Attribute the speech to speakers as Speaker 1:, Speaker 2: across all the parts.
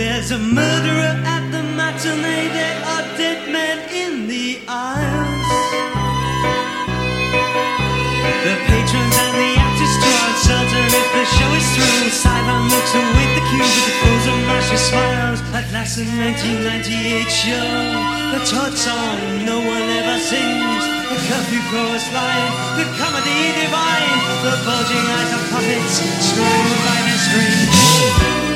Speaker 1: There's a murderer at the matinee. There are dead men in the aisles. The patrons and the actors draw uncertain if the show is through. Sidon looks await the cue with the pose of mashy smiles. At last, the 1998 show, the Todd song no one ever sings. The curfew chorus line, the comedy divine, the bulging eyes of puppets strung by the strings.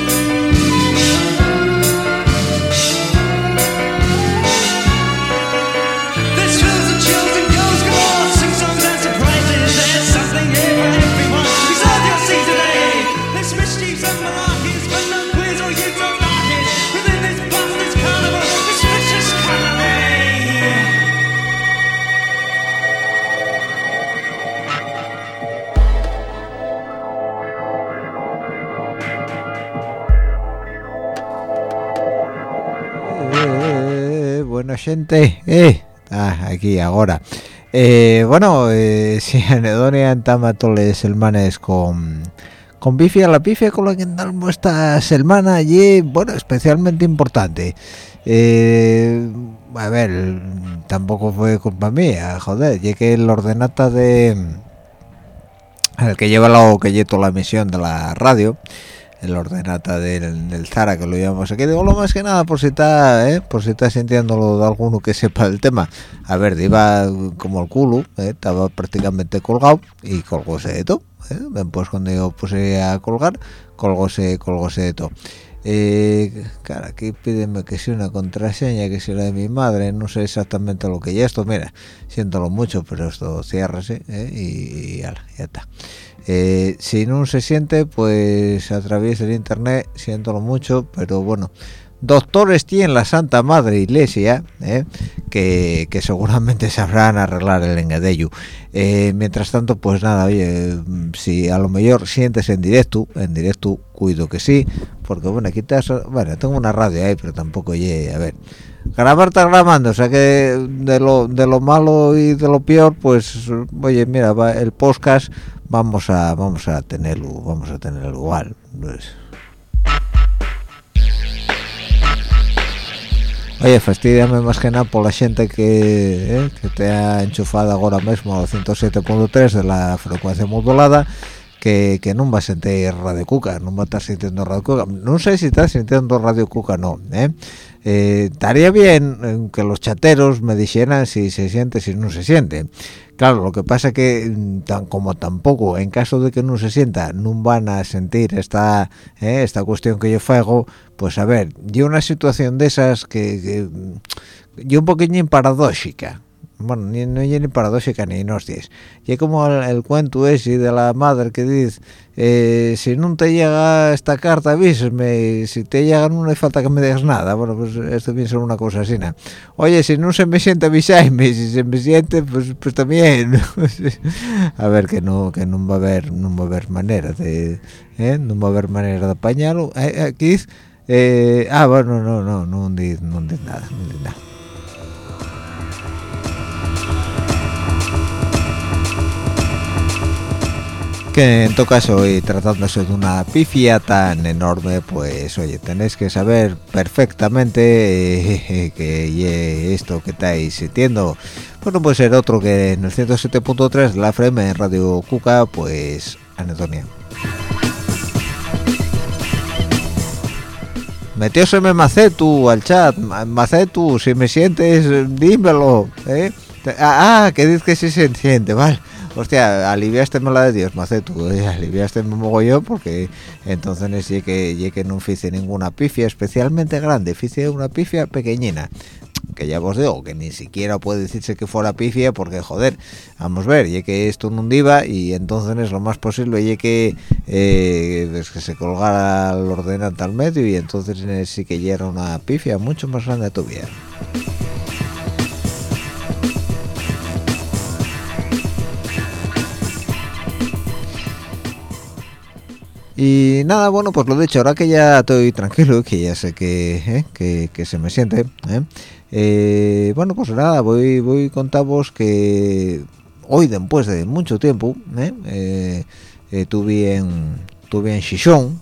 Speaker 2: Gente, eh, ah, aquí ahora. Eh, bueno, eh, si anedonia entama todos los selmanes con con bifia, la pifia con la que andamos esta semana y bueno, especialmente importante. Eh, a ver, tampoco fue culpa mía, joder, ya que el ordenata de el que lleva la que lleva toda la misión de la radio el ordenata del, Zara que lo llamamos aquí digo lo más que nada por si está ¿eh? por si está sintiéndolo de alguno que sepa el tema a ver iba como el culo ¿eh? estaba prácticamente colgado y colgóse de todo ¿eh? después cuando yo puse a colgar colgóse colgóse de todo eh, claro, aquí pídeme que sea una contraseña, que sea la de mi madre, no sé exactamente lo que es esto, mira, siéntolo mucho, pero esto ciérrase ¿eh? y, ya está. Eh, si no se siente, pues a través del internet, siéntolo mucho, pero bueno, doctores tienen la Santa Madre Iglesia, ¿eh? que, que seguramente sabrán arreglar el engadello. Eh, mientras tanto, pues nada, oye, si a lo mejor sientes en directo, en directo cuido que sí, porque bueno, aquí has- bueno, tengo una radio ahí, pero tampoco oye, a ver, grabar está grabando, o sea que de lo, de lo malo y de lo peor, pues oye, mira, va, el podcast vamos a vamos a tenerlo, vamos a tenerlo igual. pues. Oye, fastidiame más que nada por la gente que, eh, que te ha enchufado ahora mismo al 107.3 de la frecuencia modulada que, que no va a sentir Radio Cuca, no va a estar sintiendo Radio Cuca. No sé si estás sintiendo Radio Cuca no, ¿eh? Eh, estaría bien eh, que los chateros me dijeran si se siente si no se siente. Claro lo que pasa que mm, como tampoco en caso de que no se sienta no van a sentir esta eh, esta cuestión que yo hago pues a ver yo una situación de esas que, que yo un poquillo paradójica bueno, ni, no hay ni paradójica ni hostias. Y como el, el, cuento ese de la madre que dice, eh, si no te llega esta carta, avísame, si te llega no hay falta que me digas nada. Bueno, pues esto viene ser una cosa así, ¿no? Oye, si no se me siente, avísame, si se me siente, pues, pues también. a ver, que no que no va a haber, no va a haber manera de, ¿eh? no va a haber manera de apañarlo. Eh, aquí, eh, ah, bueno, no, no, no, no, no, no, no nada, no nada. Que en todo caso y tratándose de una pifia tan enorme pues oye tenéis que saber perfectamente eh, que esto que estáis sintiendo. Pues no puede ser otro que en el 107.3 la frame en Radio Cuca pues anedonia metióseme Macetu al chat. Macetu si me sientes dímelo ¿eh? ah, que dices que sí se siente vale hostia, aliviaste la de Dios, Macetu, eh, aliviaste me mogollón porque entonces sí que, no hice ninguna pifia especialmente grande, hice una pifia pequeñina que ya os digo que ni siquiera puede decirse que fuera pifia porque joder vamos a ver ya que esto no iba y entonces es lo más posible ya que eh, es que se colgara el ordenante al medio y entonces eh, sí que ya era una pifia mucho más grande todavía y nada bueno pues lo dicho ahora que ya estoy tranquilo que ya sé que ¿eh? que, se me siente ¿eh? Eh, bueno pues nada voy voy a contaros que hoy después de mucho tiempo tuve en tuve en Shishon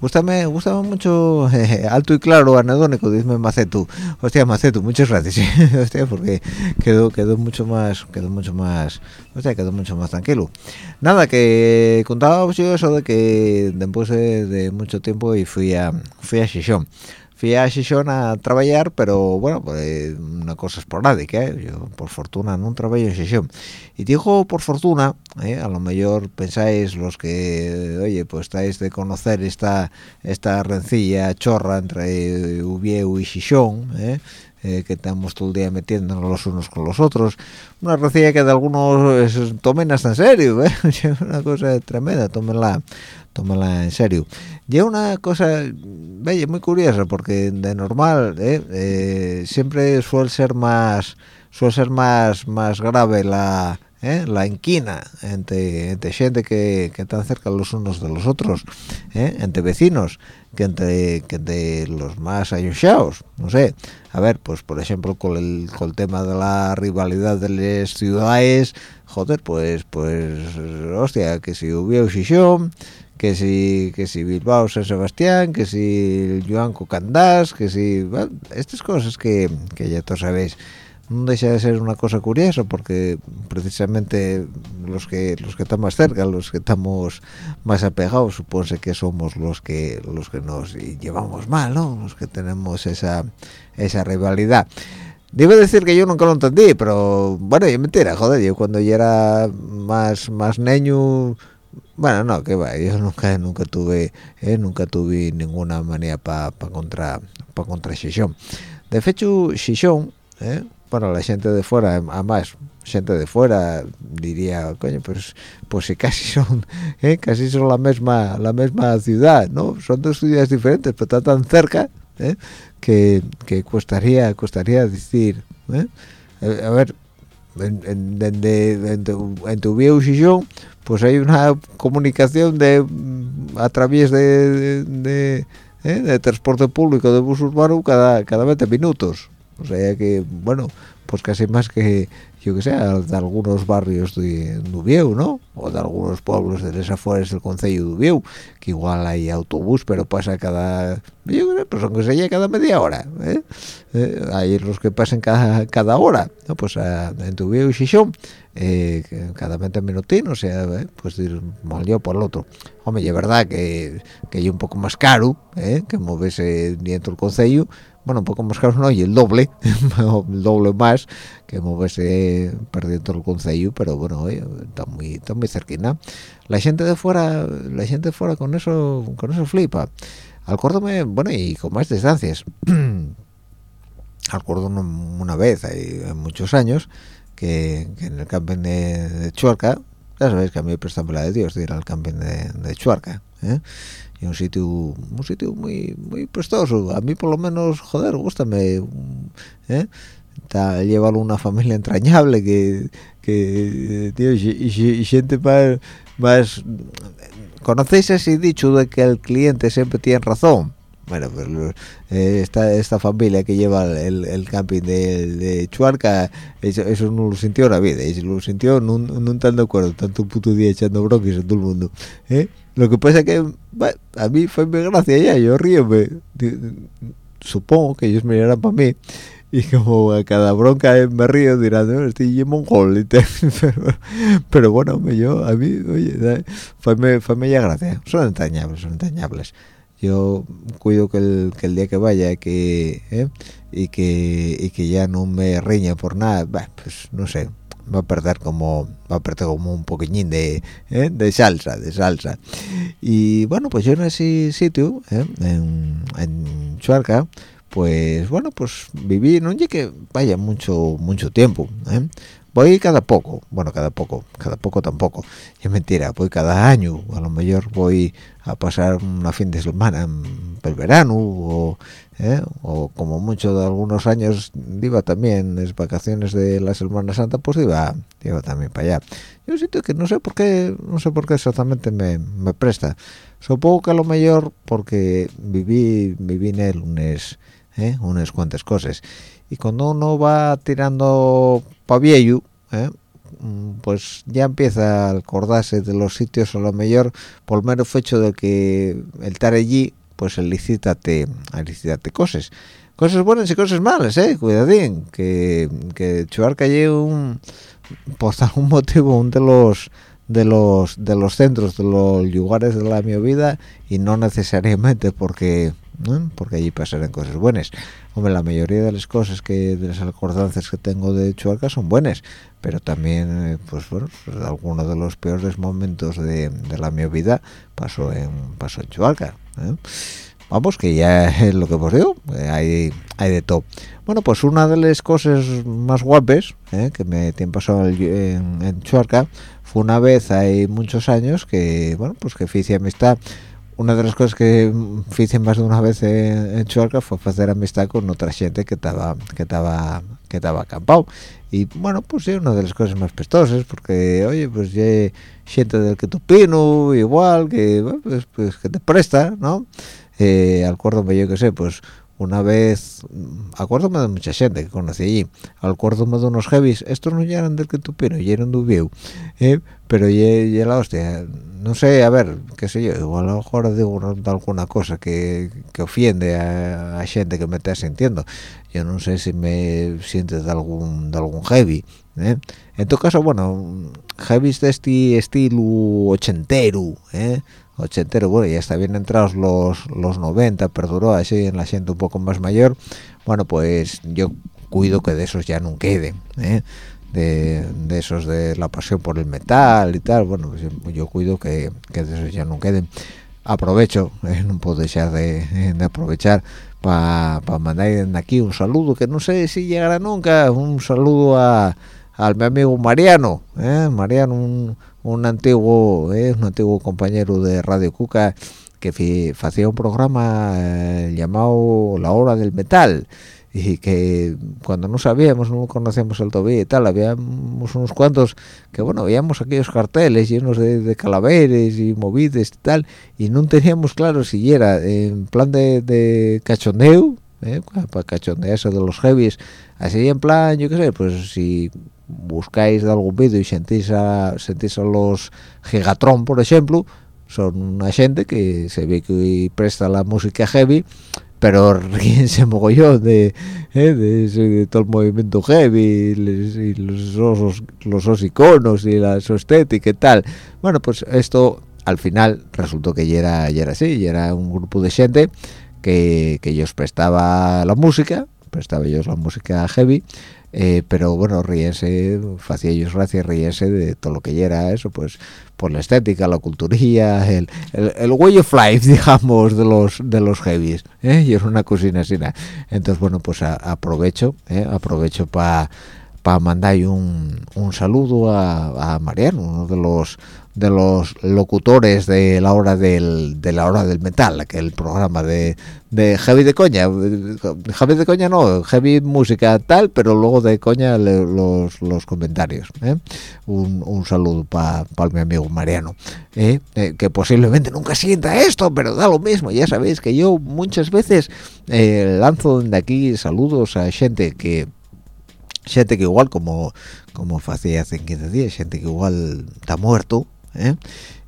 Speaker 2: Gústame, gustame mucho alto y claro anedónico dime Macetu. Hostia Macetu muchas gracias hostia porque quedó quedó mucho más quedó mucho más hostia quedó mucho más tranquilo. Nada que contaba yo eso de que después de, de, mucho tiempo y fui a fui a Shishon fui a Shishon a trabajar pero bueno pues una cosa esporádica ¿eh? yo por fortuna no trabajo en Shishon y digo por fortuna ¿eh? a lo mejor pensáis los que oye pues estáis de conocer esta esta rencilla chorra entre Ubieu y Shishon ¿eh? Eh, que estamos todo el día metiéndonos los unos con los otros una rencilla que de algunos tomen hasta en serio ¿eh? una cosa tremenda tómenla tómala en serio. Y una cosa, bella, muy curiosa, porque de normal ¿eh? Eh, siempre suele ser más, suele ser más, más grave la, ¿eh? la inquina entre, entre gente que, que están cerca los unos de los otros, entre vecinos, que entre, que entre los más ayusados, no sé. A ver, pues por ejemplo con el, con el tema de la rivalidad de las ciudades, joder, pues, pues, hostia, que si hubiera Xixón, que si que si Bilbao San Sebastián que si Joan Cocandás que si estas cosas que, que, ya todos sabéis no deja de ser una cosa curiosa porque precisamente los que los que están más cerca los que estamos más apegados supone que somos los que los que nos llevamos mal no los que tenemos esa esa rivalidad. Debo decir que yo nunca lo entendí, pero bueno, es mentira, joder, yo cuando yo era más más niño bueno no que va yo nunca nunca tuve eh, nunca tuve ninguna manía para pa contra para contra Xixón. De hecho Xixón eh, bueno la gente de fuera además gente de fuera diría coño pues pues si casi son eh, casi son la misma la misma ciudad no son dos ciudades diferentes pero están tan cerca eh, que, que costaría costaría decir eh, a ver en, en, en, en, en tu viejo Xixón pues hay una comunicación de mm, a través de, de, ¿eh? de transporte público de bus urbano cada cada 20 minutos o sea que bueno pues casi más que yo que sé, de algunos barrios de Dubieu, ¿no? O de algunos pueblos de las afueras del concello de Dubieu, que igual hay autobús, pero pasa cada, yo creo, pues aunque sea cada media hora, ¿eh? ¿eh? hay los que pasan cada, cada hora, ¿no? Pues en Dubieu y Xixón, eh, cada 20 minutos, o sea, ¿eh? pues ir yo por el otro. Hombre, es verdad que, que es un poco más caro, ¿eh? que moverse dentro del concello, bueno, un poco más caro no, y el doble, el doble más que moverse perdiendo el concello, pero bueno, está muy está muy cerquina. La gente de fuera, la gente de fuera con eso con eso flipa. Acuérdame, bueno, y con más distancias. Acuerdo una vez, hay muchos años, que, en el camping de, Chuarca, ya sabéis que a mí me presta la de Dios de ir al camping de, de Chuarca, ¿eh? Y un sitio un sitio muy muy prestoso a mí por lo menos joder gustame ¿eh? llevarlo una familia entrañable que que tío gente más más conocéis ese dicho de que el cliente siempre tiene razón bueno pues eh, esta esta familia que lleva el, el camping de, de Chuarca eso, eso, no lo sintió la vida eso lo sintió no, no están de acuerdo tanto un puto día echando bronquias a todo el mundo ¿eh? Lo que pasa que a mí fue mi gracia ya, yo río, me, supongo que ellos me para mí y como a cada bronca me río dirán, no, estoy mongol, pero, pero bueno, yo, a mí, oye, fue, fue ya gracia, son entrañables, son entrañables. Yo cuido que el, que el día que vaya que, ¿eh? y que y que ya no me riña por nada, pues no sé, va a perder como va a perder como un poquillín de, ¿eh? de salsa de salsa y bueno pues yo en ese sitio ¿eh? en, en Chuarca pues bueno pues viví no que vaya mucho mucho tiempo ¿eh? Voy cada poco bueno cada poco cada poco tampoco es mentira voy cada año a lo mejor voy a pasar una fin de semana el verano o ¿eh? o como mucho de algunos años iba también es vacaciones de la Semana Santa pues iba iba también para allá yo sitio que no sé por qué no sé por qué exactamente me, me presta supongo que a lo mejor porque viví viví en él unas ¿eh? unas cuantas cosas y cuando uno va tirando pa viejo ¿eh? mm, pues ya empieza a acordarse de los sitios a lo mejor por mero hecho de que el estar allí pues elicítate, elicítate cosas. Cosas buenas y cosas malas, eh, cuidadín, que, que Chuarca un, por algún motivo, un de los de los de los centros de los lugares de la mi vida y no necesariamente porque porque allí pasaran cosas buenas hombre la mayoría de las cosas que de las acordanzas que tengo de Chuarca son buenas pero también eh, pues bueno pues, algunos de los peores momentos de, de la mi vida pasó en pasó en Chuarca ¿eh? vamos que ya es lo que os digo eh, hay hay de todo bueno pues una de las cosas más guapes ¿eh? que me tiene pasado en, en, Chuarca fue una vez hay muchos años que bueno pues que hice amistad una de las cosas que hice más de una vez en, Chuarca fue hacer amistad con otra gente que estaba que estaba que estaba acampado. Y bueno pues sí una de las cosas más pestosas porque oye pues ya gente del que tu pino igual que pues, pues, que te presta no eh, acuérdome yo que sé pues una vez acuérdome de mucha gente que conocí allí acuérdome de unos heavies estos no eran del que tu pino y eran de eh, pero ya la hostia no sé a ver qué sé yo igual a lo mejor digo alguna cosa que, que ofiende a, a, gente que me está sintiendo yo no sé si me sientes de algún de algún heavy ¿eh? en tu caso bueno heavy de este estilo ochentero ¿eh? Ochentero bueno ya está bien entrados los los 90 perduró así en la gente un poco más mayor bueno pues yo cuido que de esos ya no queden ¿eh? de, de, esos de la pasión por el metal y tal bueno pues yo cuido que, que de esos ya no queden aprovecho ¿eh? no puedo dejar de, de aprovechar para pa mandar aquí un saludo que no sé si llegará nunca un saludo a al mi amigo Mariano ¿eh? Mariano un, un antiguo eh, un antiguo compañero de Radio Cuca que hacía un programa eh, llamado La Hora del Metal y que cuando no sabíamos, no conocíamos el tobillo y tal, habíamos unos cuantos que, bueno, veíamos aquellos carteles llenos de, calaveres y movides y tal, y no teníamos claro si era en plan de, de cachondeo, ¿eh? para cachondearse de los heavies, así en plan, yo qué sé, pues si buscáis de algún vídeo y sentís a, sentís a los Gigatron, por ejemplo, son una gente que se ve que presta la música heavy, pero ríense mogollón de, ¿eh? de, de, todo el movimiento heavy y los, los, iconos y la su estética y tal. Bueno, pues esto al final resultó que ya era, ya era así, ya era un grupo de gente que, que ellos prestaba la música, prestaba ellos la música heavy, eh, pero bueno, ríense, hacía ellos gracia ríense de todo lo que era eso, pues por la estética, la culturía, el, el, way of life, digamos, de los de los heavies, ¿eh? y es una cocina así. Entonces, bueno, pues aprovecho, ¿eh? aprovecho para para mandar un, un saludo a, a Mariano, uno de los de los locutores de la hora del de la hora del metal aquel programa de, de heavy de coña heavy de coña no heavy música tal pero luego de coña los, los comentarios ¿eh? un, un, saludo para mi amigo Mariano ¿eh? Eh, que posiblemente nunca sienta esto pero da lo mismo ya sabéis que yo muchas veces lanzo de aquí saludos a gente que gente que igual como como hacía hace 15 días gente que igual está muerto ¿eh?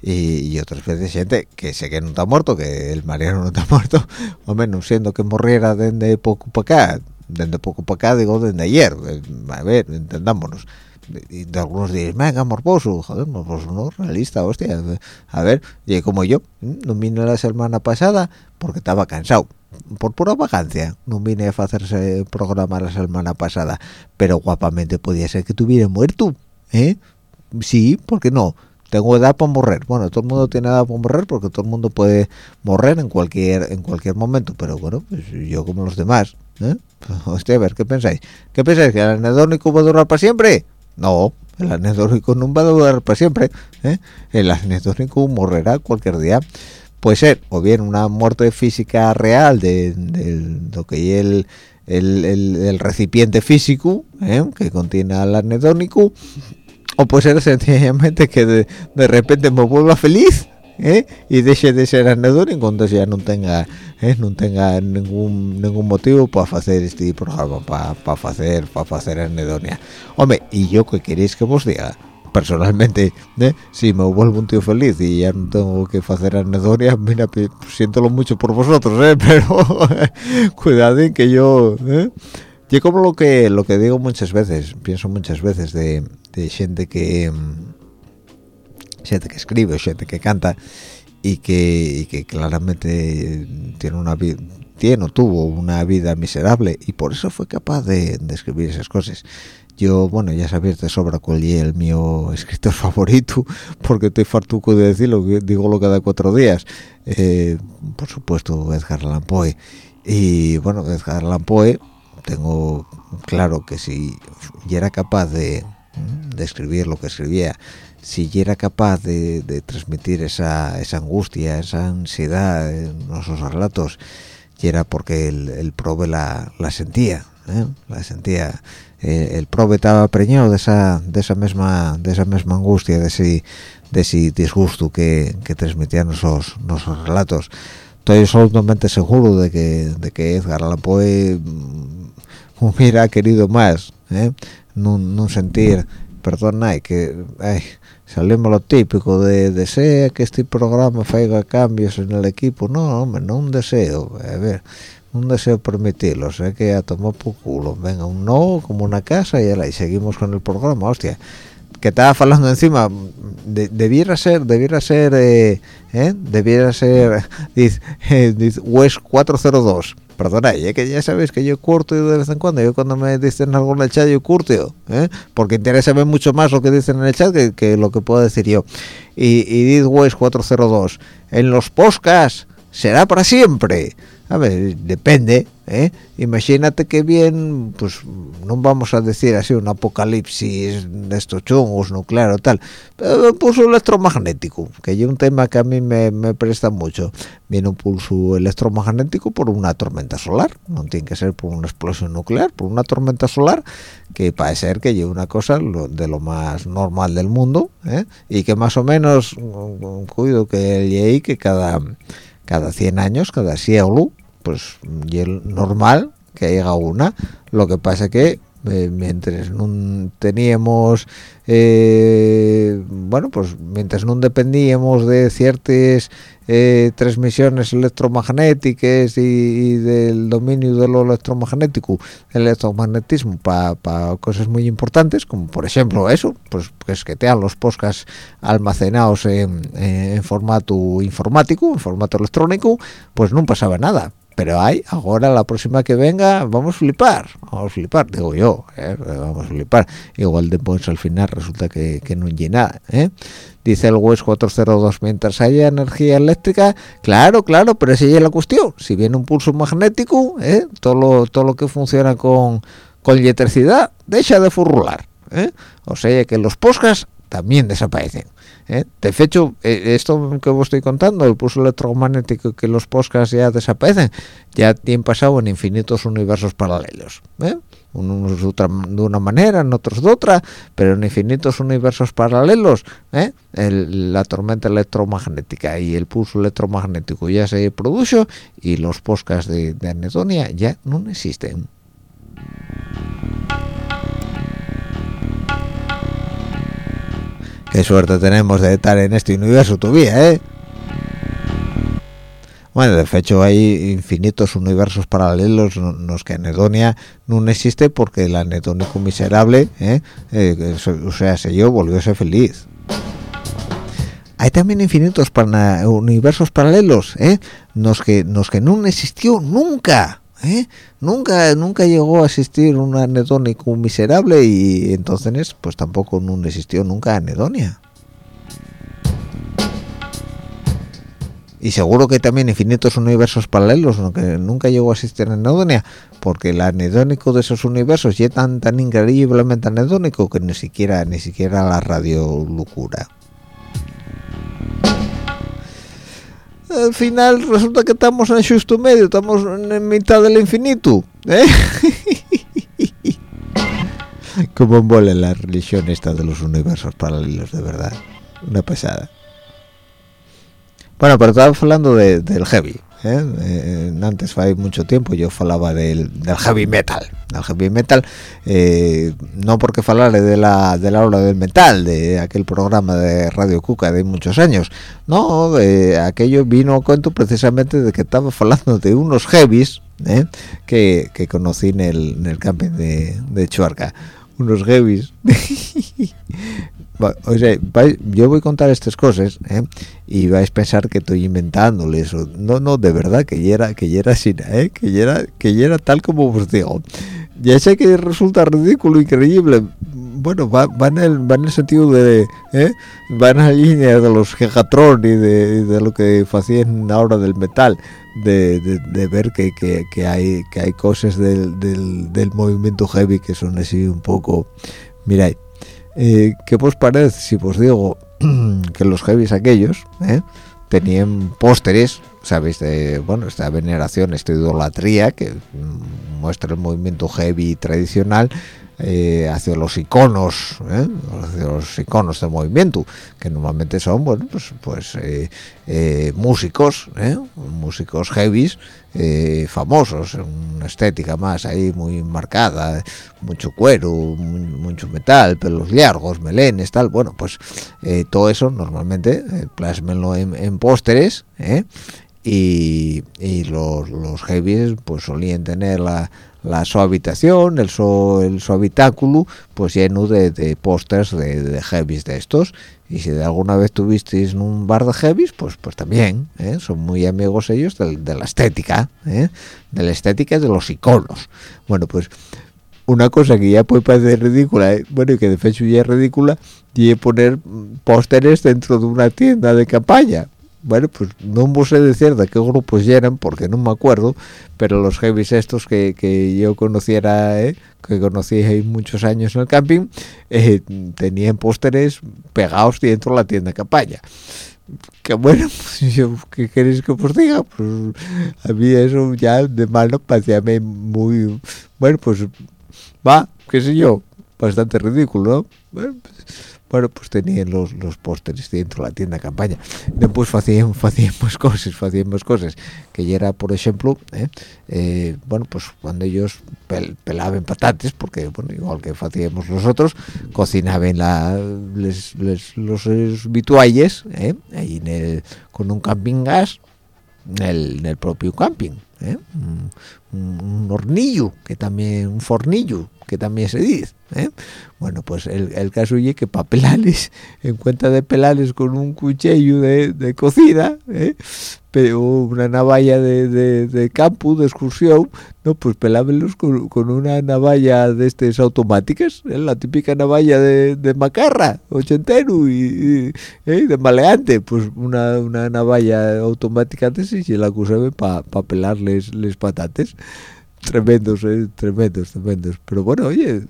Speaker 2: y, otras veces gente que sé que no está muerto que el Mariano no está muerto. O menos siendo que morriera desde poco para acá desde poco para acá digo desde ayer. Eh, a ver entendámonos. Y de algunos días venga morboso joder morboso no realista hostia. A ver y como yo no vine la semana pasada porque estaba cansado por pura vacancia. No vine a hacerse programa la semana pasada. Pero guapamente podía ser que tuviera muerto ¿eh? sí ¿por qué no tengo edad para morrer bueno todo el mundo tiene edad para morrer porque todo el mundo puede morrer en cualquier en cualquier momento pero bueno pues yo como los demás ¿eh? hostia a ver qué pensáis qué pensáis que el anedónico va a durar para siempre no el anedónico no va a durar para siempre ¿eh? el anedónico morrerá cualquier día puede ser o bien una muerte física real de, lo que es el, el, el, recipiente físico ¿eh? que contiene al anedónico o puede ser sencillamente que de, de repente me vuelva feliz ¿eh? y deje de ser anedónico entonces ya no tenga ¿eh? no tenga ningún ningún motivo para hacer este programa para para hacer para hacer anedonia hombre y yo que queréis que os diga personalmente ¿eh? si me vuelvo un tío feliz y ya no tengo que hacer anedonia mira siéntolo mucho por vosotros ¿eh? pero cuidado en que yo ¿eh? yo como lo que lo que digo muchas veces pienso muchas veces de, de gente que gente que escribe gente que canta y que, que claramente tiene una tiene o tuvo una vida miserable y por eso fue capaz de, escribir esas cosas. Yo bueno ya sabéis de sobra cuál es el mío escritor favorito porque estoy fartuco de decirlo digo lo cada cuatro días. Eh, por supuesto Edgar Allan Poe. Y bueno Edgar Allan Poe tengo claro que si era capaz de, de escribir lo que escribía, si era capaz de, transmitir esa, angustia, esa ansiedad en nuestros relatos, era porque el, el prove la, sentía, ¿eh? la sentía. Eh, el prove estaba preñado de esa, misma, angustia, de ese, disgusto que, que transmitían nuestros relatos. Estoy absolutamente seguro de que, de que Edgar Allan Poe hubiera querido más ¿eh? No, sentir perdona que ay, salimos lo típico de desea que este programa haga cambios en el equipo. No hombre no un deseo a ver un deseo permitirlo sé que ya tomó por culo. Venga un no como una casa y, y seguimos con el programa hostia. Que estaba hablando encima debiera ser debiera ser eh, eh, debiera ser dice, eh, West 402 perdona, ya que ya sabéis que yo curto de vez en cuando, yo cuando me dicen algo en el chat yo curto, ¿eh? porque interesa ver mucho más lo que dicen en el chat que, lo que puedo decir yo. Y, y 402, en los podcasts será para siempre. A ver, depende, ¿eh? Imagínate que bien, pues no vamos a decir así un apocalipsis de estos chungos nuclear tal, pero un pulso electromagnético, que hay un tema que a mí me, presta mucho. Viene un pulso electromagnético por una tormenta solar, no tiene que ser por una explosión nuclear, por una tormenta solar, que parece ser que lleva una cosa de lo más normal del mundo, ¿eh? y que más o menos, cuido que leí que cada cada 100 años, cada siglo, pues y el normal que haya una. Lo que pasa que eh, mientras no teníamos eh, bueno pues mientras no dependíamos de ciertas eh, transmisiones electromagnéticas y, del dominio de lo electromagnético el electromagnetismo para cosas muy importantes como por ejemplo eso pues, pues que tengan los podcasts almacenados en, en formato informático en formato electrónico pues no pasaba nada pero hay ahora la próxima que venga vamos a flipar vamos a flipar digo yo ¿eh? vamos a flipar igual después al final resulta que, no hay nada ¿eh? dice el WES 402 mientras haya energía eléctrica claro claro pero esa es la cuestión si viene un pulso magnético ¿eh? todo lo todo lo que funciona con con electricidad deja de furrular o sea que los poscas también desaparecen ¿eh? De hecho, eh, esto que os estoy contando, el pulso electromagnético que los podcasts ya desaparecen, ya tienen pasado en infinitos universos paralelos. ¿eh? Unos de, una manera, en otros de otra, pero en infinitos universos paralelos, la tormenta electromagnética y el pulso electromagnético ya se produjo y los podcasts de, de ya no existen. Qué suerte tenemos de estar en este universo todavía, ¿eh? Bueno, de hecho hay infinitos universos paralelos en los que anedonia no existe porque el anedónico miserable, ¿eh? eh o sea, se yo volvió a ser feliz. Hay también infinitos universos paralelos, ¿eh? Los que, los que no existió nunca. ¿Eh? nunca nunca llegó a existir un anedónico miserable y entonces pues tampoco no existió nunca anedonia. Y seguro que también infinitos universos paralelos aunque nunca llegó a existir anedonia porque el anedónico de esos universos es tan tan increíblemente anedónico que ni siquiera ni siquiera la radio locura al final resulta que estamos en justo medio, estamos en mitad del infinito. ¿eh? Como vuela la religión esta de los universos paralelos, de verdad. Una pasada. Bueno, pero estaba hablando del heavy. ¿Eh? Eh, antes fue mucho tiempo yo falaba del, heavy metal del heavy metal eh, no porque falarle de la de la hora del metal de aquel programa de Radio Cuca de muchos años no aquello vino a cuento precisamente de que estaba hablando de unos heavies que, que, conocí en el, en el camping de, de Chuarca. Unos heavies o sea, yo voy a contar estas cosas ¿eh? y vais a pensar que estoy inventándoles no no de verdad que ya era que ya era así ¿eh? que ya era que era tal como os digo ya sé que resulta ridículo increíble bueno va, en el va en el sentido de ¿eh? va en la línea de los Gegatron y de, de lo que hacían ahora del metal de, de, ver que, que, que, hay que hay cosas del, del, del movimiento heavy que son así un poco mirad eh, ¿Qué os parece si os digo que los heavies aquellos eh, tenían pósteres, sabéis, de bueno, esta veneración, esta idolatría que mm, muestra el movimiento heavy tradicional eh, hacia los iconos, ¿eh? los iconos de movimiento, que normalmente son, bueno, pues, pues eh, músicos, músicos heavies, famosos, una estética más ahí muy marcada, mucho cuero, mucho metal, pelos largos, melenes, tal, bueno, pues todo eso normalmente plasmenlo en, en pósteres, y, y, los, los heavies pues solían tener la la su habitación, el su, el su habitáculo, pues lleno de, de de, de heavies de estos. Y si de alguna vez tuvisteis en un bar de heavies, pues pues también, ¿eh? son muy amigos ellos de, la estética, ¿eh? de la estética de los iconos. Bueno, pues una cosa que ya puede parecer ridícula, ¿eh? bueno, y que de hecho ya es ridícula, y poner pósteres dentro de una tienda de campaña bueno, pues no sé decir de qué grupos eran porque no me acuerdo, pero los heavies estos que, yo conociera, ¿eh? que conocí muchos años en el camping, eh, tenían pósteres pegados dentro de la tienda campaña. Que bueno, pues ¿qué queréis que os diga? Pues a mí eso ya de mal no parecía muy... Bueno, pues va, qué sé yo, bastante ridículo, ¿no? Pues, bueno pues tenían los, los pósteres dentro de la tienda de campaña después hacían más cosas hacían más cosas que ya era por ejemplo ¿eh? Eh, bueno pues cuando ellos pelaban patates porque bueno igual que hacíamos nosotros cocinaban la les, les, los vitualles ¿eh? ahí en el, con un camping gas en el, propio camping un, un, hornillo que también un fornillo que también se dice ¿eh? bueno pues el, el caso es que para pelarles en cuenta de pelarles con un cuchillo de, de cocina ¿eh? pero una navalla de, de, de, campo de excursión no pues pelámelos con, con, una navalla de estas automáticas ¿eh? la típica navalla de, de macarra ochentero y, y ¿eh? de maleante pues una, una navalla automática de y la usaban para pa pelarles les patates tremendos, eh, tremendos, tremendos. Pero bueno, oye,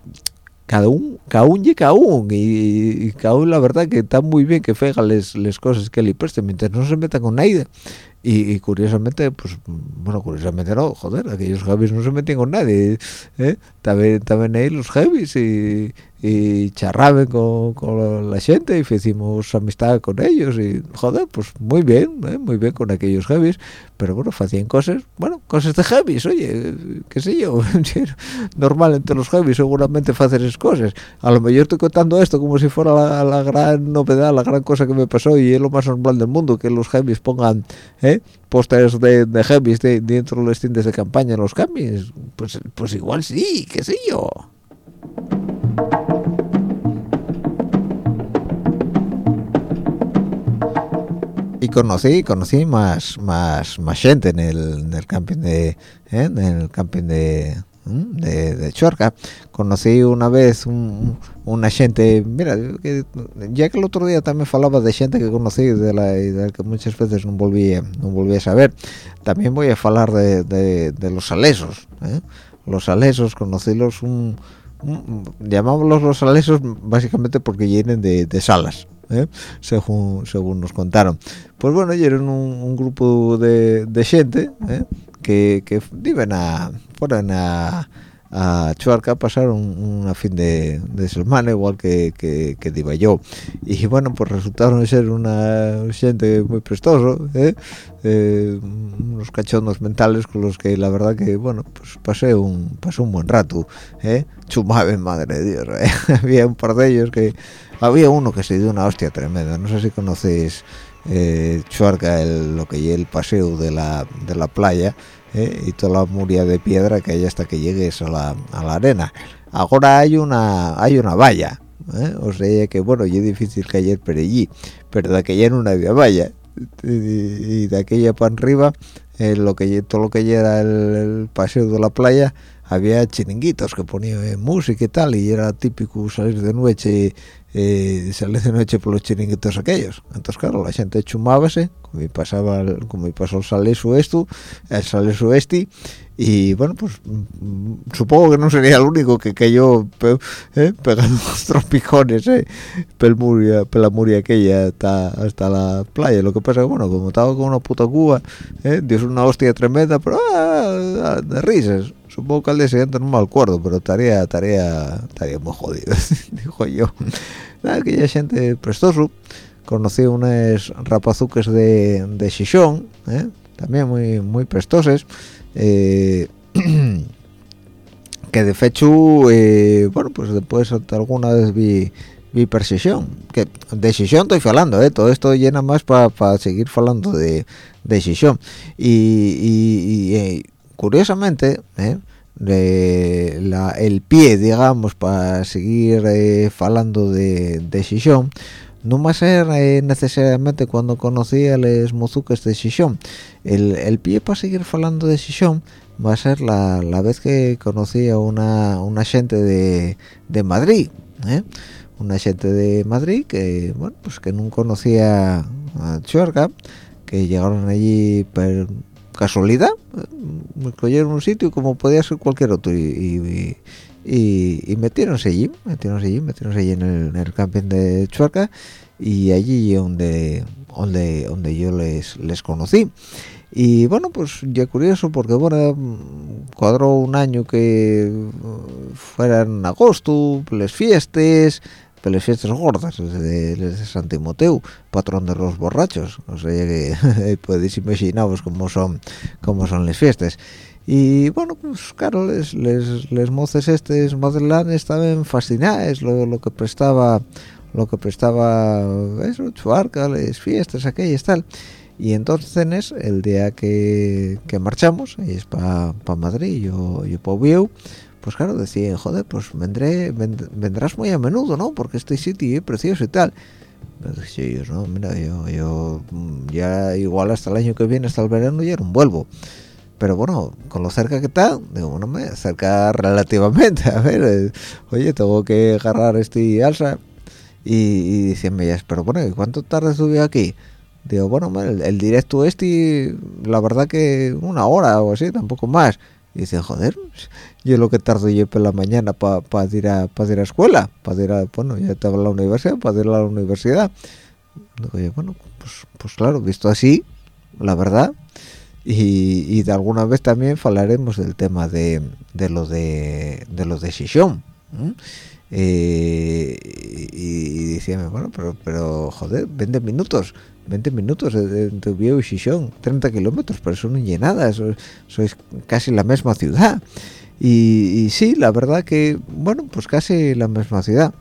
Speaker 2: cada un, cada un y cada un, y, cada uno la verdad que está muy bien que fega les, les cosas que le preste, mientras no se meta con nadie. Y, curiosamente, pues, bueno, curiosamente no, joder, aquellos heavies no se metían con nadie, ¿eh? También, también ahí los heavies y, y charraban con, con, la gente y hicimos amistad con ellos y joder pues muy bien ¿eh? muy bien con aquellos heavies pero bueno hacían cosas bueno cosas de heavies oye qué sé yo normal entre los heavies seguramente hacer esas cosas a lo mejor estoy contando esto como si fuera la, la, gran novedad la gran cosa que me pasó y es lo más normal del mundo que los heavies pongan ¿eh? Pósters de, de heavies de, dentro de los tintes de campaña en los cambios pues pues igual sí qué sé yo y conocí conocí más más más gente en el, en el camping de ¿eh? en el camping de de, de Chuarca conocí una vez un, una gente mira que, ya que el otro día también falaba de gente que conocí de la, de que muchas veces no volví no volví a saber también voy a hablar de, de, de los alesos ¿eh? los alesos conocílos un, un llamámoslos los alesos básicamente porque vienen de, de salas ¿eh? según según nos contaron pues bueno eran un, un grupo de, de gente ¿eh? Que, que viven a fueron a a Chuarca pasaron una fin de, de semana igual que, que, que yo y bueno pues resultaron ser una gente muy prestoso ¿eh? Eh, unos cachondos mentales con los que la verdad que bueno pues pasé un pasé un buen rato ¿eh? madre de Dios ¿eh? había un par de ellos que había uno que se dio una hostia tremenda no sé si conocéis eh, Chuarca el, lo que es el paseo de la, de la playa ¿eh? y toda la muria de piedra que hay hasta que llegues a la, a la arena ahora hay una hay una valla ¿eh? o sea que bueno y es difícil ayer por allí pero de aquella no había valla y de aquella para arriba eh, lo que todo lo que era el, el, paseo de la playa había chiringuitos que ponían música y tal y era típico salir de noche eh, salir de noche por los chiringuitos aquellos. Entonces claro la gente chumábase como pasaba como pasó el saleso esto el este y bueno pues mm, supongo que no sería el único que cayó eh, pegando trompicones eh, aquella hasta, hasta la playa. Lo que pasa que bueno como estaba con una puta cuba eh, dio una hostia tremenda pero ah, de risas supongo que al día siguiente no me acuerdo pero estaría estaría estaría muy jodido dijo yo aquella gente prestoso conocí unos rapazuques de, de Xixón ¿eh? también muy muy prestoses eh, que de hecho eh, bueno pues después alguna vez vi vi percepción que de Xixón estoy hablando ¿eh? todo esto llena más para pa seguir hablando de, de Xixón y, y, y curiosamente ¿eh? el pie digamos para seguir eh, hablando de, de no va a ser eh, necesariamente cuando conocí a los mozuques de Xixón el, el pie para seguir hablando de Xixón va a ser la, vez que conocí a una, gente de, de Madrid ¿eh? una gente de Madrid que bueno pues que no conocía a Chuarca que llegaron allí por casualidad me cogieron un sitio como podía ser cualquier otro y, y, y, y allí metiéronse allí metiéronse allí en el, en el camping de Chuarca y allí donde donde donde yo les les conocí. Y bueno pues ya curioso porque bueno cuadró un año que fuera en agosto las fiestas las fiestas gordas de, de San Timoteo patrón de los borrachos. O sea que podéis imaginaros cómo son cómo son las fiestas. Y bueno pues claro les les, les moces estos madrilanes estaban fascinadas lo, lo que prestaba lo que prestaba eso chuarca las fiestas aquellas tal. Y entonces el día que, que marchamos es para pa Madrid yo yo Vieu, pues claro decía joder pues vendré vendrás muy a menudo no porque este sitio es precioso y tal pero decía yo no mira yo yo mm, ya igual hasta el año que viene hasta el verano ya no vuelvo. Pero bueno, con lo cerca que está, digo, bueno, me acerca relativamente, a ver, eh, oye, tengo que agarrar este alza y, y decíanme, pero bueno, ¿y cuánto tarde subió aquí? Digo, bueno, el, directo este, la verdad que una hora o así, tampoco más. Y dice, joder, yo lo que tardo yo por la mañana para ir, a, ir a la escuela, para ir a, bueno, ya estaba en la universidad, para ir a la universidad. Digo, bueno, pues, pues claro, visto así, la verdad, y, de alguna vez también hablaremos del tema de, de lo de de los de Shishon eh, y, decíame bueno pero pero joder 20 minutos 20 minutos de, Viejo y Shishon 30 kilómetros pero nada eso, es casi la misma ciudad y, sí la verdad que bueno pues casi la misma ciudad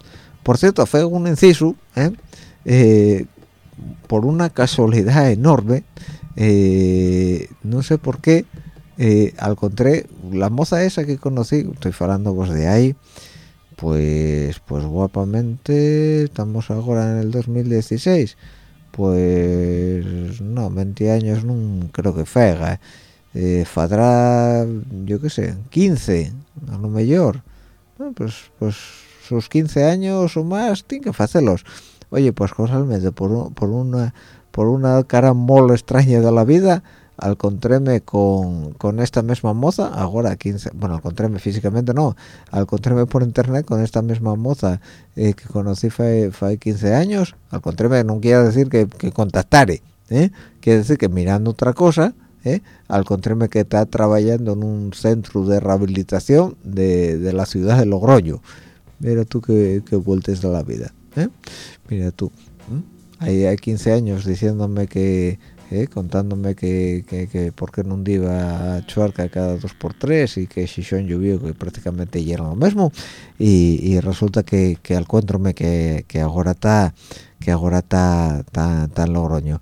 Speaker 2: por cierto fue un inciso ¿eh? Eh, por una casualidad enorme eh, no sé por qué eh, al contrario la moza esa que conocí estoy hablando vos de ahí pues pues guapamente estamos ahora en el 2016 pues no 20 años no creo que fega eh, fadrá yo qué sé 15 a lo mejor bueno, pues pues sus 15 años o más tiene que hacerlos oye pues cosas por, un, por una por una carambola extraña de la vida al encontrarme con, con, esta misma moza, ahora 15, bueno, al encontrarme físicamente no, al encontrarme por internet con esta misma moza eh, que conocí hace 15 años, al encontrarme no quiere decir que, que contactare, ¿eh? quiere decir que mirando otra cosa, ¿eh? al encontrarme que está trabajando en un centro de rehabilitación de, de la ciudad de Logroño. Mira tú qué, qué vueltas de la vida, ¿eh? mira tú hay, hay 15 años diciéndome que eh, contándome que, que, que por qué no iba a Chuarca cada dos por tres y que si son llovió que prácticamente ya era lo mismo y, y resulta que, que encuentrome que, que ahora está que ahora está tan Logroño.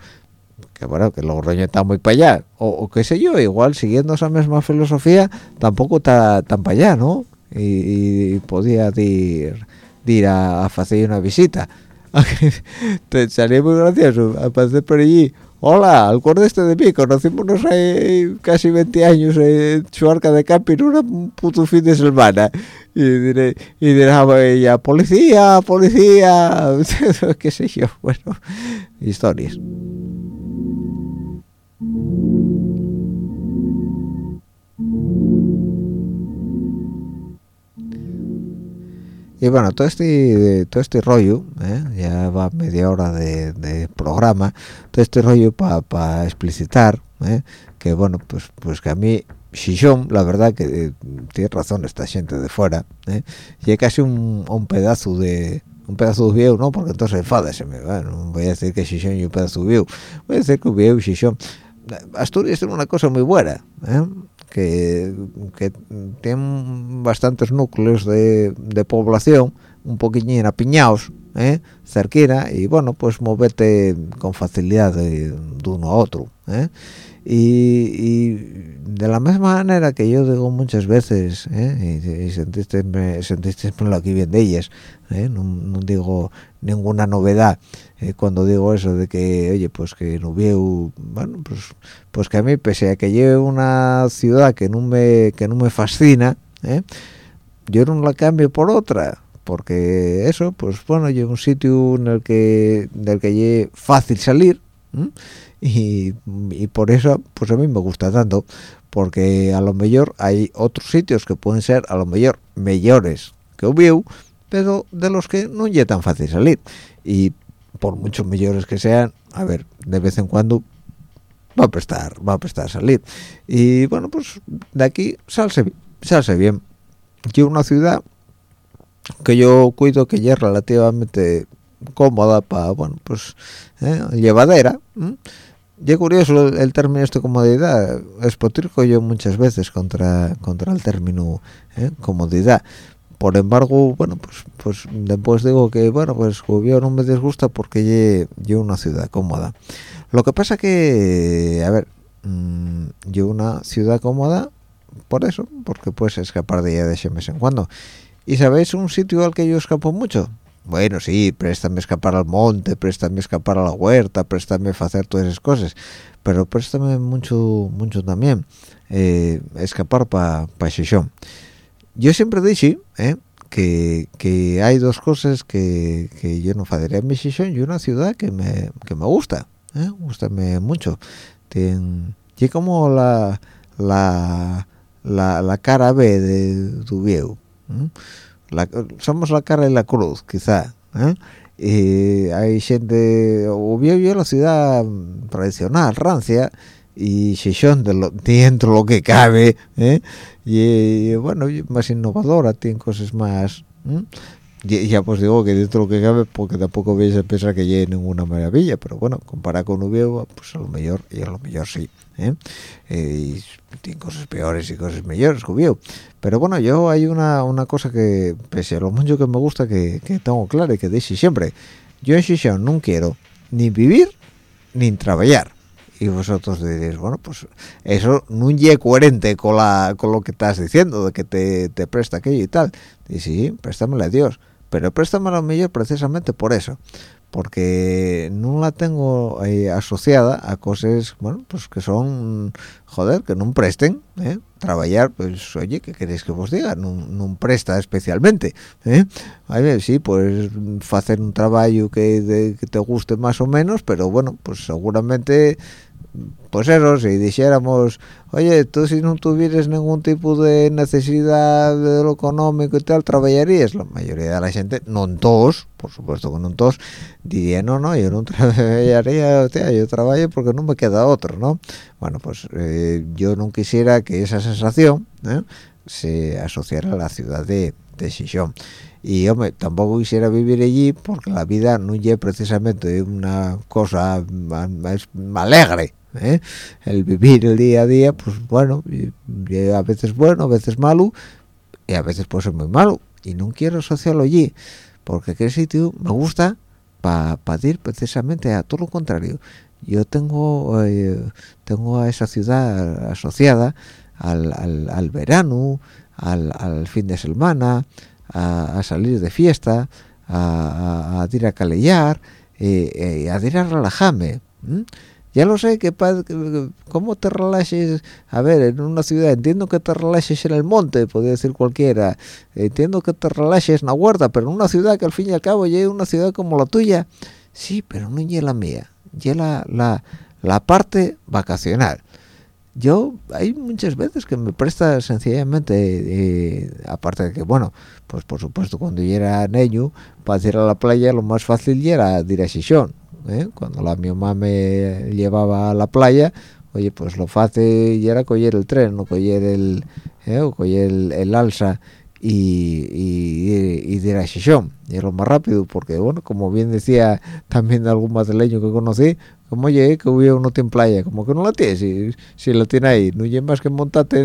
Speaker 2: Que bueno que Logroño está muy para allá. O, o, qué sé yo igual siguiendo esa misma filosofía tampoco está tan para allá no y, y podía ir, ir a, a hacer una visita. Te salía muy gracioso pasar por allí hola acuérdate de mí conocimos hace casi 20 años en Chuarca de camping un puto fin de semana. Y diré y dirá ella policía policía qué sé yo bueno historias y bueno todo este todo este rollo ¿eh? ya va media hora de, programa todo este rollo para explicitar ¿eh? que bueno pues pues que a mí Shishon, la verdad que eh, tiene razón esta gente de fuera y hay casi un, pedazo de un pedazo de viejo no porque entonces enfádese bueno, voy a decir que Shishon es un pedazo de viejo voy a decir que viejo Shishon Asturias tiene una cosa muy buena que, que tienen bastantes núcleos de, población un poquillín apiñados ¿eh? cerquera y bueno pues movete con facilidad de, uno a otro ¿eh? y, de la misma manera que yo digo muchas veces ¿eh? y, y, sentiste sentiste lo aquí bien de ellas no, digo ninguna novedad eh, cuando digo eso de que oye pues que no bueno pues pues que a mí pese a que lleve una ciudad que no me que no me fascina ¿eh? yo no la cambio por otra porque eso pues bueno llevo un sitio en el que del que lleve fácil salir y, y, por eso pues a mí me gusta tanto porque a lo mejor hay otros sitios que pueden ser a lo mejor mejores que veo pero de los que no es tan fácil salir y por muchos mejores que sean a ver de vez en cuando va a prestar va a prestar salir y bueno pues de aquí salse salse bien yo una ciudad que yo cuido que ya es relativamente cómoda para bueno pues ¿eh? llevadera y curioso el, término este comodidad espotrico yo muchas veces contra contra el término ¿eh? comodidad por embargo bueno pues pues después digo que bueno pues yo no me disgusta porque yo una ciudad cómoda. Lo que pasa que a ver yo una ciudad cómoda por eso porque puedes escapar de ella de ese mes en cuando. Y sabéis un sitio al que yo escapo mucho bueno, sí, préstame escapar al monte, préstame escapar a la huerta, préstame hacer todas esas cosas, pero préstame mucho, mucho también eh, escapar para pa Yo siempre dije eh, que, que, hay dos cosas que, que yo no haría en mi y una ciudad que me, que me gusta, eh, gustame mucho. y como la, la, la, cara B de viejo somos la cara y la cruz quizá ¿eh? y hay gente o bien la ciudad tradicional rancia y son de lo, dentro lo que cabe ¿eh? y, bueno más innovadora tiene cosas más y ya pues digo que dentro lo que cabe porque tampoco veis a pensar que llegue ninguna maravilla pero bueno comparado con Ubiego pues a lo mejor y a lo mejor sí ¿eh? Eh, y tiene cosas peores y cosas mejores que pero bueno yo hay una, una cosa que pese a lo mucho que me gusta que, tengo claro y que dice siempre yo en Shishon no quiero ni vivir ni trabajar y vosotros diréis bueno pues eso no es coherente con la con lo que estás diciendo de que te, te presta aquello y tal y sí préstamela a Dios pero préstamela a mejor precisamente por eso porque no la tengo eh, asociada a cosas bueno pues que son joder que no presten ¿eh? trabajar pues oye qué queréis que os diga no, presta especialmente ¿eh? sí pues hacer un trabajo que, que te guste más o menos pero bueno pues seguramente pues eso, si dijéramos, oye, tú si no tuvieras ningún tipo de necesidad de lo económico y tal, trabajarías. La mayoría de la gente, no en todos, por supuesto que no en todos, diría, no, no, yo no trabajaría, o sea, yo trabajo porque no me queda otro, ¿no? Bueno, pues eh, yo no quisiera que esa sensación ¿eh? se asociara a la ciudad de, de y hombre, tampoco quisiera vivir allí porque la vida no es precisamente una cosa más alegre ¿eh? el vivir el día a día pues bueno a veces bueno a veces malo y a veces puede ser muy malo y no quiero asociarlo allí porque aquel sitio me gusta para ir precisamente a todo lo contrario yo tengo eh, tengo a esa ciudad asociada al, al, verano al, fin de semana a, salir de fiesta a, ir a calellar eh, a ir a relajarme ya lo sé que cómo te relajes a ver en una ciudad entiendo que te relajes en el monte podría decir cualquiera. Entiendo que te relajes en la huerta pero en una ciudad que al fin y al cabo ya es una ciudad como la tuya. Sí pero no es la mía ya la, la, la parte vacacional. Yo hay muchas veces que me presta sencillamente eh, aparte de que bueno pues por supuesto cuando yo era niño para ir a la playa lo más fácil era ir a Xixón ¿eh? cuando la mi mamá me llevaba a la playa oye pues lo fácil era coger el tren o coger el ¿eh? o coger el, alza y, y, ir a Xixón y lo más rápido porque bueno como bien decía también algún madrileño que conocí como oye que hubiera uno tiene playa como que no la tiene si, si la tiene ahí no hay más que montarte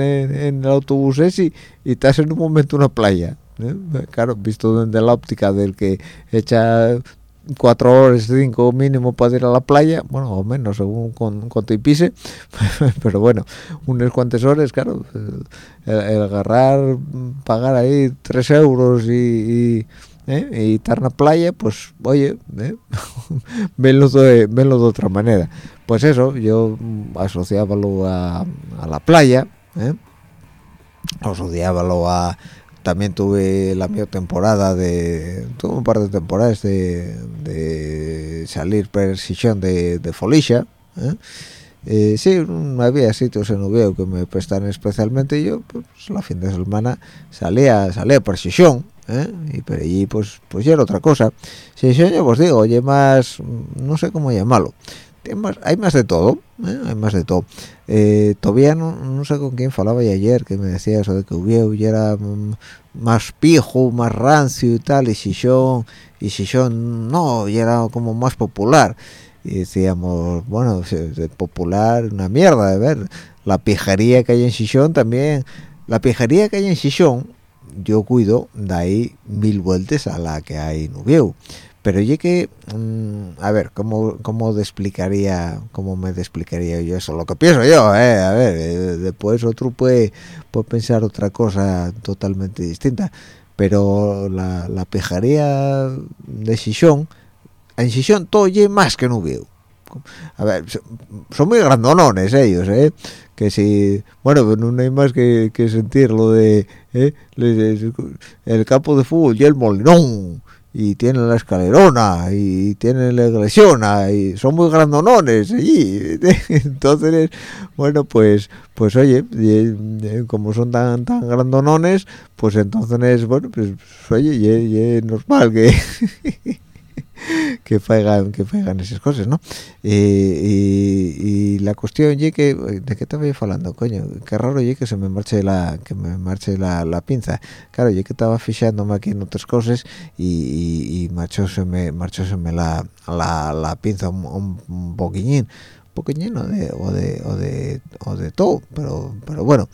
Speaker 2: en, el autobús ese y, estás en un momento una playa ¿eh? claro visto desde la óptica del que echa cuatro horas, cinco mínimo para ir a la playa, bueno, o menos, según con, cuánto y pise, pero bueno, unas cuantas horas, claro, el, agarrar, pagar ahí tres euros y, ¿eh? y, estar en la playa, pues, oye, ¿eh? venlo, de, de otra manera. Pues eso, yo asociábalo a, a la playa, ¿eh? asociábalo a también tuve la mi temporada de tuve un par de temporadas de, de salir per sesión de, de ¿eh? Eh, sí, había sitios en Ubeo que me prestan especialmente yo pues la fin de semana salía salía sesión ¿eh? y por allí pues pues ya era otra cosa sesión ya os digo oye más no sé cómo llamarlo hay más de todo ¿eh? hay más de todo. Eh, todavía no, sé con quién falaba ayer que me decía eso de que hubiera era mm, más pijo más rancio y tal y Shishon y Shishon no y era como más popular. Y decíamos bueno popular una mierda de ver. La pijería que hay en Shishon también. La pijería que hay en Shishon yo cuido de ahí mil vueltas a la que hay en Ubieu pero yo que mm, a ver cómo cómo te explicaría cómo me explicaría yo eso lo que pienso yo eh a ver eh, después otro puede, puede pensar otra cosa totalmente distinta. Pero la, la pejaría de Xixón en Xixón todo y más que no veo. A ver son muy grandonones ellos eh que si bueno no hay más que, que sentir lo de eh, el campo de fútbol y el molinón y tienen la escalerona y tienen la iglesiona y son muy grandonones allí. Entonces bueno pues pues oye como son tan tan grandonones pues entonces bueno pues oye y, es normal que que faigan que faigan esas cosas no y, la cuestión y que de qué estaba hablando coño qué raro y que se me marche la que me marche la, la pinza. Claro yo que estaba fijándome aquí en otras cosas y, y, marchóseme marchóseme la, la, la pinza un, un, poquillín un poquillín o de o de o de, o de todo pero pero bueno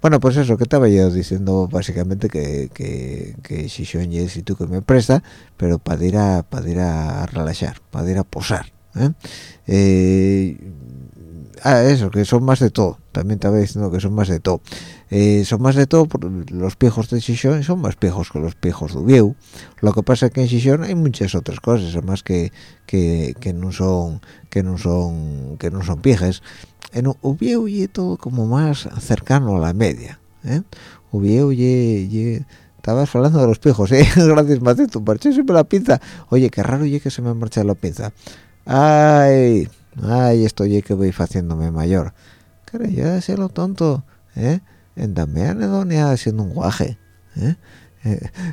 Speaker 2: bueno, pues eso, que estaba yo diciendo básicamente que, que, que si son y tú que me presta, pero para ir a ir a relajar, para ir a posar. ¿eh? Eh, ah, eso, que son más de todo. También estaba diciendo que son más de todo. Eh, son más de todo, los piejos de Xixón son más piejos que los piejos de Ubieu. Lo que pasa es que en Xixón hay muchas otras cosas, además que, que, que no son que no son que no son pijes en Ubieu y todo como más cercano a la media ¿eh? Ubieu y, estabas hablando de los pijos ¿eh? gracias Matito marché siempre la pinza oye qué raro y que se me marcha la pinza ay ay estoy que voy haciéndome mayor cara ya sé lo tonto ¿eh? En dame anedonia haciendo un guaje ¿eh?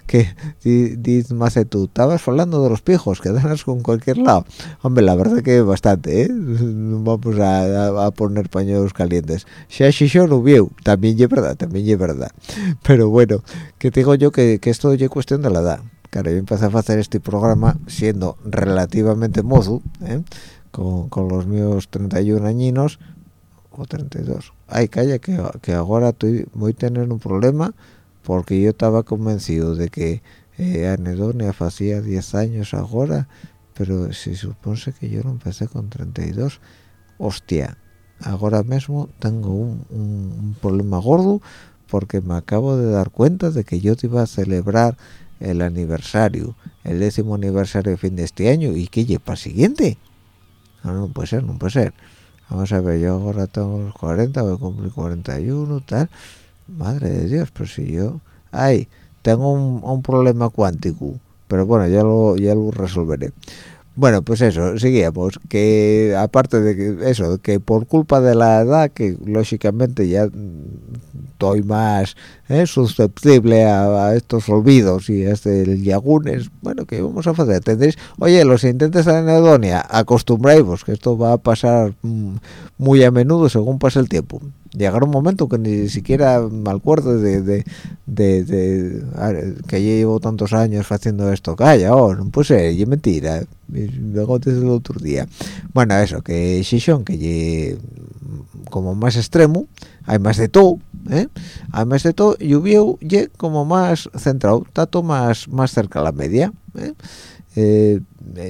Speaker 2: que dices más de tú estabas hablando de los pijos que das con cualquier lado hombre la verdad que bastante ¿eh? vamos a, poner paños calientes yo no vio también es verdad también es verdad pero bueno que digo yo que, esto es cuestión de la edad claro yo empecé a hacer este programa siendo relativamente mozo ¿eh? con, con los míos 31 añinos o 32 ay calla que, que ahora estoy, voy a tener un problema porque yo estaba convencido de que eh, Anedonia hacía 10 años ahora, pero se supone que yo lo empecé con 32. Hostia, ahora mismo tengo un, problema gordo porque me acabo de dar cuenta de que yo te iba a celebrar el aniversario, el décimo aniversario de fin de este año, y que lleva para siguiente. No, no puede ser, no puede ser. Vamos a ver, yo ahora tengo los 40, voy a cumplir 41, tal madre de Dios, pero si yo, ay, tengo un, problema cuántico, pero bueno, ya lo, ya lo resolveré. Bueno, pues eso, seguíamos, que aparte de que eso, que por culpa de la edad, que lógicamente ya estoy más ¿eh? susceptible a, estos olvidos y a este yagunes, bueno, que vamos a hacer? Tendréis, oye, los intentes de anedonia, acostumbráis que esto va a pasar mm, muy a menudo según pasa el tiempo llegará un momento que ni siquiera me acuerdo de, de, de, que llevo tantos años haciendo esto calla oh no puede ser es mentira luego desde el otro día bueno eso que Shishon que como más extremo hay más de todo ¿eh? hay más de todo y y como más centrado tato más más cerca a la media ¿eh? Eh,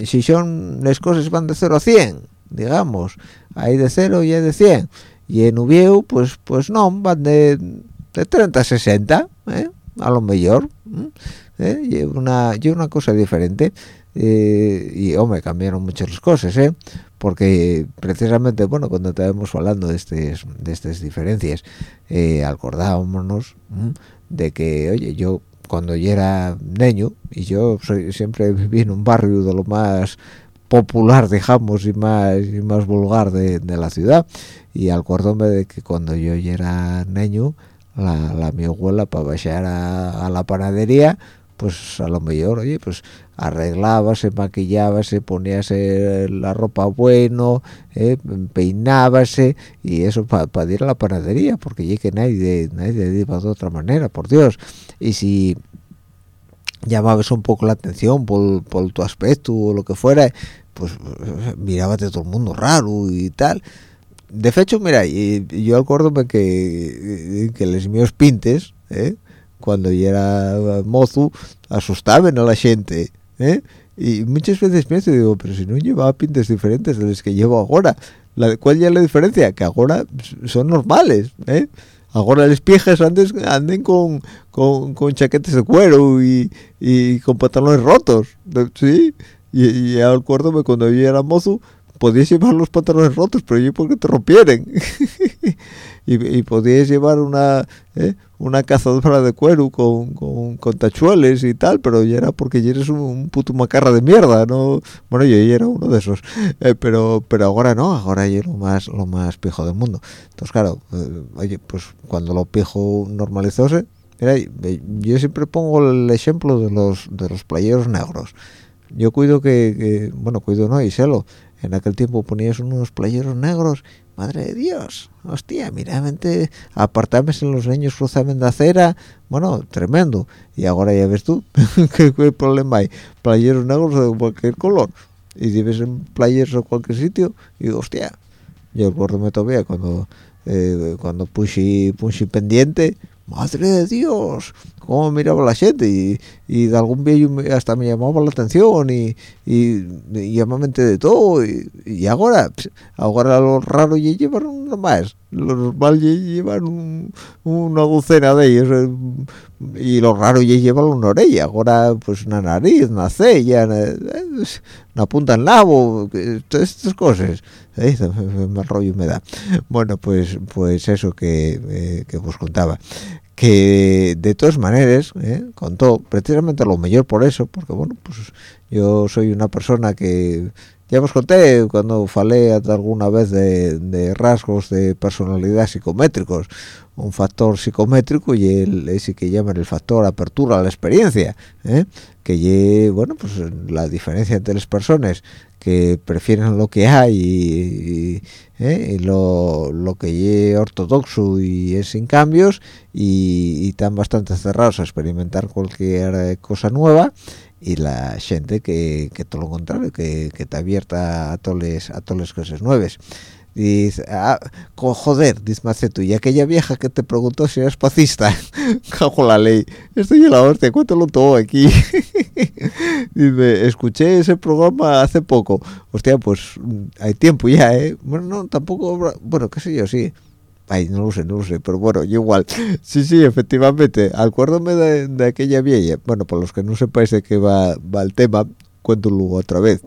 Speaker 2: si son las cosas van de 0 a 100 digamos hay de 0 y hay de 100 y en Ubieu pues pues no van de, de 30 a 60 ¿eh? a lo mejor ¿eh? y una y una cosa diferente eh, y hombre cambiaron muchas las cosas ¿eh? Porque precisamente bueno cuando estábamos hablando de estas de estas diferencias acordábamos de que oye yo cuando yo era niño y yo soy, siempre viví en un barrio de lo más popular digamos y más y más vulgar de, la ciudad y acuérdome de que cuando yo era niño la, mi abuela para bajar a, la panadería pues a lo mejor oye pues arreglábase maquillábase poníase la ropa bueno eh, peinábase y eso para ir a la panadería porque ya que nadie nadie iba de otra manera por Dios y si llamabas un poco la atención por, por tu aspecto o lo que fuera pues mirábate todo el mundo raro y tal de hecho mira yo acuérdome que que les míos pintes ¿eh? cuando yo era mozo asustaban a la gente ¿eh? y muchas veces pienso digo pero si no llevaba pintes diferentes de los que llevo ahora la, ¿cuál ya es la diferencia? que ahora son normales ¿eh? ahora los piejas antes anden con, con, con chaquetes de cuero y, y con pantalones rotos sí y, y acuérdome cuando yo era mozo podías llevar los pantalones rotos pero yo porque te rompieran y, y, podías llevar una ¿eh? una cazadora de cuero con, con, con, tachueles y tal pero ya era porque ya eres un, puto macarra de mierda no bueno yo ya era uno de esos. Eh, pero pero ahora no ahora yo lo más lo más pijo del mundo. Entonces claro eh, oye pues cuando lo pijo normalizóse mira, yo siempre pongo el ejemplo de los de los playeros negros. Yo cuido que, que bueno cuido no y sélo en aquel tiempo ponías unos playeros negros madre de Dios, hostia, miramente apartames en los niños cruzamen de acera, bueno, tremendo, y ahora ya ves tú, ¿qué, problema hay? Playeros negros de cualquier color, y si ves en playeros en cualquier sitio, y hostia, yo me todavía cuando eh, cuando puse, puse pendiente, madre de Dios, cómo miraba la gente y, y de algún viejo hasta me llamaba la atención y, y, y de todo y, ahora ahora lo raro y llevar una más lo normal llevan una docena de ellos eh, y lo raro ya llevan una orella ahora pues una nariz una cella una, punta en labo todas estas cosas ¿eh? me rollo me da bueno pues pues eso que, eh, que os contaba que de todas maneras ¿eh? contó precisamente lo mejor por eso porque bueno pues yo soy una persona que ya os conté cuando falé alguna vez de, rasgos de personalidad psicométricos un factor psicométrico y el, ese que llaman el factor apertura a la experiencia ¿eh? que ye, bueno pues la diferencia entre las personas que prefieren lo que hay y, ¿eh? lo, lo, que es ortodoxo y es sin cambios y, están bastante cerrados a experimentar cualquier cosa nueva y la gente que, que todo lo contrario que, que está abierta a todas a todas las cosas nuevas dice, ah, joder, dice Maceto, y aquella vieja que te preguntó si eras pacista, cajo la ley, estoy en la hostia, cuéntalo todo aquí. dice, escuché ese programa hace poco, hostia, pues hay tiempo ya, ¿eh? Bueno, no, tampoco, bueno, qué sé yo, sí. Ay, no lo sé, no lo sé, pero bueno, igual. Sí, sí, efectivamente, acuérdame de, aquella vieja. Bueno, por los que no sepáis de qué va, va el tema, cuento luego otra vez.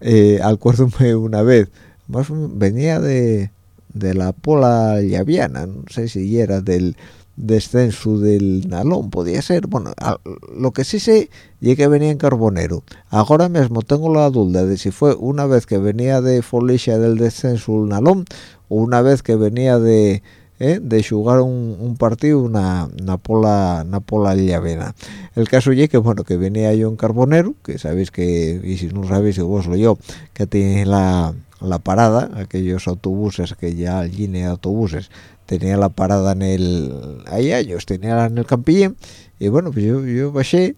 Speaker 2: Eh, acuérdame una vez venía de, de la pola llaviana, no sé si era del descenso del nalón, podía ser, bueno, lo que sí sé y que venía en carbonero. Ahora mismo tengo la duda de si fue una vez que venía de Folicia del descenso del nalón o una vez que venía de ¿eh? de jugar un, partido una, una pola una pola llavena el caso es que bueno que venía yo en carbonero que sabéis que y si no sabéis vos lo yo que tiene la la parada, aquellos autobuses, que ya línea de autobuses, tenía la parada en el, ahí ellos, tenía en el campillín, y bueno, pues yo, yo bajé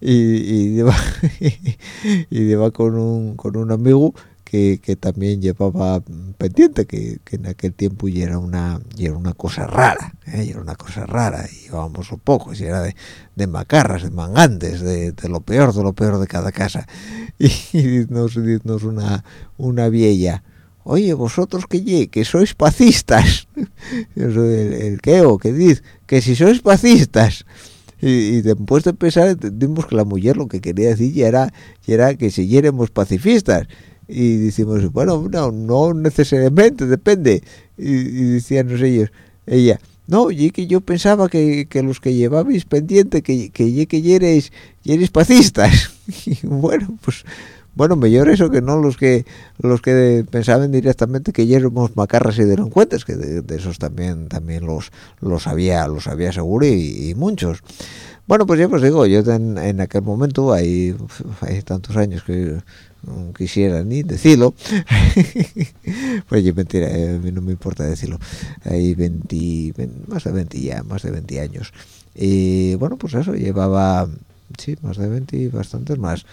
Speaker 2: y, y, iba, y iba con un, con un amigo que, que, también llevaba pendiente que, que, en aquel tiempo ya era una era una cosa rara ¿eh? era una cosa rara y llevábamos un poco y era de, de macarras de mangantes de, de, lo peor de lo peor de cada casa. Y, nos nos una una vieja oye vosotros que que sois pacistas. El, el qué o qué dice que si sois pacistas. Y, después de pensar entendimos que la mujer lo que quería decir ya era, ya era que si éramos pacifistas y decimos bueno no no necesariamente depende y, y decían ellos ella no y que yo pensaba que, que los que llevabais pendiente que que que eres eres pacistas y bueno pues bueno mejor eso que no los que los que pensaban directamente que éramos macarras y delincuentes que de, esos también también los los había los había seguro y, muchos. Bueno pues ya pues digo yo en, aquel momento hay hay tantos años que no quisiera ni decirlo. Pues yo mentira eh, a mí no me importa decirlo. Hay 20, más de 20 ya más de 20 años. Y bueno pues eso llevaba sí más de 20 bastantes más.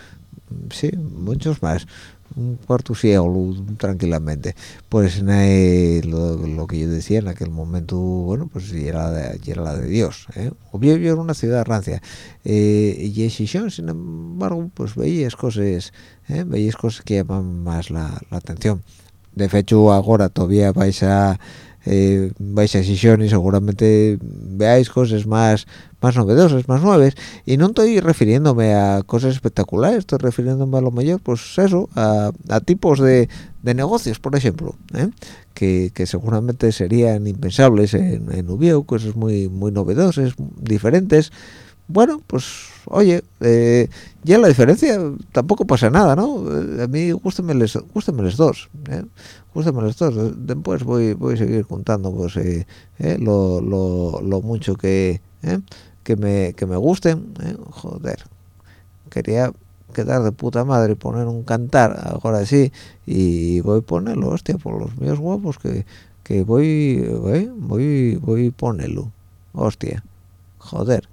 Speaker 2: Sí muchos más un cuarto cielo tranquilamente pues eh, lo, lo, que yo decía en aquel momento bueno pues era, de, era la de Dios ¿eh? Oviedo era una ciudad rancia eh, y Exixón sin embargo pues veías cosas ¿eh? veías cosas que llaman más la, la atención de hecho ahora todavía vais a eh, vais a sesión y seguramente veáis cosas más más novedosas, más nuevas y no estoy refiriéndome a cosas espectaculares, estoy refiriéndome a lo mayor, pues eso, a, tipos de, de, negocios, por ejemplo, ¿eh? que, que, seguramente serían impensables en, en Ubieu, cosas muy muy novedosas, diferentes, bueno, pues oye, eh, ya la diferencia tampoco pasa nada, ¿no? A mí gústenme los dos, ¿eh? Gústenme los dos. Después voy, voy a seguir contando pues eh, eh lo, lo, lo, mucho que, que, me, que me gusten. Joder, quería quedar de puta madre y poner un cantar, ahora sí, y voy a ponerlo, hostia, por los míos guapos que, que voy, voy, voy, ponerlo, hostia, joder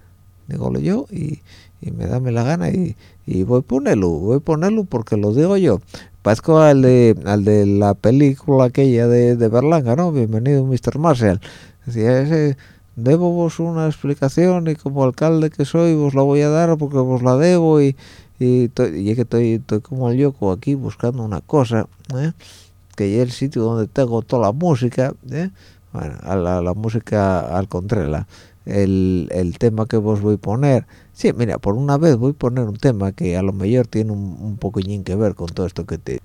Speaker 2: dígolo yo y, y me dame la gana y, y, voy a ponerlo, voy a ponerlo porque lo digo yo. Parezco al de, al de la película aquella de, de Berlanga, ¿no? Bienvenido Mr. Marshall. Decía, ese, debo vos una explicación y como alcalde que soy vos la voy a dar porque vos la debo y, y, y que estoy, estoy como el yoco aquí buscando una cosa, ¿eh? que es el sitio donde tengo toda la música, ¿eh? bueno, a la, la música al Contrela el, el, tema que vos voy a poner. Sí, mira, por una vez voy a poner un tema que a lo mejor tiene un, un poquillín que ver con todo esto que te...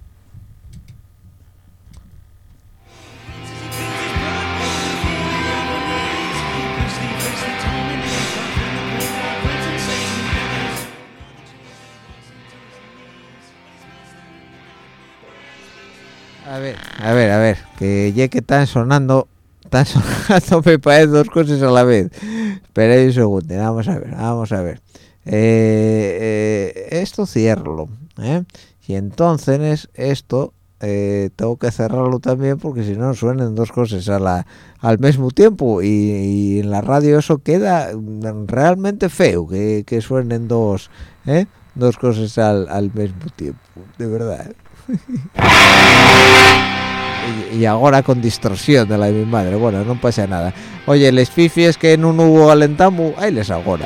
Speaker 2: A ver, a ver, a ver, que ya que están sonando están sonando me parece dos cosas a la vez espera un segundo vamos a ver vamos a ver eh, eh, esto cierro ¿eh? y entonces esto tengo que cerrarlo también porque si no suenan dos cosas a al mismo tiempo y, en la radio eso queda realmente feo que, que suenen dos dos cosas al, al mismo tiempo de verdad y, ahora con distorsión de la de mi madre. Bueno no pasa nada. Oye les fifies que en un hubo alentamu ahí les ahora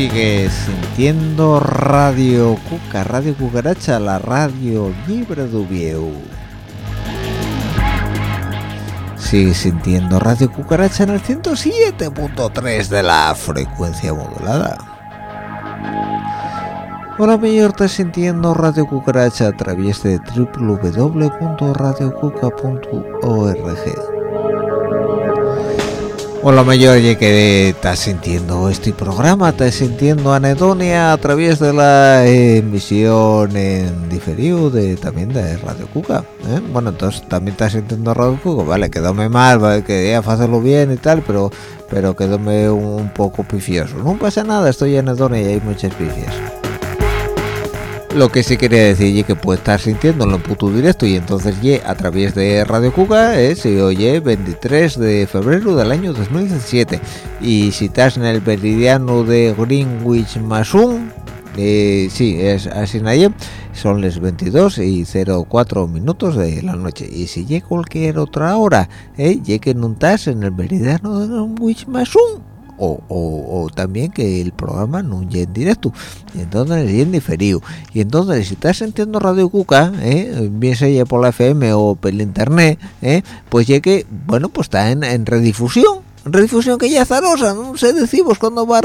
Speaker 2: sigue sintiendo Radio Cuca, Radio Cucaracha, la radio libre de Ubieu. Sigue sintiendo Radio Cucaracha en el 107.3 de la frecuencia modulada. Ahora mejor está sintiendo Radio Cucaracha a través de www.radiocuca.org. Hola mayor, oye que estás sintiendo este programa, estás sintiendo anedonia a través de la emisión en diferido de también de Radio Cuca. ¿eh? Bueno, entonces también estás sintiendo Radio Cuca, vale, quedóme mal, vale, quería hacerlo bien y tal, pero pero quedóme un poco pifioso. No pasa nada, estoy en anedonia y hay muchas pifias. Lo que sí quería decir es que puede estar sintiendo en puto directo y entonces ye a través de Radio Cuca eh, se oye 23 de febrero del año 2017 y si estás en el meridiano de Greenwich más un eh, sí, es así nadie son las 22 y 04 minutos de la noche. Y si llega cualquier otra hora eh, que no estás en el meridiano de Greenwich más o, también que el programa no llegue en directo entonces llegue en diferido y entonces si estás sintiendo Radio Cuca ¿eh? bien sea por la FM o por el internet ¿eh? pues llegue bueno pues está en, redifusión redifusión que ya es zarosa no sé decimos cuándo va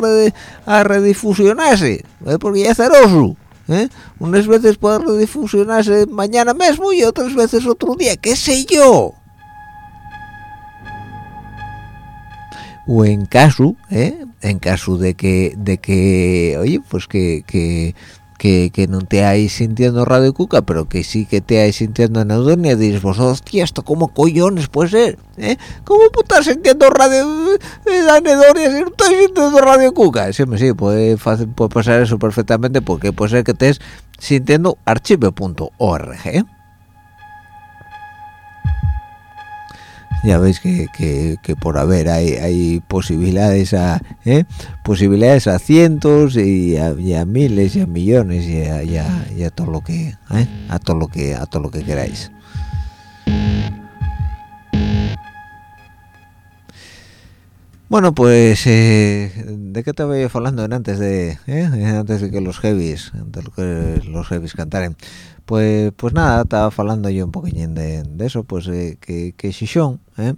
Speaker 2: a, redifusionarse ¿eh? porque ya es zaroso ¿eh? unas veces puede redifusionarse mañana mismo y otras veces otro día qué sé yo o en caso ¿eh? en caso de que de que oye pues que, que que, no te hay sintiendo Radio Cuca, pero que sí que te hay sintiendo anedonia, dices vos, hostia, ¿esto cómo cojones puede ser? ¿Eh? ¿Cómo puta sintiendo Radio eh, Anedonia si no estoy sintiendo Radio Cuca? Sí, sí, puede, pasar eso perfectamente, porque puede ser que estés sintiendo archive.org, ¿eh? Ya veis que, por haber hay, hay posibilidades a ¿eh? posibilidades a cientos y a, miles y a millones y a, todo lo que ¿eh? a todo lo que a todo lo que queráis bueno pues eh, de qué te voy hablando antes de antes de que los heavies de que los heavies cantaren pues pues nada estaba hablando yo un poquillín de, eso pues eh, que que Xixón ¿eh?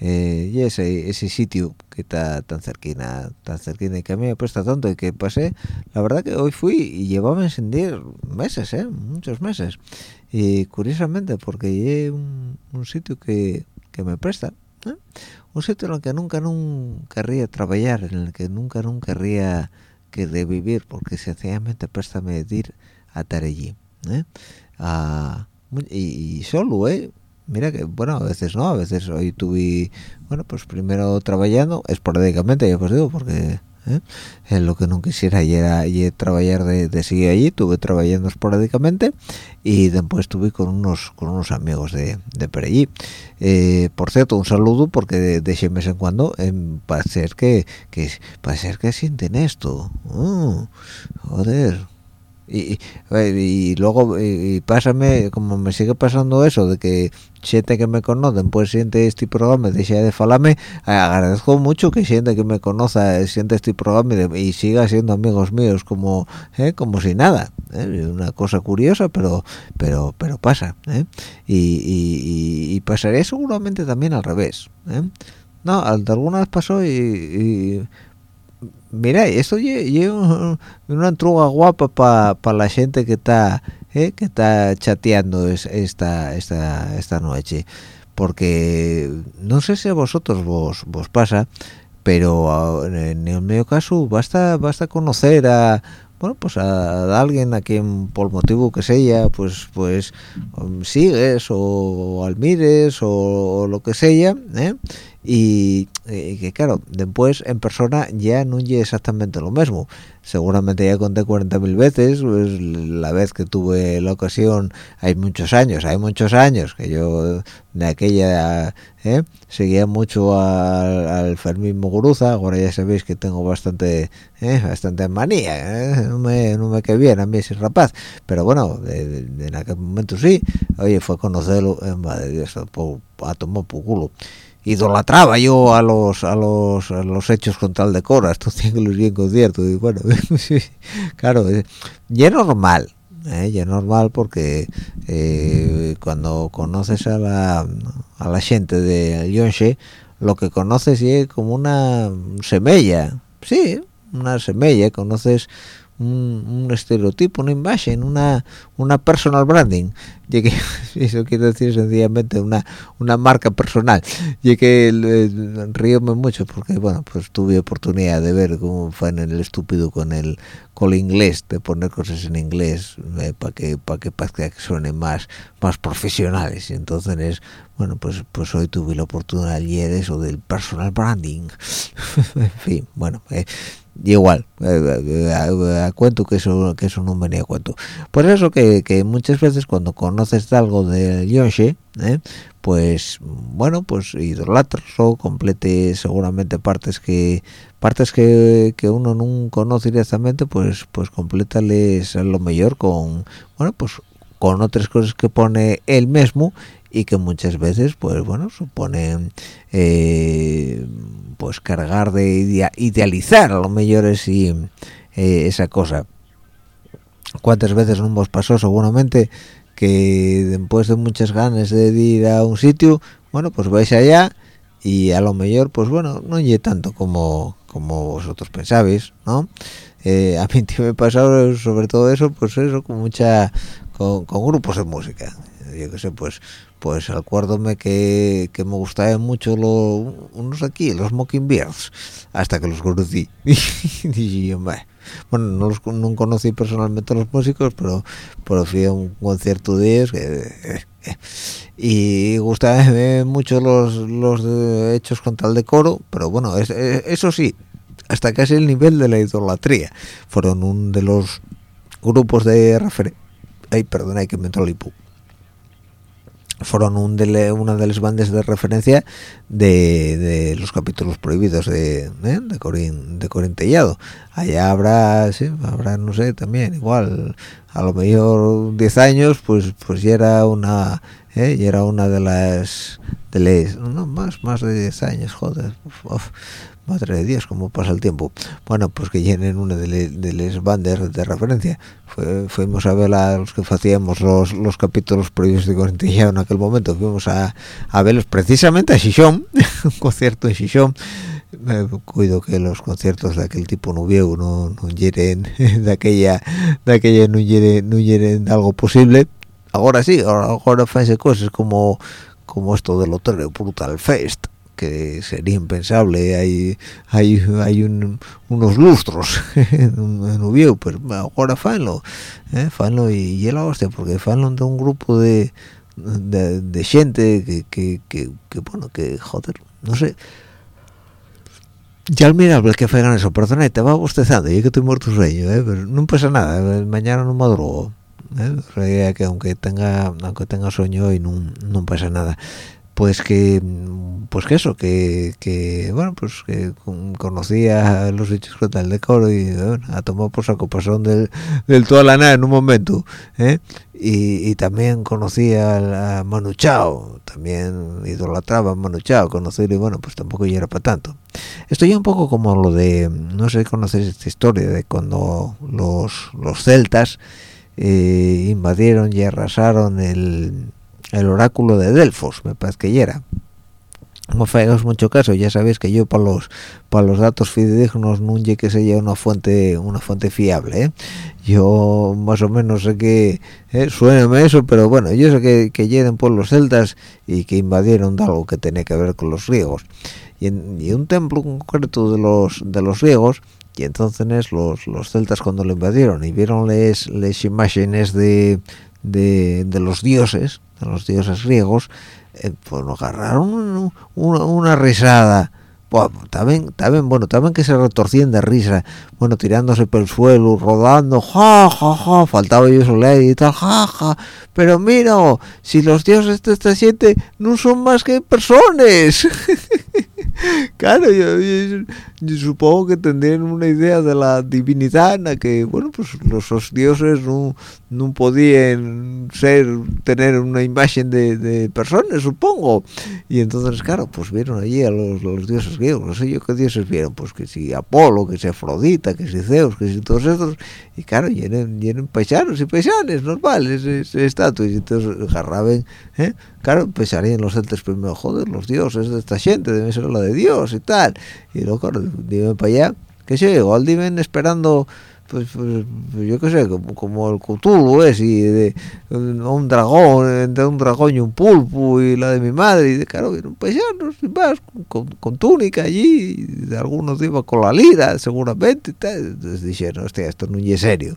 Speaker 2: eh, y ese ese sitio que está tan cerquina tan cerquina y que a mí me presta tanto y que pasé la verdad que hoy fui y llevaba en meses eh muchos meses y curiosamente porque es un, sitio que, que me presta ¿eh? un sitio en el que nunca nunca querría trabajar en el que nunca nunca querría que de vivir porque sencillamente presta a ir a estar allí ¿eh? Ah, y, solo, ¿eh? Mira que, bueno, a veces no, a veces hoy tuve, bueno, pues primero trabajando, esporádicamente, ya pues digo, porque ¿eh? lo que no quisiera y era trabajar de, seguir allí, tuve trabajando esporádicamente y después estuve con unos con unos amigos de, de por allí. Eh, por cierto, un saludo porque de, de vez en cuando eh, parece que, que parece que sienten esto. Oh, joder, y, y, luego y, pásame como me sigue pasando eso de que gente que me conocen pues siente este programa deja de falarme agradezco mucho que gente que me conoce siente este programa y, siga siendo amigos míos como ¿eh? como si nada ¿eh? una cosa curiosa pero pero pero pasa ¿eh? y, pasaría seguramente también al revés no algunas pasó y mira esto es una entruga guapa para la gente que está eh, que está chateando esta esta esta noche porque no sé si a vosotros vos vos pasa pero en el medio caso basta basta conocer a bueno pues a, alguien a quien por motivo que sea pues pues um, sigues o, admires o, lo que sea ¿eh? Y, que claro después en persona ya no es exactamente lo mismo seguramente ya conté 40.000 veces pues, la vez que tuve la ocasión hay muchos años hay muchos años que yo de aquella ¿eh? seguía mucho al, Fermín Muguruza ahora ya sabéis que tengo bastante ¿eh? bastante manía ¿eh? no me no me bien a mí ese rapaz pero bueno en aquel momento sí oye fue conocerlo en Madrid a tomar por culo idolatraba yo a los a los los hechos con tal de cora estos los bien conciertos y bueno claro ya es normal ¿eh? es normal porque eh, cuando conoces a la a la gente de Yonshe lo que conoces es como una semilla sí una semilla conoces un, estereotipo, una imagen, una, una personal branding. Y que eso quiere decir sencillamente una, una marca personal. Y que eh, ríome mucho porque, bueno, pues tuve oportunidad de ver cómo fue en el estúpido con el con el inglés, de poner cosas en inglés eh, para que para que parezca que suenen más más profesionales. Y entonces, bueno, pues pues hoy tuve la oportunidad de eso del personal branding. en fin, bueno, eh, igual eh, a, cuento que eso que eso no venía a cuento por eso que, muchas veces cuando conoces algo de Yoshi ¿eh? pues bueno pues idolatras o complete seguramente partes que partes que, que uno no conoce directamente pues pues complétales a lo mejor con bueno pues con otras cosas que pone él mismo y que muchas veces pues bueno suponen eh, pues cargar de idealizar a lo mejor es eh, esa cosa. Cuántas veces no nos pasó seguramente que después de muchas ganas de ir a un sitio bueno pues vais allá y a lo mejor pues bueno no llegue tanto como como vosotros pensabais no eh, a mí me ha pasado sobre todo eso pues eso con mucha con, con grupos de música. Yo qué sé pues pues acuérdome que, que me gustaban mucho los unos aquí los Mockingbirds hasta que los conocí. Y bueno no los no conocí personalmente a los músicos pero pero fui a un concierto de ellos que, eh, y gustaban mucho los los hechos con tal de coro pero bueno eso sí hasta casi el nivel de la idolatría. Fueron un de los grupos de referencia ay perdona que me entró el fueron un de una de las bandas de referencia de, los capítulos prohibidos de, ¿eh? de Corín de Corintellado allá habrá sí, habrá no sé también igual a lo mejor 10 años pues pues ya era una ¿eh? ya era una de las de las no más más de 10 años joder madre de Dios cómo pasa el tiempo bueno pues que llenen una de, las bandas de referencia. Fuimos a ver a los que hacíamos los, los capítulos previos de Corintellado en aquel momento. Fuimos a, a verlos precisamente a Xixón un concierto en Xixón. Me cuido que los conciertos de aquel tipo no no no hieren de aquella de aquella no hieren no hieren algo posible. Ahora sí ahora, ahora cosas como como esto del hotel Brutal Fest que sería impensable. Hay hay hay unos lustros en, un pero ahora fanlo eh, fanlo y, y la hostia porque fanlo de un grupo de de, gente que, que, que, bueno que joder no sé. Ya al mirar que fue eso. Perdona te va bostezando y que estoy muerto sueño ¿eh? pero no pasa nada mañana no madrugo ¿eh? que aunque tenga aunque tenga sueño y no, no pasa nada pues que pues que eso que, que bueno pues que conocía los hechos con tal y bueno, a tomar por saco pasón del, del toda la nada en un momento ¿eh? y, también conocía a Manu Chao también idolatraba a Manu Chao conocerlo y bueno pues tampoco ya era para tanto esto ya un poco como lo de no sé conoces esta historia de cuando los los celtas eh, invadieron y arrasaron el el oráculo de Delfos, me parece que ya era. No hagas mucho caso, ya sabéis que yo para los para los datos fidedignos no que sea una fuente una fuente fiable. ¿eh? Yo más o menos sé que eh, suena eso, pero bueno, yo sé que, que lleguen por los celtas y que invadieron de algo que tenía que ver con los griegos. Y, en, un templo concreto de los de los griegos y entonces los, los celtas cuando lo invadieron y vieron las imágenes de, de, de los dioses los dioses griegos, eh, pues nos agarraron una, risada. también, también, bueno, también que se retorcían de risa, bueno, tirándose por el suelo, rodando, ja, ja, ja, faltaba yo soledad y tal, ja, ja, pero mira, si los dioses de esta gente no son más que personas, claro, yo, supongo que tendrían una idea de la divinidad en la que, bueno, pues los dioses no, no podían ser, tener una imagen de, personas, supongo. Y entonces, claro, pues vieron allí a los, dioses griegos, no sé yo qué dioses vieron, pues que si Apolo, que si Afrodita, que si Zeus, que si todos estos, y claro, llenen, llenen paisanos y paisanes, normales, estatuas, y entonces agarraban, ¿eh? Claro, pensarían los entes primero, joder, los dioses de esta gente, deben ser la de Dios y tal, y luego, dime para allá, que sé, igual deben esperando pues, pues, yo qué sé, como, el Cthulhu es, y de un dragón, entre un dragón y un pulpo, y la de mi madre, y de claro, un paisano, sin más, con, túnica allí, y algunos iba con la lira, seguramente, y tal. entonces dijeron, hostia, esto no es serio.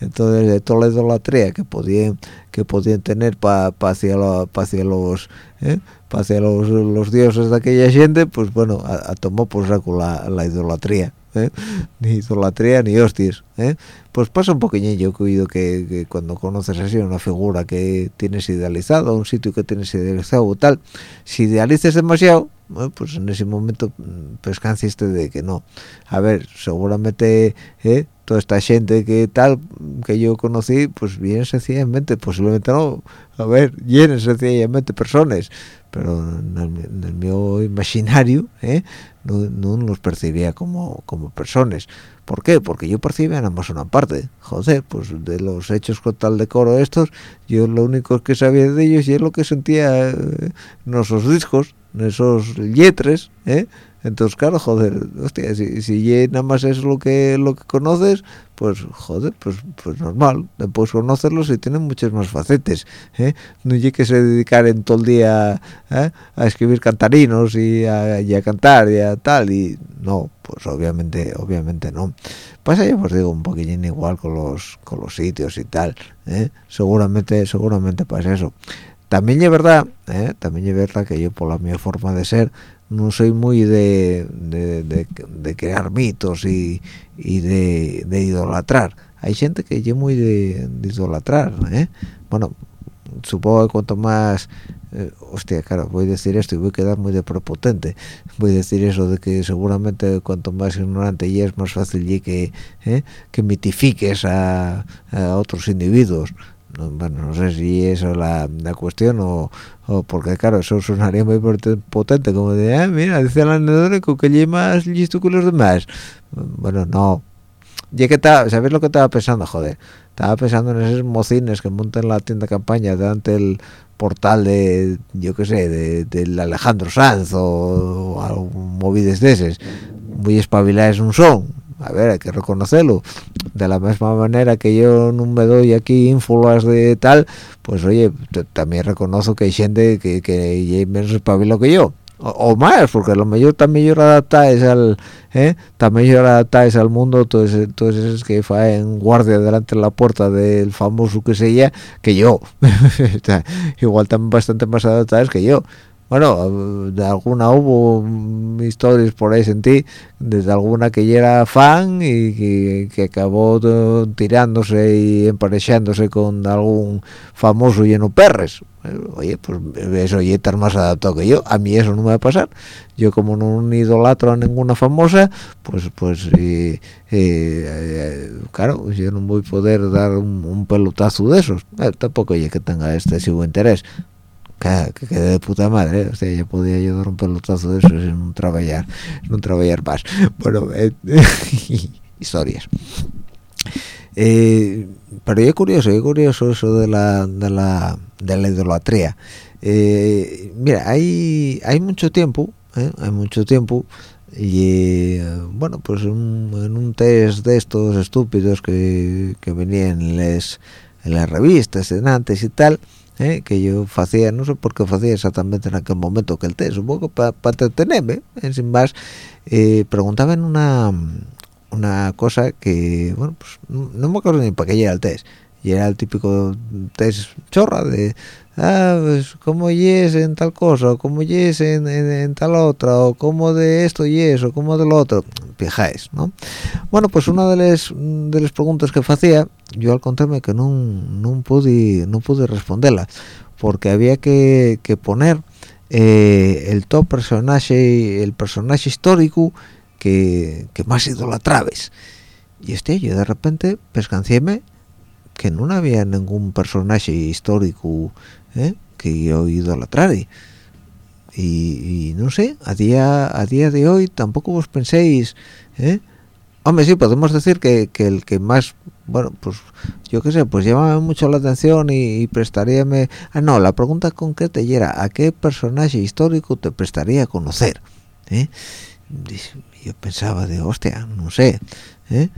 Speaker 2: Entonces, de toda la idolatría que podían, que podían tener para pa hacia, los... ¿eh? los, dioses de aquella gente, pues bueno, a, tomó por saco la idolatría. ¿Eh? ni idolatría ni hostias ¿eh? pues pasa un poquillo he oído que, cuando conoces así una figura que tienes idealizado un sitio que tienes idealizado o tal si idealices demasiado pues en ese momento mm, pescanciste de que no a ver seguramente ¿eh? toda esta gente que tal que yo conocí pues bien sencillamente posiblemente no a ver vienen sencillamente personas pero en el, en mío imaginario ¿eh? No, no, los percibía como, como personas ¿por qué? porque yo percibía nada más una parte joder, pues de los hechos con tal decoro estos yo lo único que sabía de ellos y es lo que sentía en esos discos en esos letres ¿eh? Entonces claro joder hostia si, si nada más es lo que lo que conoces pues joder pues pues normal después conocerlos y tienen muchas más facetes ¿eh? no hay que se dedicar en todo el día ¿eh? a escribir cantarinos y a, y a, cantar y a tal y no pues obviamente obviamente no pasa ya pues digo un poquillín igual con los con los sitios y tal ¿eh? seguramente seguramente pasa eso también es verdad ¿eh? también es verdad que yo por la mi forma de ser no soy muy de, de, crear mitos y, y de, idolatrar. Hay gente que es muy de, idolatrar, ¿eh? Bueno, supongo que cuanto más... Eh, hostia, claro, voy a decir esto y voy a quedar muy de prepotente. Voy a decir eso de que seguramente cuanto más ignorante y es más fácil y que, ¿eh? que mitifiques a, a otros individuos bueno, no sé si eso es la, la cuestión o, o, porque claro, eso sonaría muy potente, como de, ah, mira, dice la anedónico que lleva más listo que los demás. Bueno, no. Ya que estaba, ¿sabes lo que estaba pensando? Joder, estaba pensando en esos mocines que montan la tienda campaña delante del portal de, yo qué sé, del de, Alejandro Sanz o, o, movides de esos. Muy espabilados un son a ver, hay que reconocerlo. De la misma manera que yo no me doy aquí ínfulas de tal, pues oye, también reconozco que hay gente que, que menos espabilo que yo. O, más, porque lo mejor también yo adaptáis al, ¿eh? también yo adaptáis al mundo, todos, esos que en guardia delante de la puerta del famoso que sea, que yo. Igual también bastante más adaptados que yo bueno, de alguna hubo historias por ahí sentí, desde alguna que ya era fan y que, acabó tirándose y emparechándose con algún famoso lleno perres. Oye, pues eso y estar más adaptado que yo. A mí eso no me va a pasar. Yo como no idolatro a ninguna famosa, pues pues eh, claro, yo no voy a poder dar un, pelotazo de esos. Eh, tampoco hay que tenga este interés que, quede de puta madre ¿eh? o sea ya podía yo dar un pelotazo de eso en un trabajar en un trabajar más bueno eh, historias eh, pero es curioso es curioso eso de la de la de la idolatría mira hay hay mucho tiempo hay mucho tiempo y bueno pues en un test de estos estúpidos que, que venían en las, en las revistas en antes y tal ¿eh? que yo hacía, no sé por qué hacía exactamente en aquel momento que el test, un poco para entretenerme, ¿eh? sin más, eh, preguntaban una, una cosa que, bueno, pues no, me acuerdo ni para qué era el test, y era el típico test chorra de ah, pues cómo es en tal cosa, o cómo es en, en, tal otra, o cómo de esto y eso, cómo de lo otro, fijáis, ¿no? Bueno, pues una de las de las preguntas que hacía, yo al contarme que no, no pude no pude responderla, porque había que, que poner eh, el top personaje el personaje histórico que, que más idolatrabes y este yo de repente pescanciéme que no había ningún personaje histórico ¿eh? que yo idolatrare y, y, no sé a día a día de hoy tampoco vos penséis ¿eh? hombre sí podemos decir que, que, el que más bueno pues yo qué sé pues llama mucho la atención y, y prestaríame ah no la pregunta concreta era a qué personaje histórico te prestaría a conocer ¿eh? yo pensaba de hostia no sé ¿eh?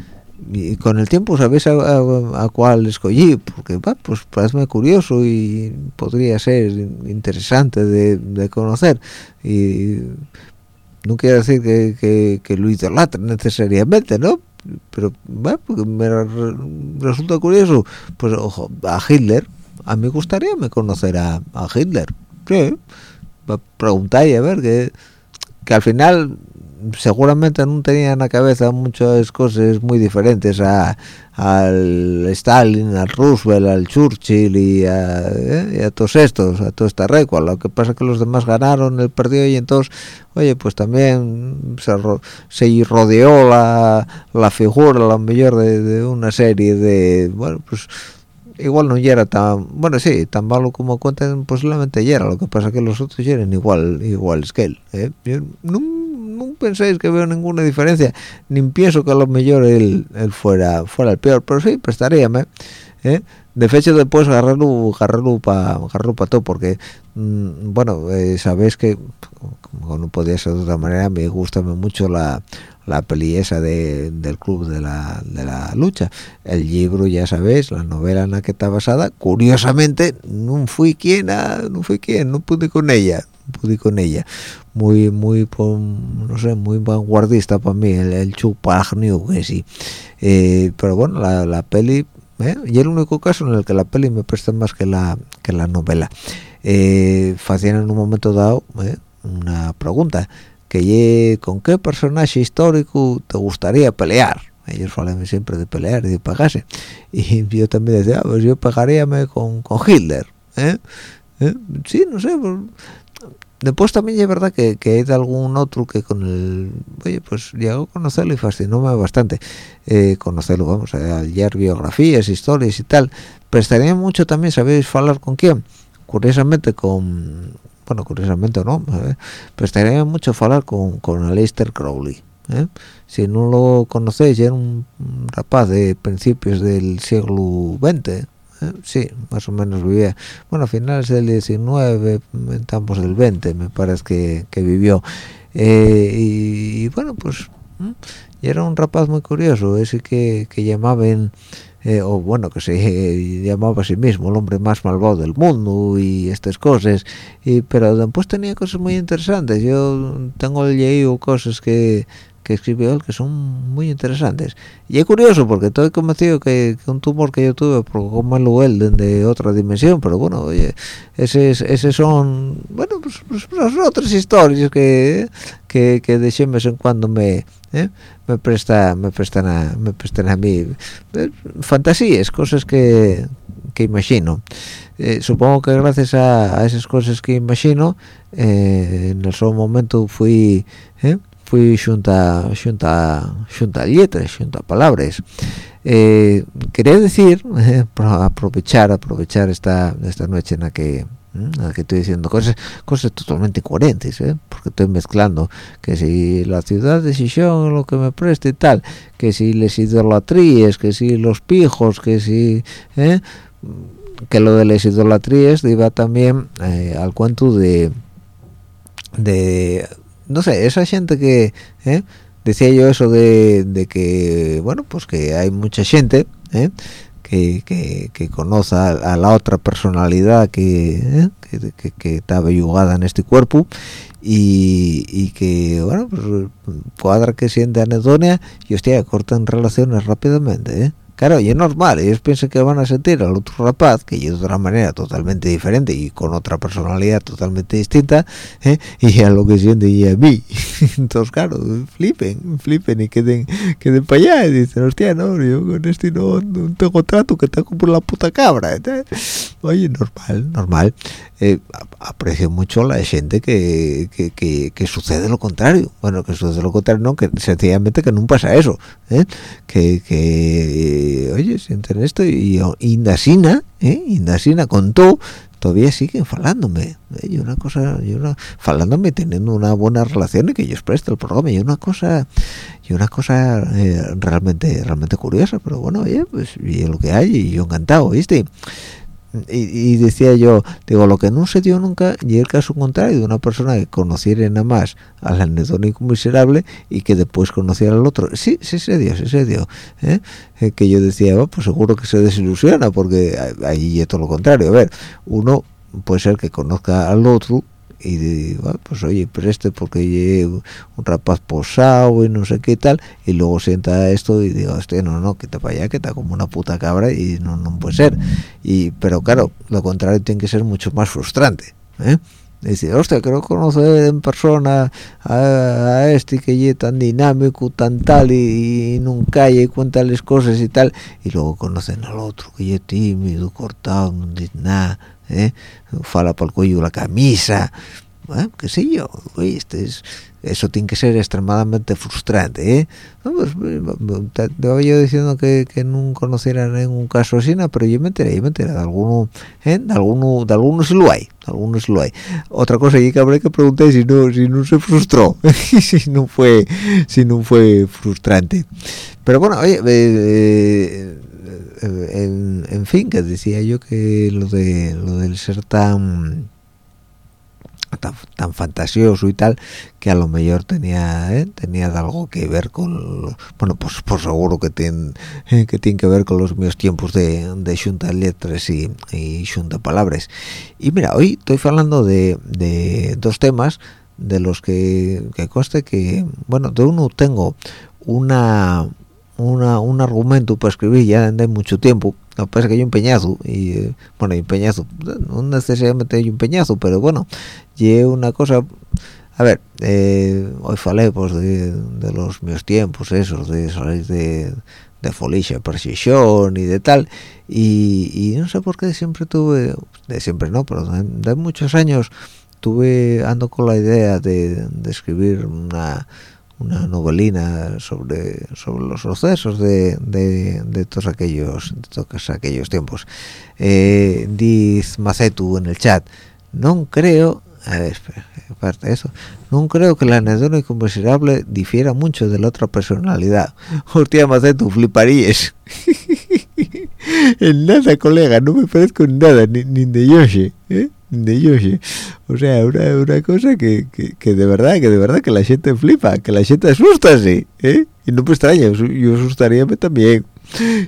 Speaker 2: Y con el tiempo sabéis a, a, a, cuál escogí porque va, pues parece curioso y podría ser interesante de, conocer. Y no quiero decir que, que, que lo idolatre necesariamente no pero va, porque me resulta curioso. Pues ojo, a Hitler a mí gustaría me conocer a, a Hitler. Sí preguntáis a ver que, que al final seguramente no tenía en la cabeza muchas cosas muy diferentes a, al Stalin, al Roosevelt, al Churchill y a, ¿eh? a todos estos, a toda esta recua. Lo que pasa es que los demás ganaron, el perdió y entonces, oye, pues también se, rodeó la, la figura, la mejor de, una serie de, bueno, pues igual no era tan bueno sí tan malo como cuentan posiblemente ya era lo que pasa que los otros eran igual iguales que él ¿eh? Penséis que veo ninguna diferencia. Ni pienso que a lo mejor él, fuera fuera el peor pero sí prestaríame ¿eh? de fecha después agarrarlo agarrarlo para para todo porque mmm, bueno eh, sabéis que como no podía ser de otra manera me gusta mucho la la peli esa de, del club de la, de la lucha. El libro ya sabéis la novela en la que está basada curiosamente no fui quien no fui quien no pude con ella pude con ella muy muy no sé muy vanguardista para mí el, el Chupagniu que sí eh, pero bueno la, la peli ¿eh? y el único caso en el que la peli me presta más que la que la novela eh, hacían en un momento dado ¿eh? una pregunta que con qué personaje histórico te gustaría pelear ellos hablan siempre de pelear y de pagarse y yo también decía pues yo pagaríame con, con Hitler ¿eh? ¿Eh? sí no sé pues, después también es verdad que, que, hay algún otro que con el oye pues llegó a conocerlo y fascinóme bastante eh, conocerlo vamos a leer biografías historias y tal pero estaría mucho también sabéis hablar con quién curiosamente con bueno, curiosamente no, ¿eh? pero estaría mucho hablar con, con Aleister Crowley. ¿eh? Si no lo conocéis, era un rapaz de principios del siglo XX, ¿eh? Sí, más o menos vivía, bueno, a finales del 19, estamos del 20, me parece que, que vivió. Eh, y, bueno, pues, y era un rapaz muy curioso, ese que, que llamaban eh, o bueno que se llamaba a sí mismo el hombre más malvado del mundo y estas cosas. Y pero después tenía cosas muy interesantes. Yo tengo leído cosas que que escribió él que son muy interesantes y es curioso porque estoy convencido que, que un tumor que yo tuve provocó él de otra dimensión pero bueno oye ese son bueno pues, pues, pues, otras historias que que, que de vez en cuando me ¿eh? me presta me prestan a me prestan a mí eh, fantasías cosas que, que imagino eh, supongo que gracias a, a, esas cosas que imagino eh, en el solo momento fui ¿eh? Fui junta junta junta letras junta palabras eh, quería decir eh, aprovechar aprovechar esta esta noche en la que estoy diciendo cosas cosas totalmente coherentes ¿eh? porque estoy mezclando que si la ciudad de Sichón lo que me preste y tal que si les idolatrías que si los pijos que si ¿eh? que lo de las idolatrías iba también eh, al cuento de de no sé esa gente que ¿eh? decía yo eso de, de, que bueno pues que hay mucha gente ¿eh? que, que, que conoce a, la otra personalidad que, ¿eh? que, que, está yugada en este cuerpo y, y que bueno pues cuadra que siente anedonia y hostia cortan relaciones rápidamente ¿eh? Claro y es normal ellos piensan que van a sentir al otro rapaz que yo de otra manera totalmente diferente y con otra personalidad totalmente distinta ¿eh? y a lo que siente y a mí entonces claro flipen flipen y queden queden para allá y dicen hostia no yo con este no, tengo trato que tengo por la puta cabra oye normal normal eh, aprecio mucho la gente que, que, que, sucede lo contrario bueno que sucede lo contrario no que sencillamente que no pasa eso ¿eh? que, que oye sienten esto y Indasina ¿eh? Indasina contó todavía siguen falándome ¿eh? y una cosa y una falándome teniendo una buena relación y que ellos prestan el programa y una cosa y una cosa eh, realmente realmente curiosa pero bueno oye pues y lo que hay y yo encantado viste y, decía yo, digo, lo que no se dio nunca y el caso contrario de una persona que conociera nada más al anedónico miserable y que después conociera al otro. Sí, sí se dio, sí se dio. ¿eh? Eh, que yo decía, oh, pues seguro que se desilusiona porque ahí es todo lo contrario. A ver, uno puede ser que conozca al otro y digo, ah, pues oye, preste porque llevo un rapaz posado y no sé qué tal, y luego sienta esto y digo, este no, no, que te para allá, que está como una puta cabra y no, no puede ser. y Pero claro, lo contrario tiene que ser mucho más frustrante. ¿eh? Dice, hostia, creo conocer en persona a, este que es tan dinámico, tan tal, y, nunca y cuenta las cosas y tal, y luego conocen al otro que es tímido, cortado, no dice nada, ¿eh? fala por el cuello la camisa, ¿eh? qué sé yo, este es, eso tiene que ser extremadamente frustrante, ¿eh? No, pues, yo diciendo que, que no conociera ningún caso así, pero yo me enteré, yo me enteré de alguno, ¿eh? de alguno, de algunos lo hay, de algunos lo hay. Otra cosa que habrá que preguntar si no, si no se frustró, si no fue, si no fue frustrante. Pero bueno, oye, eh, en, en, fin que decía yo que lo de lo del ser tan tan, fantasioso y tal que a lo mejor tenía ¿eh? tenía algo que ver con bueno pues por seguro que tiene que tiene que ver con los míos tiempos de, de junta letras y, y junta palabras y mira hoy estoy hablando de, de dos temas de los que, que conste que bueno de uno tengo una un argumento para escribir ya de mucho tiempo. Lo que pasa es que hay un peñazo y eh, bueno hay un peñazo. No necesariamente hay un peñazo pero bueno y una cosa a ver eh, hoy falé pues de, los mis tiempos esos de salir de de Folicia Precisión y de tal y, no sé por qué siempre tuve de siempre no pero de, muchos años tuve ando con la idea de, de escribir una una novelina sobre sobre los sucesos de, de, todos aquellos de todos aquellos tiempos. Eh, Macetu en el chat no creo a ver aparte de eso no creo que la anedónico miserable difiera mucho de la otra personalidad hostia Macetu fliparíes. En nada colega no me parezco en nada ni, ni de Yoshi ¿eh? De Yoshi o sea una, una cosa que, que, de verdad que de verdad que la gente flipa que la gente asusta así ¿eh? y no me extraña yo asustaría también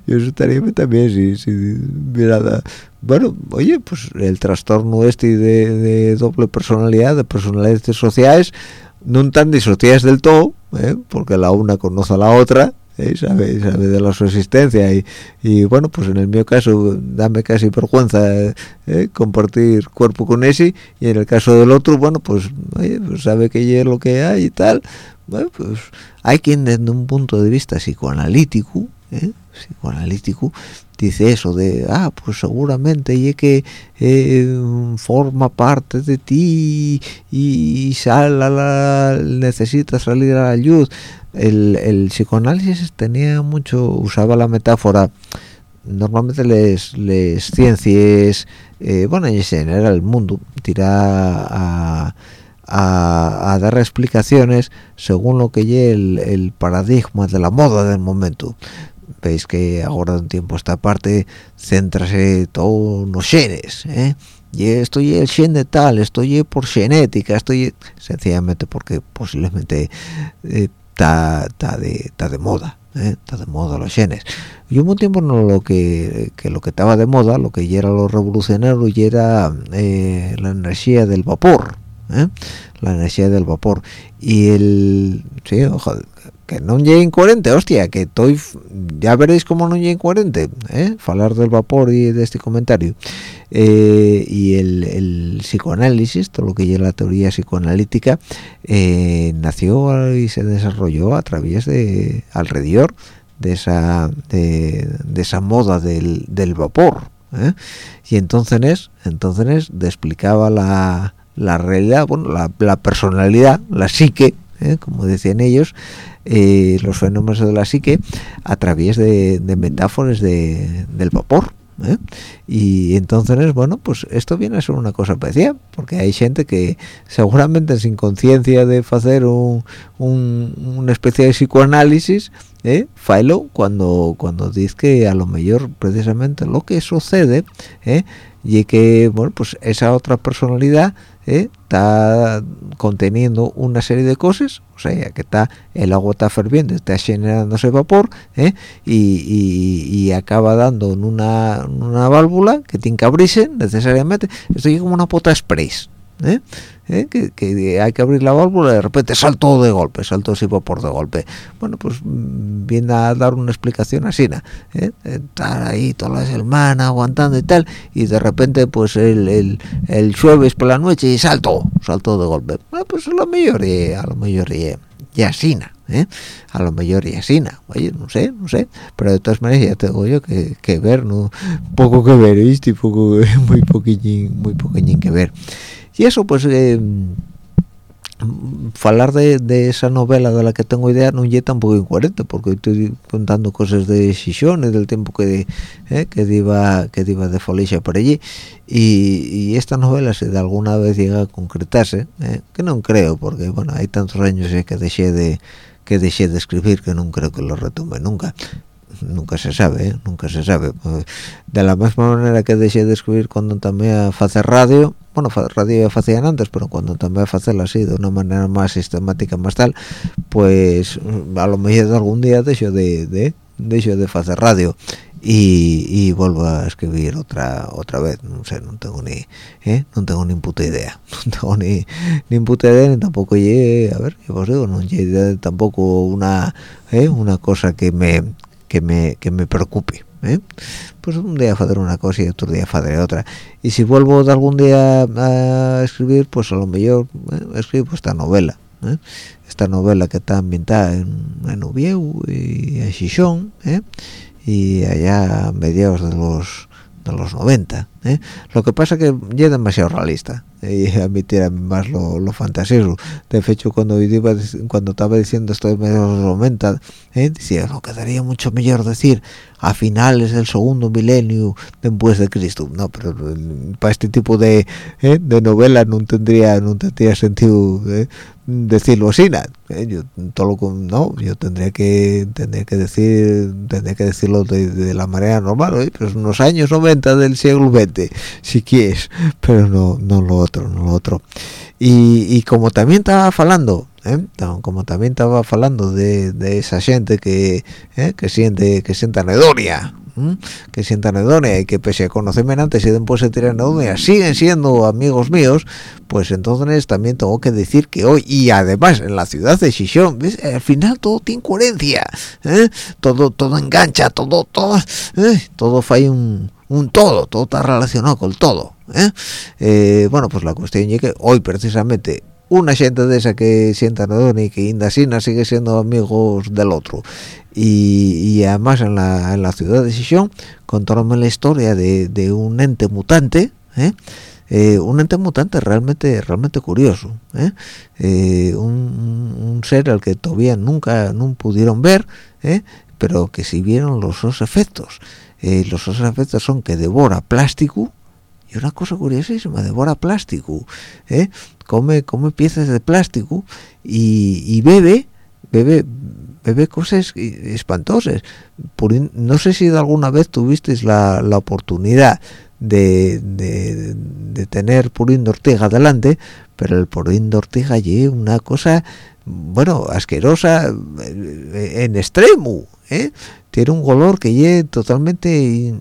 Speaker 2: yo asustaría también si, si mirada bueno oye pues el trastorno este de, de doble personalidad de personalidades sociales no tan disociadas del todo ¿eh? porque la una conoce a la otra ¿eh? sabe, sabe de la su existencia y, y, bueno pues en el mío caso dame casi vergüenza ¿eh? compartir cuerpo con ese y en el caso del otro bueno pues, pues sabe que es lo que hay y tal bueno, pues hay quien desde un punto de vista psicoanalítico ¿eh? psicoanalítico dice eso de ah pues seguramente y que eh, forma parte de ti y, sal la, necesita salir a la luz el, psicoanálisis tenía mucho usaba la metáfora normalmente les, les ciencias eh, bueno en general el mundo tira a, dar explicaciones según lo que lleve el, paradigma de la moda del momento veis que ahora de un tiempo esta parte centrase todo en los genes ¿eh? y estoy el gen de tal estoy por genética estoy sencillamente porque posiblemente está eh, de, de moda está de moda los genes y un tiempo no lo que, lo que estaba de moda lo que ya era lo revolucionario y era eh, la energía del vapor la energía del vapor y el sí, que no llegue incoherente, hostia, que estoy, ya veréis cómo no llegue incoherente, ¿eh? Falar del vapor y de este comentario. Eh, y el, psicoanálisis, todo lo que lleva la teoría psicoanalítica, eh, nació y se desarrolló a través de, alrededor de esa, de, esa moda del, del vapor. ¿eh? Y entonces, entonces explicaba la, la realidad, bueno, la, la personalidad, la psique, como decían ellos, eh, los fenómenos de la psique a través de, metáforas de, del vapor. ¿Eh? Y entonces, bueno, pues esto viene a ser una cosa parecida, porque hay gente que seguramente sin conciencia de hacer un, una especie de psicoanálisis, ¿eh? failo cuando cuando dice que a lo mejor precisamente lo que sucede ¿eh? y que bueno pues esa otra personalidad. Está conteniendo una serie de cosas o sea que está el agua está ferviendo está generándose vapor ¿eh? y, acaba dando en una, una válvula que tiene que abrirse necesariamente. Esto es como una pota express ¿eh? ¿Eh? Que, hay que abrir la válvula y de repente saltó de golpe, saltó ese vapor de golpe. Bueno, pues mm, viene a dar una explicación así, ¿eh? estar ahí toda la semana aguantando y tal, y de repente pues el, el, el jueves por la noche y saltó, saltó de golpe. Bueno, pues a lo mejor, a lo mejor y así, ¿eh? a lo mejor y así, oye, no sé, no sé, pero de todas maneras ya tengo yo que, que ver, no poco que ver, ¿viste? Poco, muy poquillín, muy poquillín que ver y eso pues eh, hablar de, esa novela de la que tengo idea no es tampoco incoherente porque estoy contando cosas de Xixón del tiempo que eh, que iba que iba de Folicia por allí. Y, esta novela si de alguna vez llega a concretarse eh, que no creo porque bueno hay tantos años que dejé de que dejé de escribir que no creo que lo retome nunca nunca se sabe, nunca se sabe. De la misma manera que dejé de escribir cuando también hacer radio, bueno, radio ya hacían antes, pero cuando también hacerla así, de una manera más sistemática, más tal, pues a lo mejor algún día dejo de, de, de hacer radio y, vuelvo a escribir otra otra vez no sé no tengo ni ¿eh? no tengo ni puta idea no tengo ni ni puta idea ni tampoco llegué a ver qué os digo no llegué tampoco una ¿eh? una cosa que me que me que me preocupe ¿eh? pues un día hacer una cosa y otro día hacer otra y si vuelvo de algún día a escribir pues a lo mejor ¿eh? escribo esta novela ¿eh? esta novela que está ambientada en, en Ubieu y en Xixón y allá a mediados de los de los 90 lo que pasa que ya es demasiado realista y admitir más lo, lo fantasioso de hecho cuando iba cuando estaba diciendo esto de de los 90 decía no quedaría mucho mejor decir a finales del segundo milenio después de Cristo no pero mm, para este tipo de ¿eh? de novela no tendría no tendría sentido ¿eh? decirlo así ¿eh? yo todo lo, no yo tendría que tendría que decir tendría que decirlo de, la manera normal ¿eh? pero unos años 90 del siglo XX si quieres pero no no lo otro no lo otro y, y como también estaba hablando ¿eh? como también estaba hablando de, esa gente que ¿eh? que siente que sienta anedonia que sienta anedonia y que pese a conocerme antes y después se tiran anedonia siguen siendo amigos míos pues entonces también tengo que decir que hoy y además en la ciudad de Xixón al final todo tiene coherencia ¿eh? todo todo engancha todo todo todo fue un, un todo todo está relacionado con todo bueno pues la cuestión es que hoy precisamente una gente de esa que sienta no y que Indasina sigue siendo amigos del otro y, además en la, la, ciudad de Sisión contaronme la historia de, un ente mutante ¿eh? Eh, un ente mutante realmente realmente curioso ¿eh? un, ser al que todavía nunca no pudieron ver pero que si vieron los dos efectos los dos efectos son que devora plástico y una cosa curiosísima devora plástico ¿eh? come come piezas de plástico y, bebe bebe bebe cosas espantosas no sé si de alguna vez tuvisteis la, oportunidad de, de, tener Purín Ortega delante pero el Purín Ortega allí una cosa bueno asquerosa eh, en extremo ¿eh? Tiene un olor que es totalmente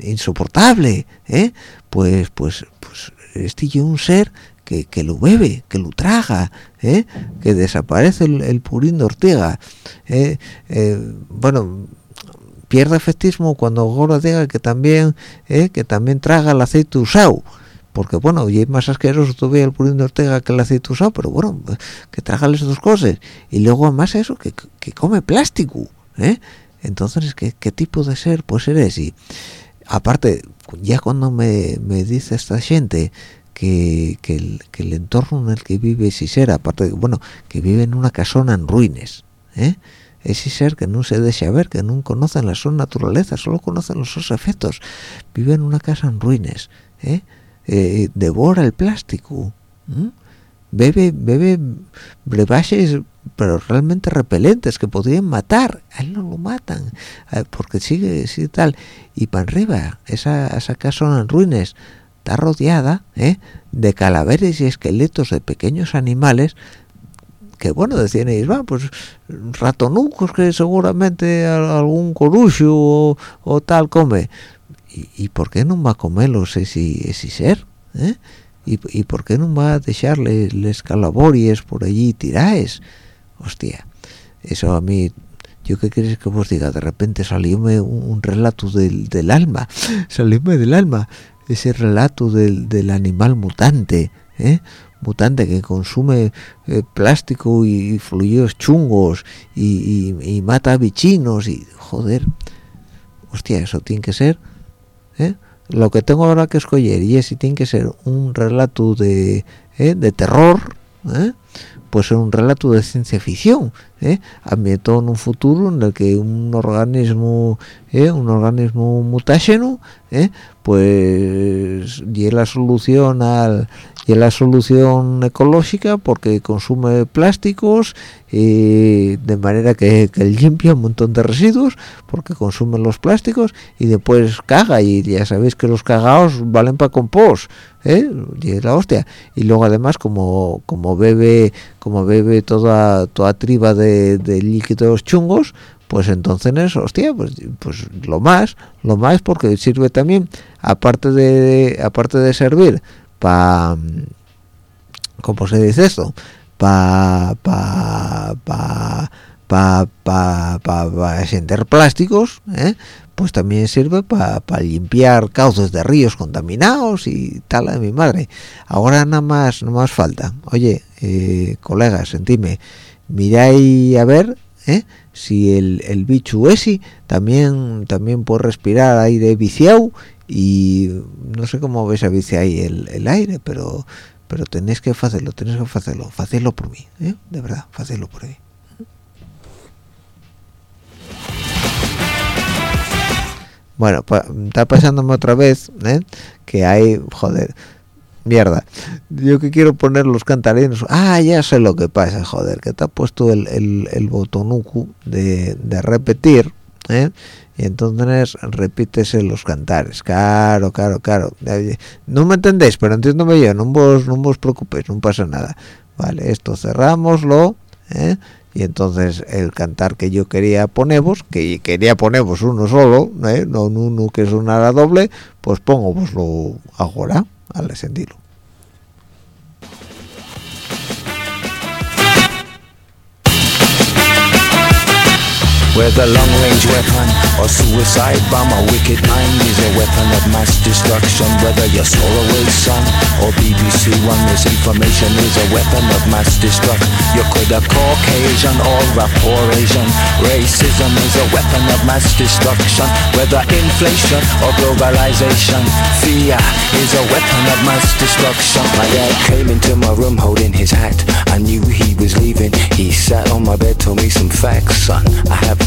Speaker 2: insoportable ¿eh? pues pues pues este es un ser que, que lo bebe, que lo traga, ¿eh? que desaparece el, purín de Ortega. ¿eh? Eh, bueno, pierde efectismo cuando Goro diga que también, que también traga el aceite usado porque bueno, y hay más asqueroso todavía el purín de Ortega que el aceite usado, pero bueno, que traga las dos cosas. Y luego además eso, que, que come plástico, ¿eh? Entonces, ¿qué, ¿qué, tipo de ser? Pues eres y aparte, ya cuando me, me dice esta gente que, que, el, entorno en el que vive ese ser, aparte bueno, que vive en una casona en ruines, ¿eh? ese ser que no se deja ver, que no conocen la su naturaleza, solo conocen los sus efectos, vive en una casa en ruines, ¿eh? Eh, devora el plástico, bebe, bebe brebajes pero realmente repelentes que podrían matar a él no lo matan porque sigue así tal y para arriba esa, esa casa en ruinas está rodeada ¿eh? de calaveres y esqueletos de pequeños animales que bueno decían ellos va pues ratonucos que seguramente algún corucho o, tal come ¿Y, ¿Y, por qué no va a comerlos ese, ese ser? ¿Eh? ¿Y, ¿Y, por qué no va a dejarle les calabories por allí tiraes? Hostia eso a mí yo qué queréis que os diga de repente salióme un, relato del, del, alma salióme del alma ese relato del, del animal mutante ¿eh? mutante que consume eh, plástico y, fluidos chungos y, y, mata bichinos y joder hostia eso tiene que ser ¿eh? lo que tengo ahora que escoger y es si tiene que ser un relato de, ¿eh? de terror ¿eh? Puede ser un relato de ciencia ficción ¿eh? ambientado en un futuro en el que un organismo ¿eh? un organismo mutágeno ¿eh? pues y la solución al y la solución ecológica porque consume plásticos y de manera que, que, limpia un montón de residuos porque consume los plásticos y después caga y ya sabéis que los cagados valen para compost ¿eh? y la hostia y luego además como como bebe como bebe toda toda triba de, de líquidos chungos pues entonces hostia pues pues lo más lo más porque sirve también aparte de aparte de servir para ¿cómo se dice esto? para pa, pa, pa, pa, pa, pa plásticos ¿eh? pues también sirve para limpiar cauces de ríos contaminados y tal de mi madre ahora nada más no más falta oye eh, colegas sentime miráis a ver ¿eh? si el, el bicho ese también también puede respirar aire viciado y no sé cómo ves a vicia ahí el, el, aire pero pero tenéis que hacerlo tenéis que hacerlo hacerlo por mí ¿eh? de verdad hacerlo por mí bueno pues, está pasándome otra vez ¿eh? que hay joder mierda yo que quiero poner los cantarinos ah ya sé lo que pasa joder que te ha puesto el, el, el de, de repetir ¿eh? Y entonces repítese los cantares. Claro claro claro. No me entendéis pero entiendo yo no vos no vos preocupéis no pasa nada. Vale esto cerramoslo ¿eh? y entonces el cantar que yo quería poneros que quería poneros uno solo ¿eh? no uno que una doble pues pongo lo ahora al sentido
Speaker 3: Whether long-range weapon or suicide bomb, a wicked mind is a weapon of mass destruction. Whether you're Solarway Sun or BBC One, misinformation is a weapon of mass destruction. You could have Caucasian or a poor Asian. Racism is a weapon of mass destruction. Whether inflation or globalization, fear is a weapon of mass destruction. My dad came into my room holding his hat. I knew he was leaving. He sat on my bed, told me some facts, son. I have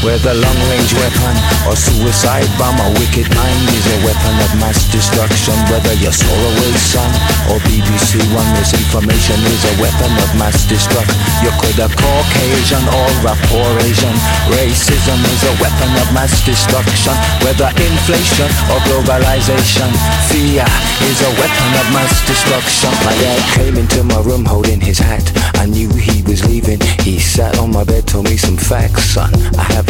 Speaker 3: Whether long-range weapon or suicide bomb A wicked mind is a weapon of mass destruction. Whether you're Solarway Sun or BBC One Misinformation is a weapon of mass destruction. You could have Caucasian or rapport Asian Racism is a weapon of mass destruction. Whether inflation or globalization Fear is a weapon of mass destruction. My dad came into my room holding his hat. I knew he was leaving. He sat on my bed, told me some facts, son. I have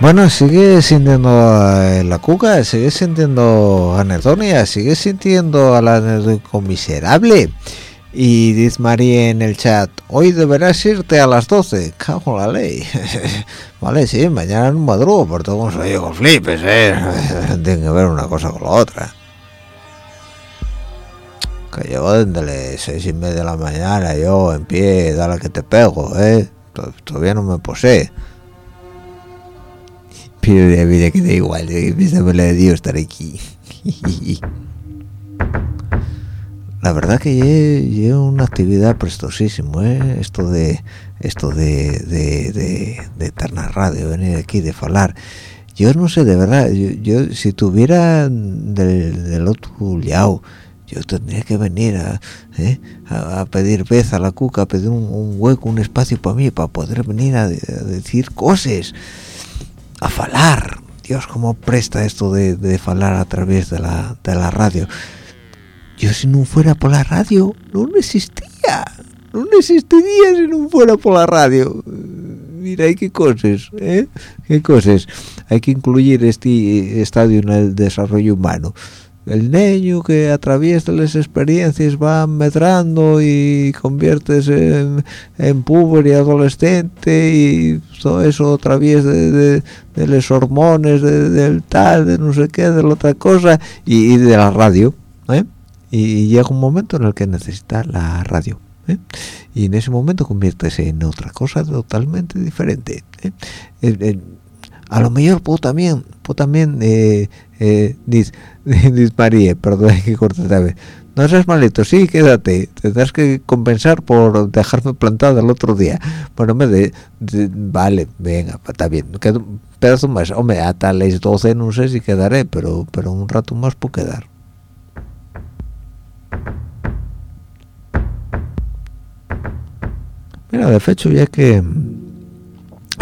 Speaker 2: Bueno, sigue sintiendo eh, la cuca, sigue sintiendo anedonia, sigue sintiendo al anécdota miserable. Y dice María en el chat, hoy deberás irte a las 12. Cago la ley. vale, sí, mañana no madrugo, por todo con soy con flipes, ¿eh? Tiene que ver una cosa con la otra. Que llevo desde las seis y media de la mañana, yo en pie, dale que te pego, ¿eh? Todavía no me posee. Pero de vida que da igual, me la de Dios estar aquí. la verdad que llevo una actividad prestosísimo ¿eh? esto de esto de de, de, de Radio venir aquí de hablar yo no sé de verdad yo, si tuviera del, otro lado yo tendría que venir a, ¿eh? a, pedir vez a la cuca a pedir un, hueco un espacio para mí para poder venir a, decir cosas a falar. Dios cómo presta esto de, de falar a través de la, de la radio yo si no fuera por la radio no existía. No existiría si no fuera por la radio. Mira hay qué cosas ¿eh? qué cosas hay que incluir este estadio en el desarrollo humano el niño que a través de las experiencias va medrando y conviértese en, en y adolescente y todo eso a través de, los hormones del tal, de no sé qué, de la otra cosa y, y de la radio. ¿eh? y llega un momento en el que necesita la radio ¿eh? y en ese momento conviértese en otra cosa totalmente diferente ¿eh? a lo mejor puedo también puedo también eh, María perdón que otra vez no seas malito, sí, quédate, tendrás que compensar por dejarme plantada el otro día. Bueno, me de, vale, venga, está bien, quedo un pedazo más, hombre, hasta las 12 no sé si quedaré, pero pero un rato más puedo quedar. Mira, de hecho, ya que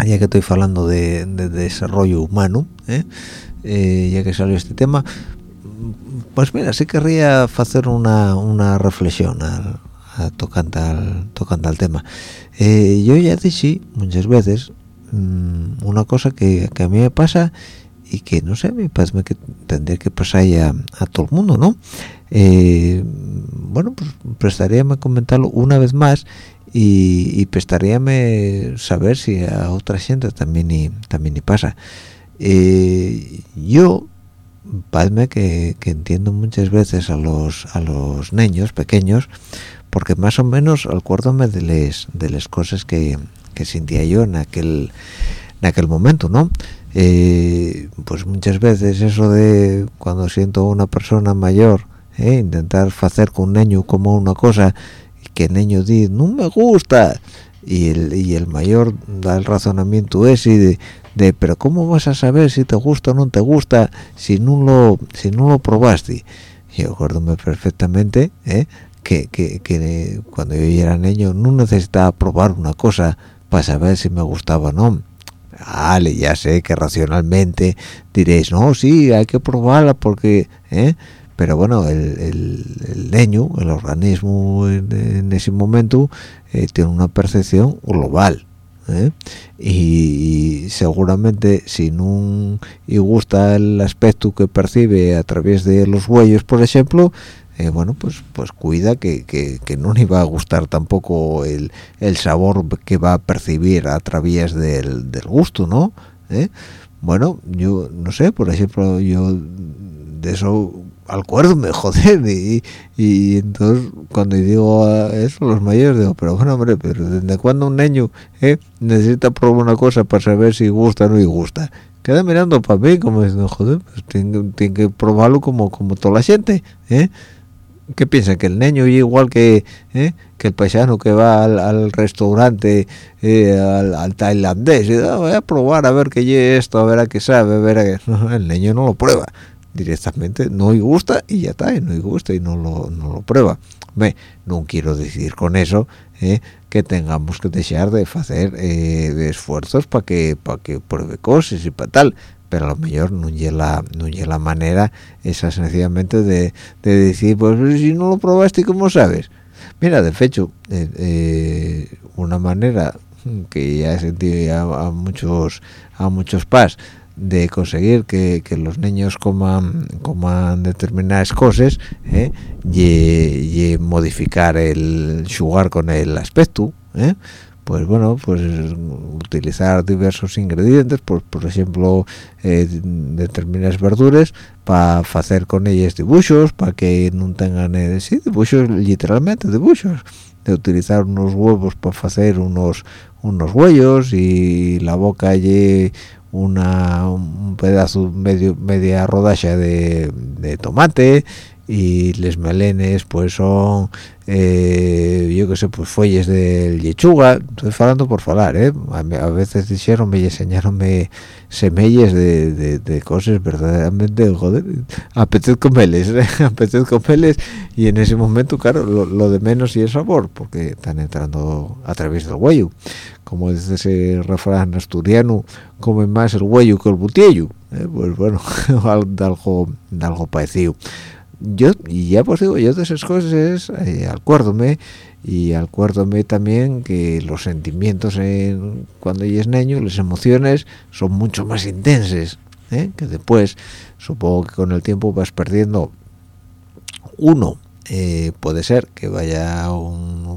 Speaker 2: ya que estoy hablando de, desarrollo humano, ¿eh? Eh, ya que salió este tema, pues mira, sí querría hacer una, una reflexión al, al, tocando al tema. Eh, yo ya dije muchas veces mm, una cosa que, a mí me pasa y que no sé, me parece que tendría que pasar ya a todo el mundo, ¿no? bueno, pues prestaríame a comentarlo una vez más y, y prestaríame saber si a otra gente también y también y pasa eh, yo padme que, que, entiendo muchas veces a los a los niños pequeños porque más o menos acuérdome de las de las cosas que, que sentía yo en aquel en aquel momento no eh, pues muchas veces eso de cuando siento a una persona mayor eh, intentar hacer con un niño como una cosa que el niño dice no me gusta y el, y el mayor da el razonamiento ese de, pero cómo vas a saber si te gusta o no te gusta si no lo si no lo probaste yo acuérdome perfectamente ¿eh? que, que, que, cuando yo era niño no necesitaba probar una cosa para saber si me gustaba o no vale ya sé que racionalmente diréis no sí hay que probarla porque ¿eh? pero bueno el, el, niño el organismo en, ese momento eh, tiene una percepción global ¿eh? y, seguramente si no gusta el aspecto que percibe a través de los huellos por ejemplo eh, bueno pues pues cuida que, que, no le va a gustar tampoco el, el, sabor que va a percibir a través del, del gusto no bueno yo no sé por ejemplo yo de eso me joder, y, y entonces cuando digo eso los mayores digo, pero bueno hombre, pero ¿desde cuando un niño eh, necesita probar una cosa para saber si gusta o no y gusta? Queda mirando para mí como diciendo, joder, pues tiene, que probarlo como, como toda la gente, ¿eh? ¿Qué piensan? Que el niño igual que, ¿eh? que el paisano que va al, restaurante, eh, al, tailandés, y ah, voy a probar a ver qué es esto, a ver a qué sabe, a ver a qué... el niño no lo prueba directamente no le gusta y ya está, y no le gusta y no lo, no lo prueba. Ve, no quiero decir con eso eh, que tengamos que dejar de hacer eh, esfuerzos para que para que pruebe cosas y para tal, pero a lo mejor no llega no la manera esa sencillamente de, de, decir, pues si no lo probaste, ¿cómo sabes? Mira, de hecho, eh, una manera que ya he sentido a, muchos a muchos pas de conseguir que, los niños coman, coman determinadas cosas ¿eh? y, modificar el jugar con el aspecto ¿eh? pues bueno pues utilizar diversos ingredientes por, por ejemplo eh, determinadas verduras para hacer con ellas dibujos para que no tengan sí, dibujos literalmente dibujos de utilizar unos huevos para hacer unos unos huellos y la boca allí una un pedazo medio media rodaja de, de tomate y les melenes pues son eh, yo que sé pues fuelles de lechuga estoy falando por falar ¿eh? a, veces dijeron me enseñaronme semillas de, de, cosas verdaderamente joder apetezco meles ¿eh? apetezco meles y en ese momento claro lo, de menos y el sabor porque están entrando a través del huello como dice ese refrán asturiano come más el huello que el butiello ¿eh? pues bueno algo algo parecido yo y ya pues digo yo de esas cosas eh, acuérdome y acuérdome también que los sentimientos en, cuando es niño las emociones son mucho más intensas ¿eh? que después supongo que con el tiempo vas perdiendo uno eh, puede ser que vaya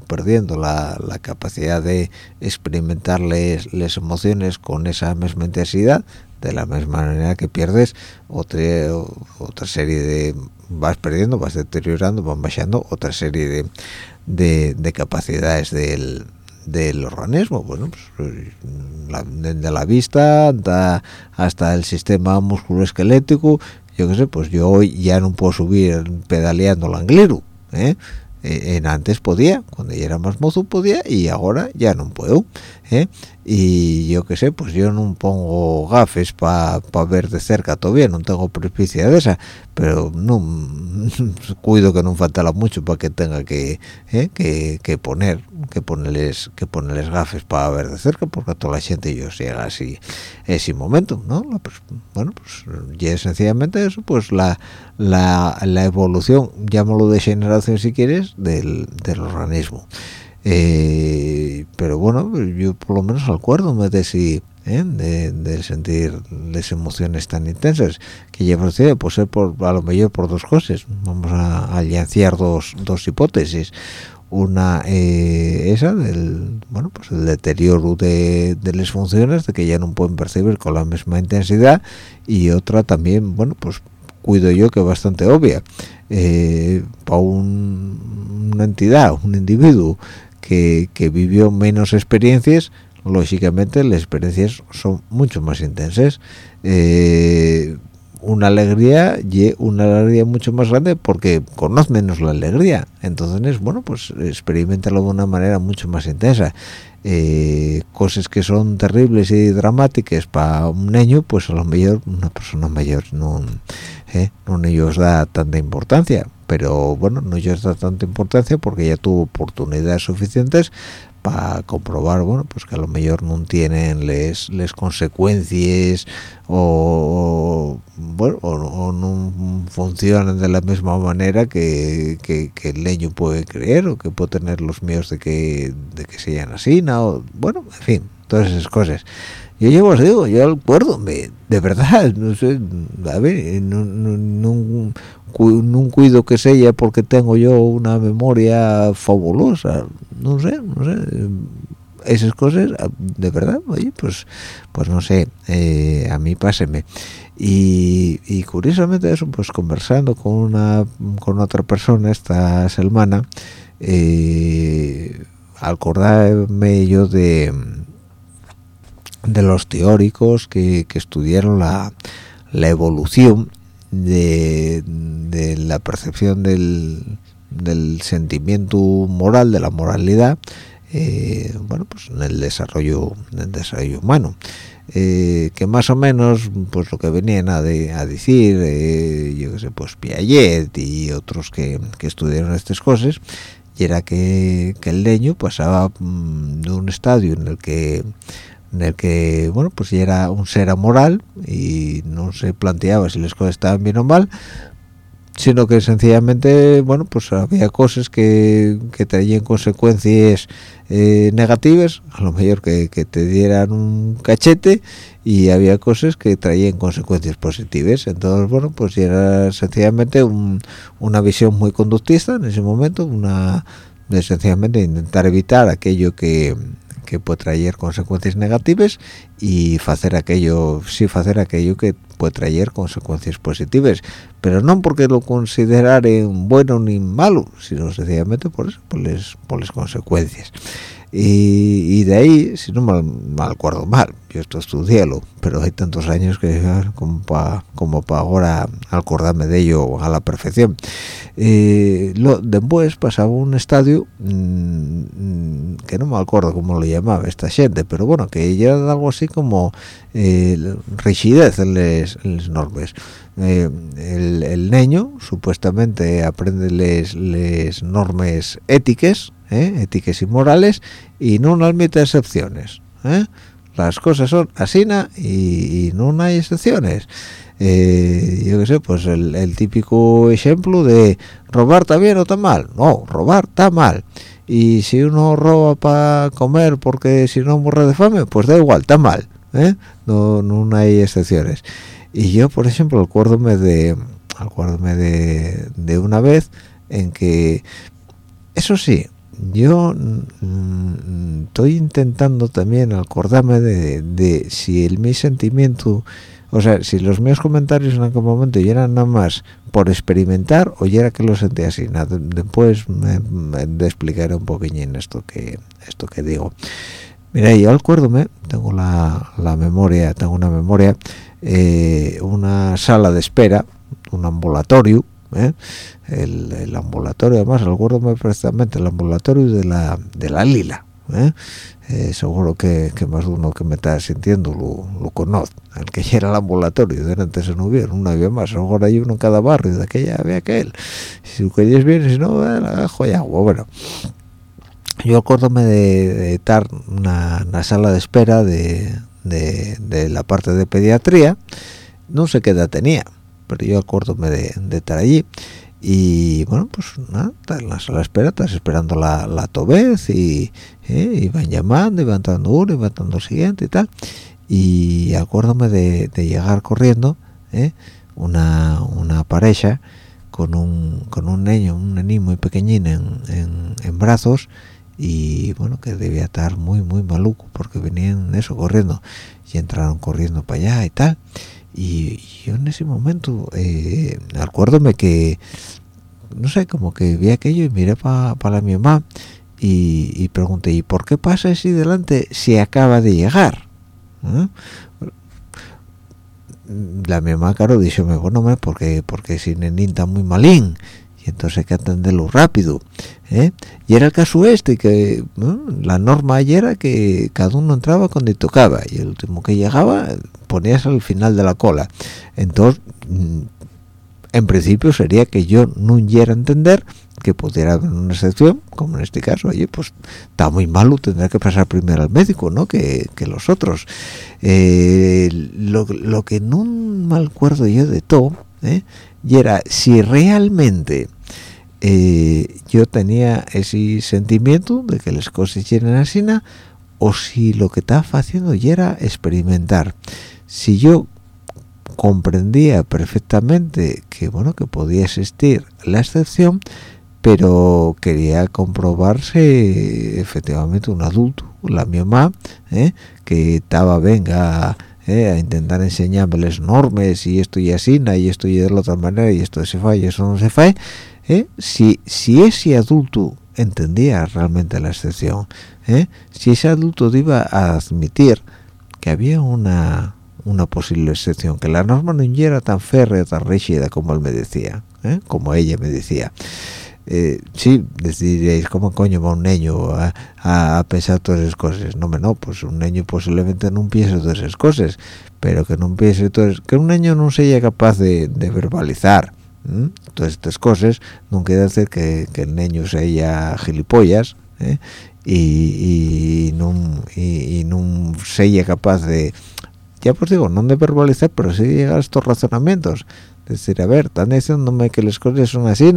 Speaker 2: perdiendo la, la capacidad de experimentar las emociones con esa misma intensidad de la misma manera que pierdes otra otra serie de vas perdiendo vas deteriorando van bajando otra serie de, de, capacidades del, del organismo bueno pues desde la vista hasta, el sistema musculoesquelético yo qué sé pues yo hoy ya no puedo subir pedaleando el angliru ¿eh? Eh, en antes podía cuando ya era más mozo podía y ahora ya no puedo ¿eh? y yo qué sé pues yo no pongo gafes para ver de cerca todavía no tengo presbicia de esa pero no cuido que no faltara mucho para que tenga que, ¿eh? que, que poner que ponerles que ponerles gafes para ver de cerca porque toda la gente yo llega así ese momento no bueno pues ya sencillamente eso pues la, la, la evolución llámalo de generación si quieres del, del organismo eh, pero bueno yo por lo menos acuerdo de si ¿eh? de, sentir las emociones tan intensas que ya procede puede ser por a lo mejor por dos cosas. Vamos a alianciar dos, dos hipótesis. Una eh, esa del bueno pues el deterioro de, de, las funciones de que ya no pueden percibir con la misma intensidad. Y otra también bueno pues cuido yo que es bastante obvia. Eh, para una entidad un individuo que, vivió menos experiencias lógicamente las experiencias son mucho más intensas. Eh, una alegría y una alegría mucho más grande porque conoce menos la alegría. Entonces bueno pues experimentalo de una manera mucho más intensa. Eh, cosas que son terribles y dramáticas para un niño pues a lo mejor una persona mayor no eh, no ellos da tanta importancia pero bueno no ellos da tanta importancia porque ya tuvo oportunidades suficientes para comprobar bueno pues que a lo mejor no tienen les, les consecuencias o, bueno o, no funcionan de la misma manera que, el leño puede creer o que puede tener los miedos de que de que sean así ¿no? bueno en fin todas esas cosas yo ya os digo yo acuerdo me, de verdad no sé a ver no, no, no cuido que sea porque tengo yo una memoria fabulosa no sé no sé esas cosas de verdad oye pues pues no sé eh, a mí páseme. Y, curiosamente eso pues conversando con una con otra persona esta semana eh, acordarme yo de de los teóricos que, que estudiaron la, la evolución de, la percepción del, del, sentimiento moral, de la moralidad, eh, bueno, pues en el desarrollo, en el desarrollo humano. Eh, que más o menos pues lo que venían a, a decir eh, yo qué sé pues Piaget y otros que, que estudiaron estas cosas y era que, que el leño pasaba mm, de un estadio en el que en el que bueno pues ya era un ser amoral y no se planteaba si las cosas estaban bien o mal sino que sencillamente bueno pues había cosas que, que traían consecuencias eh, negativas a lo mejor que, te dieran un cachete y había cosas que traían consecuencias positivas. Entonces bueno pues era sencillamente un, una visión muy conductista en ese momento una de sencillamente intentar evitar aquello que que puede traer consecuencias negativas y hacer aquello sí hacer aquello que puede traer consecuencias positivas. Pero no porque lo consideraren bueno ni malo sino sencillamente por eso por las, por las consecuencias y, de ahí si no mal, mal acuerdo mal yo esto estudiélo pero hay tantos años que como para como para ahora acordarme de ello a la perfección. Eh, lo, después pasaba un estadio mmm, que no me acuerdo cómo lo llamaba esta gente pero bueno que ya era algo así como eh, rigidez en las normas eh, el, el, niño supuestamente aprende las normas éticas ¿eh? y morales y no admite excepciones ¿eh? las cosas son así y, y, no hay excepciones eh, yo qué sé pues el, típico ejemplo de robar bien o está mal no robar está mal y si uno roba para comer porque si no muere de fame pues da igual está mal ¿eh? no, no hay excepciones y yo por ejemplo acuérdome de acuérdome de, de una vez en que eso sí yo mm, estoy intentando también acordarme de, de, si el mi sentimiento o sea si los míos comentarios en aquel momento ya eran nada más por experimentar o ya era que lo sentía así. Nada, después me, me explicaré un poquillín esto que esto que digo. Mira yo acuérdome tengo la, la memoria tengo una memoria eh, una sala de espera un ambulatorio ¿eh? el, el, ambulatorio además acuérdome perfectamente el ambulatorio de la de la lila ¿eh? Eh, seguro que, que, más uno que me está sintiendo lo, lo conoce el que ya era el ambulatorio de antes no hubiera no había más ahora hay uno en cada barrio de aquella había aquel si querías bien si no la joya bueno yo acuérdome de, de estar en una, una, sala de espera de, de, de la parte de pediatría no sé qué edad tenía pero yo acuérdome de, estar allí. Y bueno pues nada en la sala de espera estás esperando la, la tobez y eh, iban llamando iban dando uno iban dando siguiente y tal. Y acuérdome de, llegar corriendo eh, una, una pareja con un con un niño un niño muy pequeñín en, en, brazos y bueno que debía estar muy muy maluco porque venían eso corriendo. Y entraron corriendo para allá y tal y yo en ese momento eh, acuérdome que no sé como que vi aquello y miré para pa mi mamá y, y, pregunté y por qué pasa así delante si acaba de llegar ¿Eh? la mi mamá claro dijo bueno porque porque si nenín está muy malín y entonces hay que atenderlo rápido ¿eh? y era el caso este que la norma era que cada uno entraba cuando tocaba y el último que llegaba ponías al final de la cola entonces mm, en principio sería que yo no llegara a entender que pudiera haber una excepción como en este caso oye pues está muy malo tendrá que pasar primero al médico no que, que los otros eh, lo, lo, que no me acuerdo yo de todo ¿eh? Y era si realmente eh, yo tenía ese sentimiento de que las cosas llenan así o si lo que estaba haciendo ya era experimentar si yo comprendía perfectamente que bueno que podía existir la excepción pero quería comprobarse efectivamente un adulto la mi mamá ¿eh? que estaba venga eh, a intentar enseñarles normas y esto y así y esto y de la otra manera y esto se falla y eso no se falla eh, si si ese adulto entendía realmente la excepción eh, si ese adulto iba a admitir que había una una posible excepción que la norma no era tan férrea tan rígida como él me decía ¿eh? como ella me decía eh, sí, decidiréis, ¿cómo coño va un niño a, a, pensar todas esas cosas? No, no, pues un niño posiblemente no piense todas esas cosas, pero que no piense todas, que un niño no sea capaz de, de verbalizar ¿eh? todas estas cosas, no quiere decir que, que el niño sea gilipollas, ¿eh? y, y, no, y, y no sea capaz de, ya pues digo, no de verbalizar, pero sí llegar a estos razonamientos, decir a ver están diciéndome que las cosas son así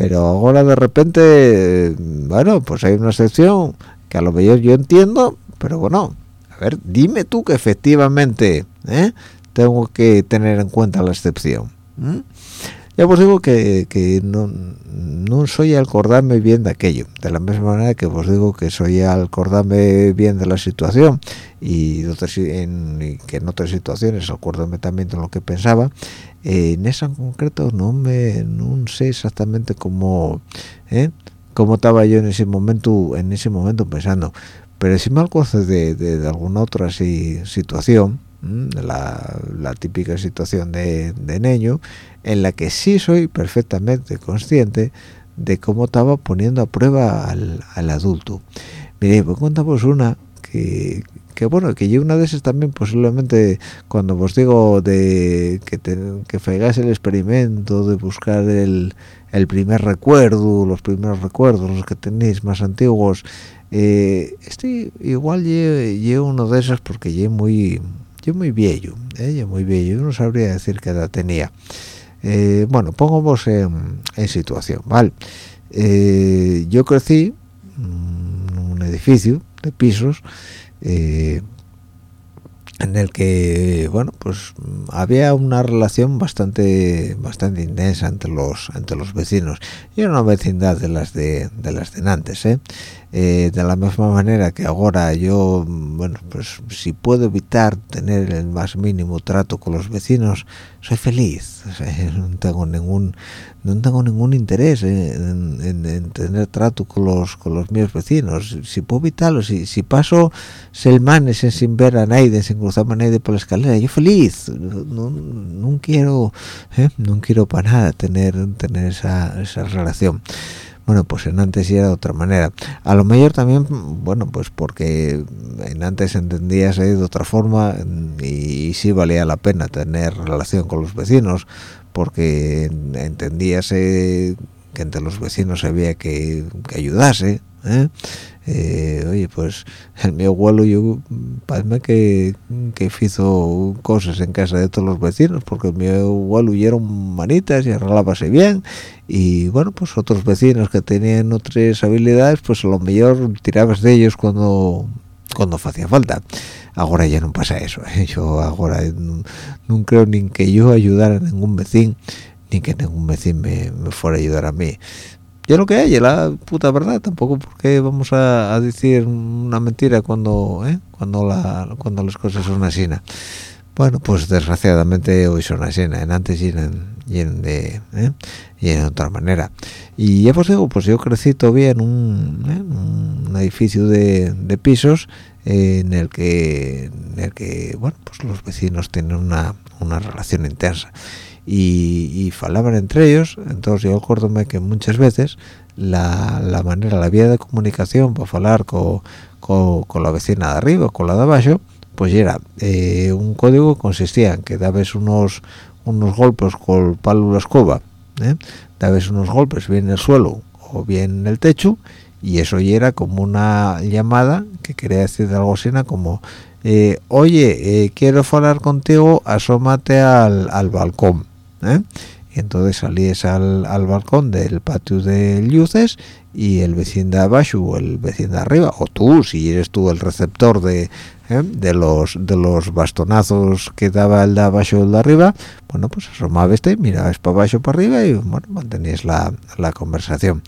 Speaker 2: pero ahora de repente bueno pues hay una excepción que a lo mejor yo entiendo pero bueno a ver dime tú que efectivamente ¿eh? tengo que tener en cuenta la excepción ya os digo que, que no, no soy al acordarme bien de aquello de la misma manera que os digo que soy al acordarme bien de la situación y, en, que en otras situaciones acordarme también de lo que pensaba en esa en concreto no me no sé exactamente cómo ¿eh? cómo estaba yo en ese momento en ese momento pensando pero si me acuerdo de, de, alguna otra situación la, típica situación de, de niño en la que sí soy perfectamente consciente de cómo estaba poniendo a prueba al, adulto. Mire, pues contamos una que, que bueno, que yo una de esas también posiblemente cuando os digo de que, te, que el experimento de buscar el, el, primer recuerdo, los primeros recuerdos, los que tenéis más antiguos, eh, este igual llevo uno de esos porque yo muy yo muy viejo, eh, muy viejo, yo no sabría decir qué edad tenía. Eh, bueno, pongamos en, situación, ¿vale? Eh, yo crecí en un edificio de pisos eh, en el que, bueno, pues había una relación bastante bastante intensa entre los entre los vecinos y era una vecindad de las de, de las de antes, ¿eh? Eh, de la misma manera que ahora yo bueno pues si puedo evitar tener el más mínimo trato con los vecinos soy feliz. No tengo ningún no tengo ningún interés en, tener trato con los con los míos vecinos. Si puedo evitarlo si, si paso selmanes sin ver a nadie sin cruzarme a nadie por la escalera yo feliz. No, no quiero ¿eh? no quiero para nada tener tener esa, esa relación bueno pues en antes era de otra manera a lo mejor también bueno pues porque en antes entendíase de otra forma y, sí valía la pena tener relación con los vecinos porque entendíase que entre los vecinos había que, que ayudarse ¿eh? Eh, oye pues el mi abuelo yo parece que que hizo cosas en casa de todos los vecinos porque mi abuelo huyeron manitas y arreglábase bien y bueno pues otros vecinos que tenían otras habilidades pues a lo mejor tirabas de ellos cuando cuando hacía falta ahora ya no pasa eso ¿eh? yo ahora no, creo ni que yo ayudara a ningún vecino ni que ningún vecino me, me fuera a ayudar a mí yo lo que hay, la puta verdad, tampoco porque vamos a, decir una mentira cuando ¿eh? cuando la cuando las cosas son así. Bueno, pues desgraciadamente hoy son así, en antes y en, de ¿eh? y en otra manera. Y ya os digo, pues yo crecí todavía en un, ¿eh? un edificio de, de pisos en el que en el que bueno, pues los vecinos tienen una, una relación intensa y, y falaban entre ellos entonces yo acuérdome que muchas veces la, la manera la vía de comunicación para hablar con, con, la vecina de arriba con la de abajo pues era eh, un código consistía en que dabes unos unos golpes con el palo de la escoba ¿eh? dabes unos golpes bien en el suelo o bien en el techo y eso ya era como una llamada que quería decir algo así como eh, oye eh, quiero hablar contigo asómate al, al balcón ¿eh? y entonces salíes al, al, balcón del patio de luces y el vecino de abajo o el vecino de arriba o tú si eres tú el receptor de, ¿eh? de los de los bastonazos que daba el de abajo o el de arriba bueno pues asomabas te mirabas para abajo para arriba y bueno mantenías la, la conversación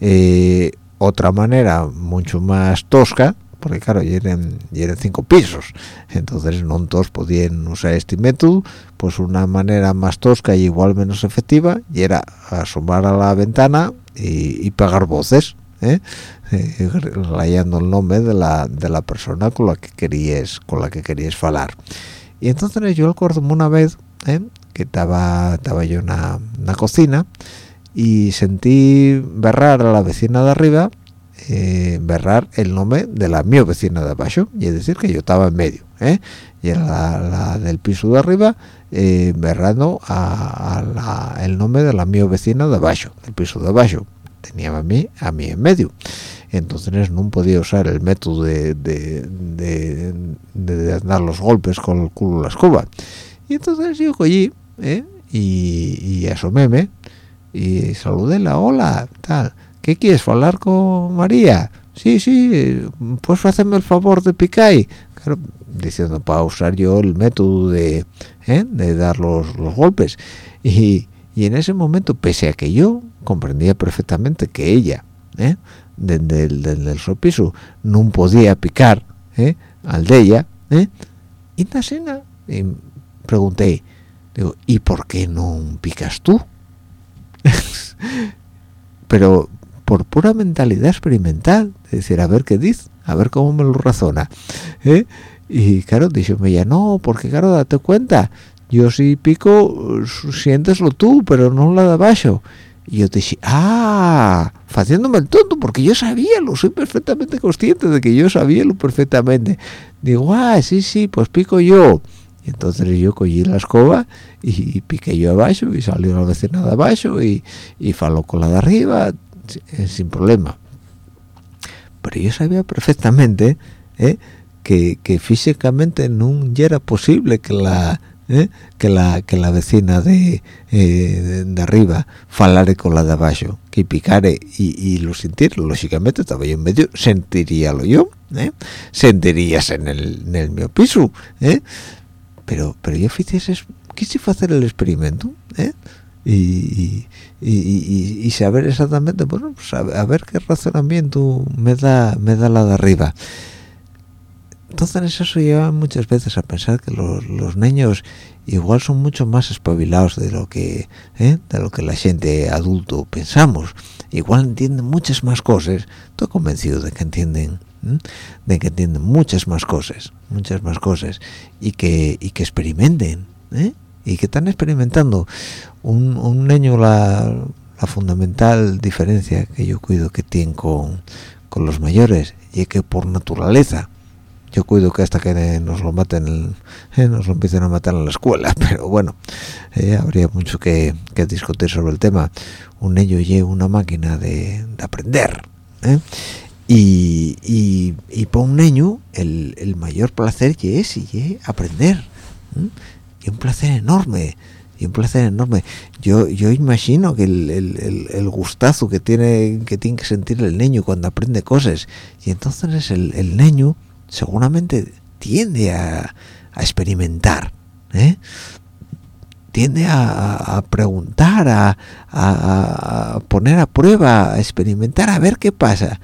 Speaker 2: eh, otra manera mucho más tosca porque claro, eran, eran cinco pisos, entonces no todos podían usar este método, pues una manera más tosca y igual menos efectiva, y era asomar a la ventana y, pagar voces, ¿eh? eh rayando el nombre de la, de la persona con la que querías con la que querías hablar. Y entonces yo acuerdo una vez ¿eh? que estaba estaba yo en una cocina y sentí berrar a la vecina de arriba eh, berrar el nombre de la mi vecina de abajo y es decir que yo estaba en medio ¿eh? y era la, del piso de arriba eh, berrando a, el nombre de la mi vecina de abajo del piso de abajo tenía a mí a mí en medio. Entonces no podía usar el método de, de, dar los golpes con el culo de la escoba. Y entonces yo cogí y, asoméme y saludéla, hola, tal, ¿qué quieres hablar con María? Sí, sí, pues hacerme el favor de picar, claro, diciendo para usar yo el método de, ¿eh? de dar los, los golpes y, y, en ese momento, pese a que yo comprendía perfectamente que ella, ¿eh? desde, el, desde no podía picar ¿eh? al de ella, ¿eh? y Nasena, y pregunté, digo, ¿y por qué no picas tú? pero por pura mentalidad experimental, es decir, a ver qué dice, a ver cómo me lo razona. ¿eh? Y claro, me ya no, porque claro, date cuenta, yo si pico, siénteslo tú, pero no la de abajo. Y yo te dije, ah, haciéndome el tonto, porque yo sabía, lo soy perfectamente consciente de que yo sabía lo perfectamente. Digo, ah, sí, sí, pues pico yo. Y entonces yo cogí la escoba y, piqué yo abajo y salió la vecina de abajo y, y faló con la de arriba sin problema. Pero yo sabía perfectamente ¿eh? que, que, físicamente no era posible que la ¿eh? que la que la vecina de, eh, de, arriba falare con la de abajo que picare y, lo sintiera lógicamente estaba yo en medio sentiríalo yo sentirías en el, en el piso pero pero yo quise hacer el experimento ¿eh? y, y, y, saber exactamente bueno pues a, ver qué razonamiento me da me da la de arriba entonces eso lleva muchas veces a pensar que los, los niños igual son mucho más espabilados de lo que ¿eh? de lo que la gente adulto pensamos igual entienden muchas más cosas estoy convencido de que entienden de que entienden muchas más cosas muchas más cosas y que y que experimenten ¿eh? y que están experimentando un, un niño la, la fundamental diferencia que yo cuido que tiene con, con los mayores y es que por naturaleza yo cuido que hasta que nos lo maten eh, nos lo empiecen a matar en la escuela pero bueno eh, habría mucho que, discutir sobre el tema un niño lleva una máquina de, de aprender ¿eh? y, y, y, para un niño el, el mayor placer que es y aprender y un placer enorme y un placer enorme. Yo yo imagino que el, el, gustazo que tiene que tiene que sentir el niño cuando aprende cosas. Y entonces el, el niño seguramente tiende a, a experimentar ¿eh? tiende a, a preguntar a, a, poner a prueba a experimentar a ver qué pasa.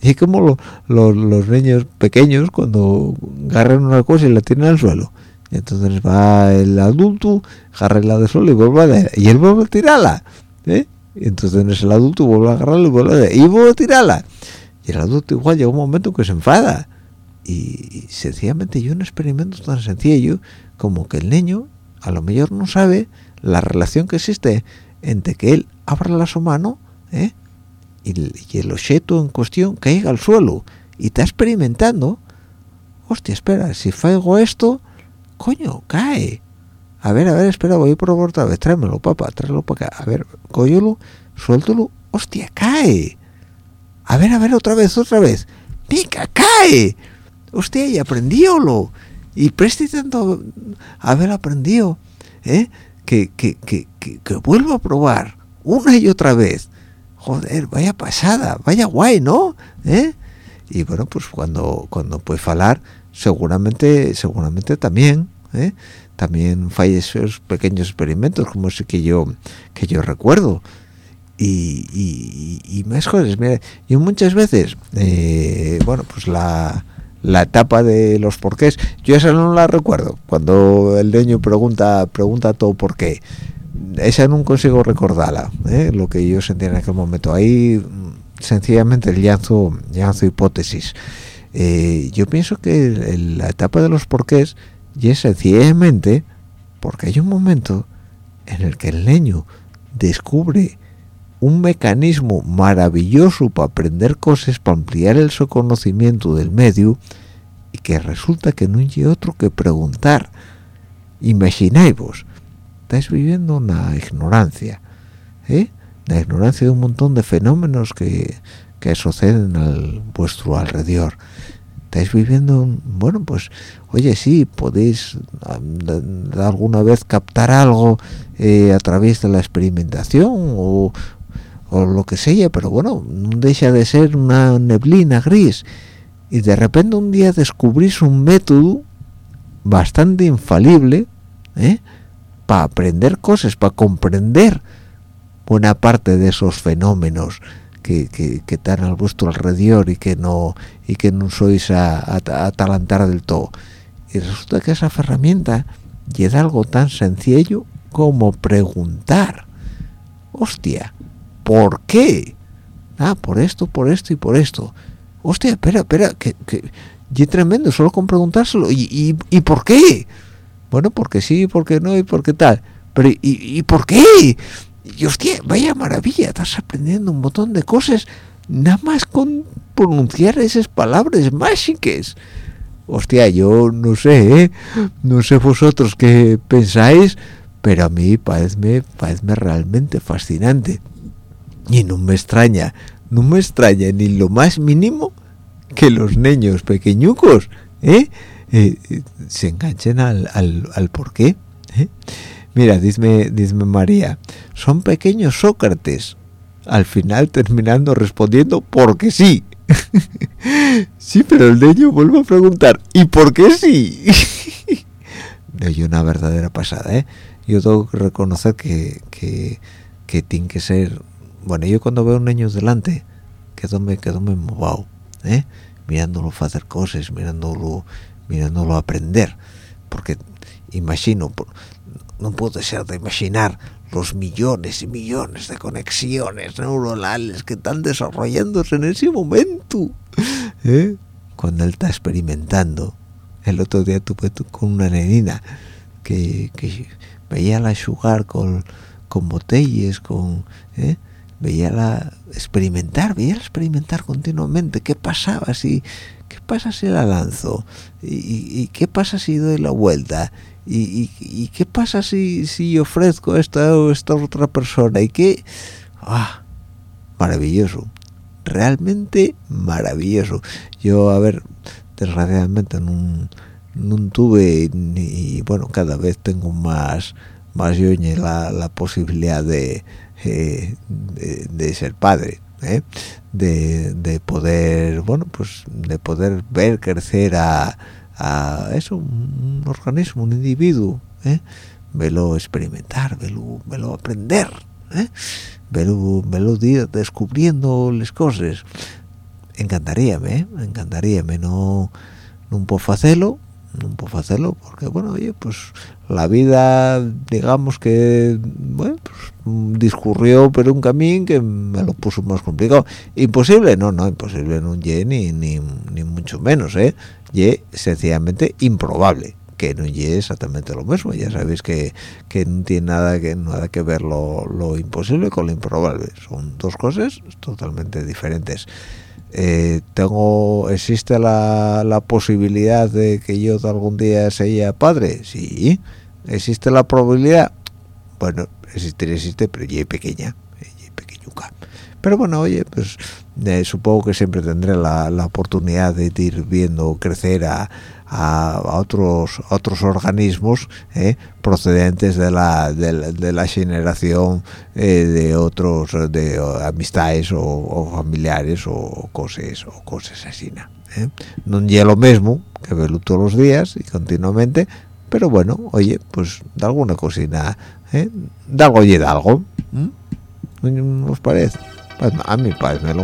Speaker 2: Y como lo, lo, los niños pequeños cuando agarran una cosa y la tienen al suelo entonces va el adulto agarra de suelo y vuelve a y él vuelve a tirarla ¿eh? y entonces el adulto vuelve a agarrarla y vuelve a y vuelve a tirarla. Y el adulto igual llega un momento que se enfada. Y sencillamente yo un experimento tan sencillo como que el niño a lo mejor no sabe la relación que existe entre que él abra la su mano ¿eh? y, el objeto en cuestión caiga al suelo. Y está experimentando hostia espera si faigo esto coño cae a ver a ver espera voy probar otra vez tráemelo papá tráelo para acá a ver cóllelo suéltalo hostia cae a ver a ver otra vez otra vez pica cae hostia, y aprendiólo. Y preste tanto haber aprendido, ¿eh? que, que, que, que, vuelvo a probar una y otra vez. Joder, vaya pasada, vaya guay, ¿no? ¿Eh? Y bueno, pues cuando cuando puede falar, seguramente seguramente también, ¿eh? también falla esos pequeños experimentos como ese que yo que yo recuerdo. Y, y, más cosas, mira, yo muchas veces, eh, bueno, pues la la etapa de los porqués yo esa no la recuerdo cuando el niño pregunta pregunta todo por qué esa no consigo recordarla ¿eh? lo que yo sentía en aquel momento ahí sencillamente el llanzo llanzo hipótesis eh, yo pienso que la etapa de los porqués y es sencillamente porque hay un momento en el que el niño descubre un mecanismo maravilloso para aprender cosas, para ampliar el su conocimiento del medio, y que resulta que no hay otro que preguntar. Imagináis estáis viviendo una ignorancia, ¿eh? la ignorancia de un montón de fenómenos que, que suceden al vuestro alrededor. estáis viviendo bueno pues oye sí podéis alguna vez captar algo eh, a través de la experimentación o, lo que sea pero bueno no deja de ser una neblina gris y de repente un día descubrís un método bastante infalible ¿eh? para aprender cosas para comprender buena parte de esos fenómenos que, que, están al vuestro alrededor y que no y que no sois a, atalantar del todo y resulta que esa herramienta es algo tan sencillo como preguntar. Hostia ¿por qué? ah por esto por esto y por esto. Hostia espera espera que, que y tremendo solo con preguntárselo. Y, y, y por qué bueno porque sí porque no y porque tal. Pero y, y por qué y hostia, vaya maravilla, estás aprendiendo un montón de cosas nada más con pronunciar esas palabras mágicas. Hostia, yo no sé, ¿eh? no sé vosotros qué pensáis, pero a mí parece, parece realmente fascinante. Y no me extraña, no me extraña ni lo más mínimo que los niños pequeñucos ¿eh? Eh, se enganchen al, al, al porqué. ¿eh? Mira, dime, dime María, son pequeños Sócrates, al final terminando respondiendo porque sí. sí, pero el niño vuelve a preguntar, ¿y por qué sí? yo una verdadera pasada, ¿eh? Yo tengo que reconocer que, que, que tiene que ser... Bueno, yo cuando veo a un niño delante, quedo me, quedo me movado, ¿eh? Mirándolo hacer cosas, mirándolo, mirándolo aprender. Porque imagino, no puedo ser de imaginar los millones y millones de conexiones neuronales que están desarrollándose en ese momento ¿eh? cuando él está experimentando el otro día tuve con una nenina que, que veía la jugar con, con botellas con ¿eh? veía la experimentar veía la experimentar continuamente qué pasaba si qué pasa si la lanzo y, y qué pasa si doy la vuelta ¿Y, qué pasa si, si ofrezco esta esta otra persona? ¿Y qué? ¡Ah! Maravilloso. Realmente maravilloso. Yo, a ver, desgraciadamente no, no tuve ni... Bueno, cada vez tengo más más yo la, la posibilidad de, eh, de, ser padre. ¿eh? De, de poder, bueno, pues de poder ver crecer a a eso, un, organismo, un individuo, ¿eh? velo experimentar, velo, velo aprender, ¿eh? velo, velo descubriendo las cosas. Encantaríame, ¿eh? encantaríame, no, no puedo hacerlo, no puedo hacerlo porque bueno oye pues la vida digamos que bueno pues, discurrió por un camino que me lo puso más complicado. Imposible no no imposible no ni, ni ni mucho menos eh y sencillamente improbable que no es exactamente lo mismo. Ya sabéis que, que no tiene nada que nada que ver lo, lo, imposible con lo improbable. Son dos cosas totalmente diferentes eh, tengo existe la, la, posibilidad de que yo algún día sea padre sí. Existe la probabilidad bueno existe existe pero ya pequeña ya pequeñuca. Pero bueno oye pues eh, supongo que siempre tendré la, oportunidad de ir viendo crecer a, otros otros organismos eh, procedentes de la, de la, generación eh, de otros de amistades o, familiares o cosas o cosas así no es lo mismo que verlo todos los días y continuamente pero bueno oye pues de alguna cocina de algo y de algo ¿no os parece? Pues a mí parece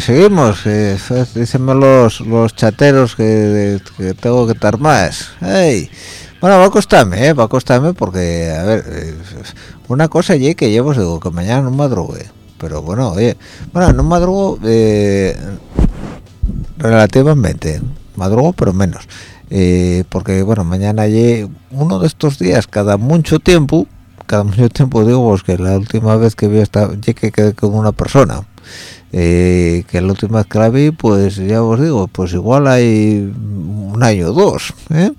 Speaker 2: seguimos. Eh, dícenme los, los chateros que, tengo que estar más. ¡Ey! Bueno, va a costarme, ¿eh? Va a costarme porque, a ver, eh, una cosa allí que llevo, digo, que mañana no madrugue. Pero bueno, oye, bueno, no madrugo relativamente. Madrugo, pero menos. Porque, bueno, mañana allí, uno de estos días, cada mucho tiempo, cada mucho tiempo digo pues que la última vez que vi esta ya quedé con una persona eh, que la última vez que la vi pues ya os digo pues igual hay un año o dos ¿eh?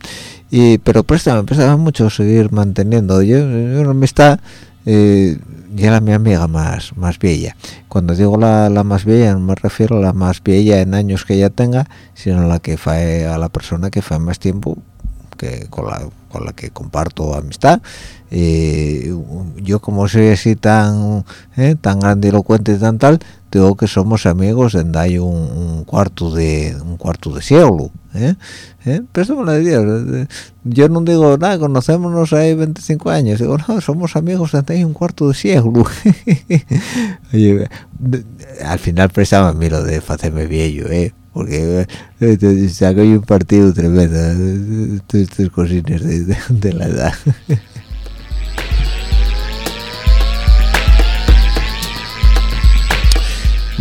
Speaker 2: y pero préstame préstame mucho seguir manteniendo. Yo, yo una amistad eh, ya la mi amiga más más vieja. Cuando digo la, la más vieja no me refiero a la más vieja en años que ella tenga sino a la que fue a la persona que fue más tiempo que con la con la que comparto amistad. Eh, yo como soy así tan eh, tan grandilocuente y tan tal digo que somos amigos en hay un, un cuarto de un cuarto de siglo ¿eh? ¿Eh? préstame la idea eh, yo no digo nada conocémonos ahí 25 años digo no somos amigos hay un cuarto de siglo Oye, al final préstame a mí lo de hacerme viejo eh porque eh, saco yo un partido tremendo eh, de estas cosines de, de- de la edad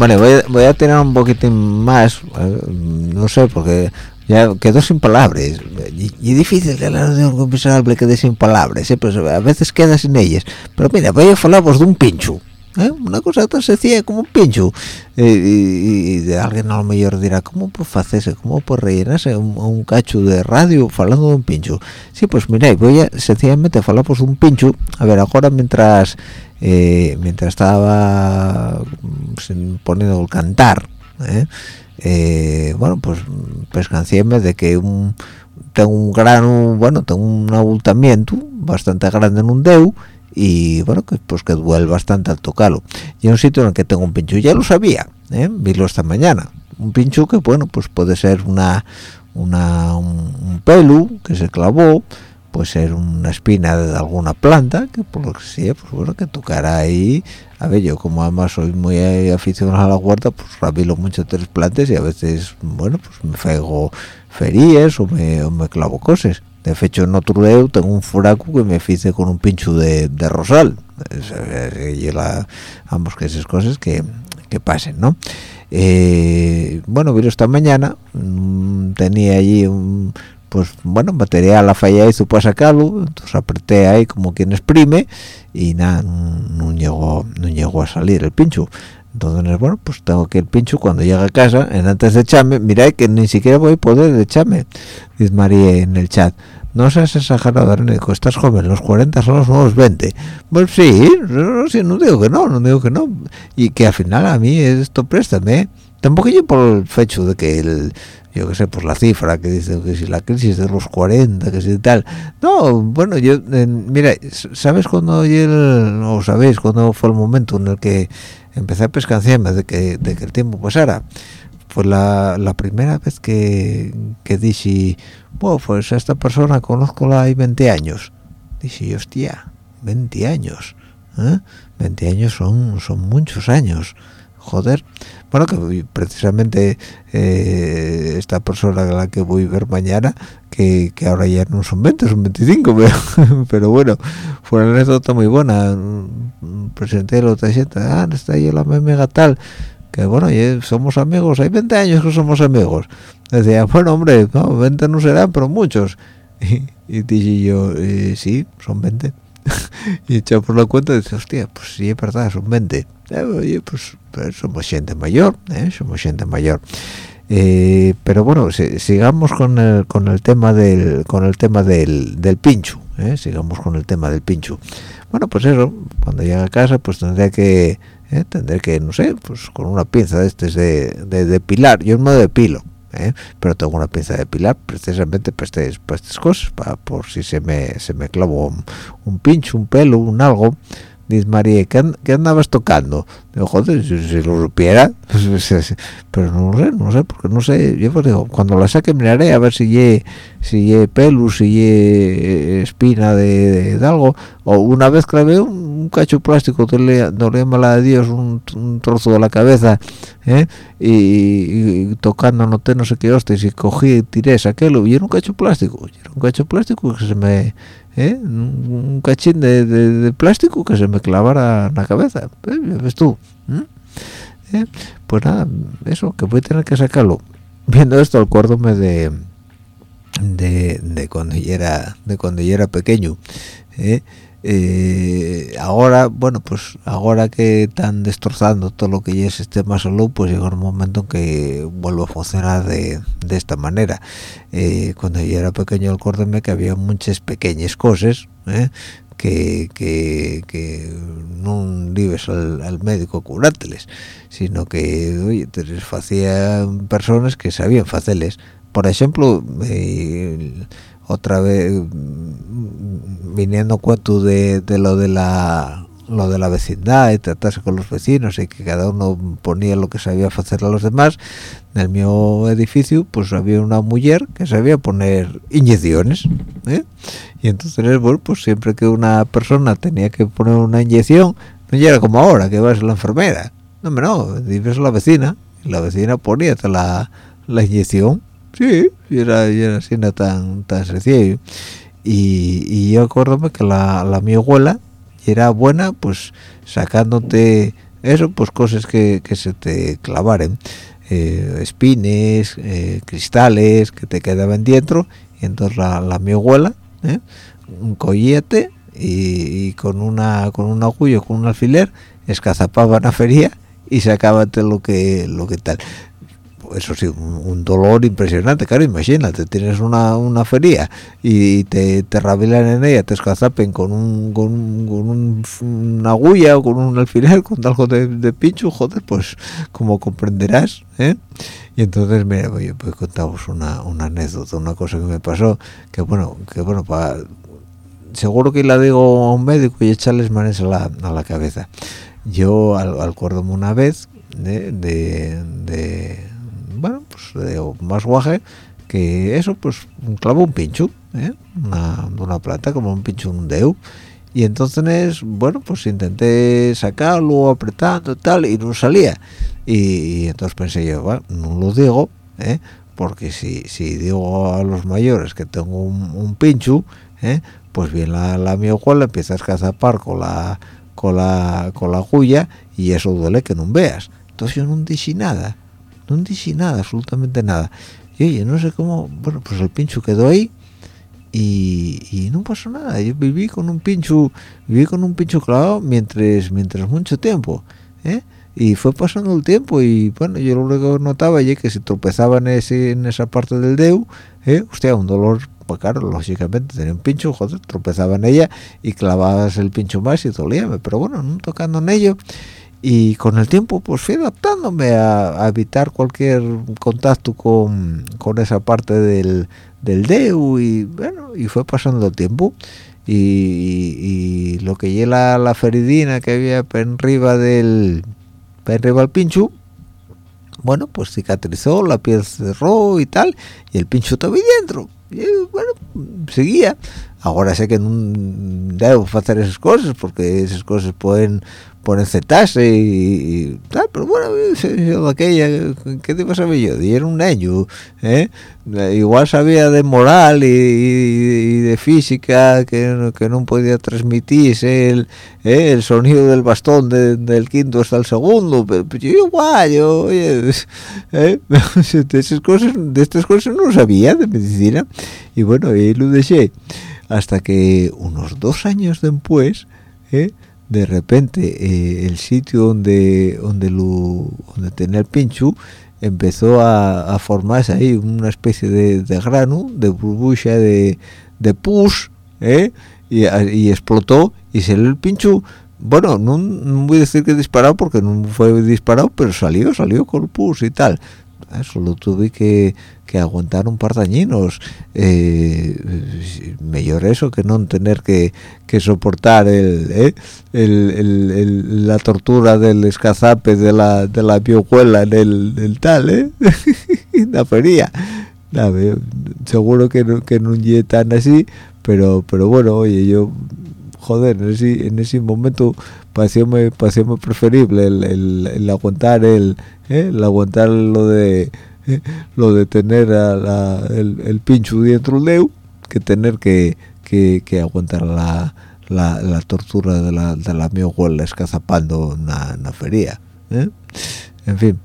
Speaker 2: Vale, voy a, voy tener un poquitín más, eh, no sé, porque ya quedo sin palabras. Y, y difícil de hablar de un conversable quede sin palabras, ¿eh? pues a veces queda sin ellas. Pero mira, voy a hablaros de un pincho. ¿eh? Una cosa tan sencilla como un pincho. Eh, y, y alguien a lo mejor dirá, ¿cómo puede hacerse? ¿Cómo puede rellenarse un, un cacho de radio hablando de un pincho? Sí, pues mira, voy a sencillamente hablaros de un pincho. A ver, ahora mientras eh, mientras estaba mm, poniendo el cantar, ¿eh? Eh, bueno, pues pescanciéme de que un, tengo un grano, bueno, tengo un abultamiento bastante grande en un dedo y bueno, que pues que duele bastante al tocarlo. Y en un sitio en el que tengo un pincho, ya lo sabía, ¿eh? vilo esta mañana. Un pincho que bueno, pues puede ser una, una un, un pelo que se clavó, puede ser una espina de alguna planta que por lo que sea pues bueno que tocará ahí. A ver yo como además soy muy aficionado a la huerta pues rabilo mucho tres plantas y a veces bueno pues me fego ferías o me, o me clavo cosas. De hecho en otro lado tengo un furaco que me hice con un pincho de, de rosal. Y la, vamos que esas cosas que, que pasen no Eh, bueno vino esta mañana mm, tenía allí un pues bueno material a falla hizo para sacarlo entonces apreté ahí como quien exprime y nada no, no llegó no llegó a salir el pincho. Entonces bueno pues tengo que el pincho cuando llegue a casa en antes de echarme mirad que ni siquiera voy a poder echarme dice María en el chat. No seas exagerado Ernesto, estás joven, los 40 son los nuevos 20 pues sí, no, sí, no digo que no, no digo que no. Y que al final a mí esto préstame tampoco yo por el hecho de que el yo qué sé, pues la cifra que dice que si la crisis de los 40, que si tal. No, bueno, yo, eh, mira, ¿sabes cuando el, o sabéis cuándo fue el momento en el que empecé a pescanciarme de que, de que el tiempo pasara? Fue la, la primera vez que, que dije, bueno, pues a esta persona conozco la hay 20 años. Dije, hostia, 20 años. ¿eh? 20 años son, son muchos años. Joder. Bueno, que precisamente eh, esta persona a la que voy a ver mañana, que, que ahora ya no son 20, son 25, pero, pero bueno, fue una anécdota muy buena. Presenté la gente, ah, está ahí la mega tal, que bueno, somos amigos, hay 20 años que somos amigos. Decía, bueno, hombre, no, 20 no serán, pero muchos. Y, y dije yo, eh, sí, son 20. y echado por la cuenta dice, hostia, pues sí, es verdad, son 20. Eh, pues, pues somos gente mayor, ¿eh? somos gente mayor. Eh, pero bueno, si- sigamos con el, con el tema del con el tema del, del pincho, ¿eh? sigamos con el tema del pincho. Bueno, pues eso, cuando llegue a casa, pues tendré que ¿eh? tendré que, no sé, pues con una pinza de este de, de depilar. Yo no depilo, ¿eh? pero tengo una pinza de depilar precisamente para estas, para estas cosas, para, por si se me, se me clavó un, un pincho, un pelo, un algo. Dice María, ¿qué, qué andabas tocando? Digo, joder, si, lo supiera, pues, sí. pero no sé, no sé, porque no sé, yo pues digo, cuando la saque miraré a ver si ye, si ye pelus, si ye espina de, algo, o una vez clavé un, un cacho plástico, dolía mala de Dios, un, trozo de la cabeza, ¿eh? y, y- y tocando no te no sé qué hostias, y cogí tiré, saquélo, y era un cacho plástico, y era un cacho plástico que se me... ¿eh? un cachín de, de- plástico que se me clavara en la cabeza ¿eh? Ves tú ¿eh? ¿Eh? pues nada eso que voy a tener que sacarlo viendo esto acuérdome de de, de cuando yo era de cuando yo era pequeño. Eh, ahora bueno pues ahora que están destrozando todo lo que ya es sistema salud pues llega un momento en que vuelvo a funcionar de, esta manera Eh, cuando yo era pequeño acuérdame que había muchas pequeñas cosas ¿eh? que, que, que no ibas al, al médico a curárteles sino que oye, te les hacían personas que sabían hacerles por ejemplo eh, otra vez mm, viniendo cuento de, de lo de la lo de la vecindad y tratarse con los vecinos y que cada uno ponía lo que sabía hacer a los demás en el mío edificio pues había una mujer que sabía poner inyecciones ¿eh? y entonces bueno pues siempre que una persona tenía que poner una inyección no era como ahora que vas a la enfermera no no ibas a la vecina y la vecina ponía la, la inyección sí. Era, era así no tan tan sencillo. Y, y yo acuérdame que la, la mi abuela era buena pues sacándote eso pues cosas que, que se te clavaren eh, espines eh, cristales que te quedaban dentro. Y entonces la, la mi abuela ¿eh? un collete y, y con una con un agullo con un alfiler escazapaban a feria y sacábate lo que lo que tal eso sí, un, dolor impresionante, claro, imagínate, tienes una, una feria y te, te rabilan en ella, te escazapen con un, con, un, con un- una agulla o con un alfiler, con algo de, de pincho, joder, pues como comprenderás, ¿eh? Y entonces, mira, oye, pues contamos una, una anécdota, una cosa que me pasó, que bueno, que bueno, para seguro que la digo a un médico y echarles manes a la, a la cabeza. Yo al, una vez de- bueno, pues de más guaje que eso pues clavó un pincho ¿eh? una, una plata como un pincho un dedo y entonces bueno pues intenté sacarlo apretando tal y no salía y, entonces pensé yo bueno, no lo digo ¿eh? porque si, si digo a los mayores que tengo un, pincho ¿eh? pues bien la, la mi abuela empieza a escazapar con la con la con la huya y eso duele que no veas entonces yo no dije nada no dije nada absolutamente nada y oye no sé cómo bueno pues el pincho quedó ahí y, no pasó nada yo viví con un pincho viví con un pincho clavado mientras mientras mucho tiempo ¿eh? y fue pasando el tiempo y bueno yo lo único que notaba ya que si tropezaba en, ese, en esa parte del dedo ¿eh? hostia un dolor pues claro lógicamente tenía un pincho joder tropezaba en ella y clavabas el pincho más y dolía pero bueno no tocando en ello y con el tiempo pues fui adaptándome a, evitar cualquier contacto con, con esa parte del del DEU y bueno y fue pasando el tiempo. Y, lo que lleva la, feridina que había arriba del arriba del pincho bueno pues cicatrizó la piel cerró y tal y el pincho estaba dentro. Y bueno seguía. Ahora sé que no debo hacer esas cosas porque esas cosas pueden ponerse tase y, tal, pero bueno, yo de aquella, ¿qué te pasa yo? Y era un año, ¿eh? Igual sabía de moral y, de física que, que, no podía transmitirse el, ¿eh? el sonido del bastón del quinto hasta el segundo, pero, yo igual, yo, oye, ¿eh? de, esas cosas, de estas cosas no sabía de medicina, y bueno, y lo dejé, hasta que unos dos años después, ¿eh? De repente eh, el sitio donde donde lo donde tenía el pincho empezó a, formarse ahí una especie de, grano de burbuja de, de pus ¿eh? y, explotó y se el pincho bueno no, voy a decir que disparado porque no fue disparado pero salió salió con pus y tal solo tuve que, aguantar un par de añinos. Eh, mejor eso que no tener que, soportar eh, el, la tortura del escazape de la de la biocuela en el, tal eh. La feria. Seguro que no, que no tan así pero pero bueno oye yo joder en ese, en ese momento pareció me preferible el aguantar el, ¿eh? el aguantar lo de ¿eh? lo de tener el, el, pincho dentro del que tener que, que, aguantar la, la, tortura de la, de la escazapando una, una feria ¿eh? en fin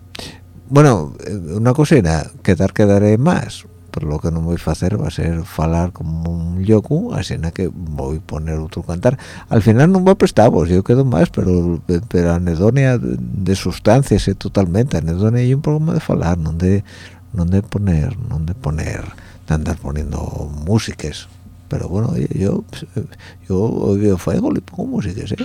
Speaker 2: bueno una cosina quedar quedaré más pero lo que no voy a hacer va a ser falar como un yoku así que voy a poner otro cantar. Al final no me a prestar vos yo quedo más pero pero anedonia de sustancias es totalmente. Anedonia y un problema de falar no de no de poner no de poner de andar poniendo músicas. Pero bueno yo yo oigo fuego le pongo músicas ¿eh?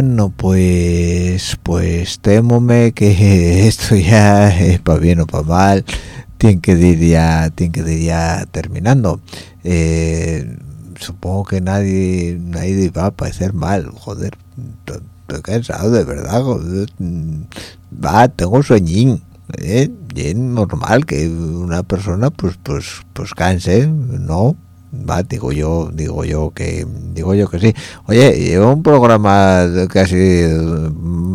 Speaker 2: Bueno, pues, pues temome que esto ya es para bien o para mal, tiene que ir ya, tiene que ir ya terminando. Eh, supongo que nadie, nadie va a parecer mal, joder, to- estoy cansado de verdad, joder, mm, va, tengo sueñín, ¿eh? es normal que una persona pues, pues, pues canse, ¿no? Va digo yo digo yo que digo yo que sí. Oye llevo un programa casi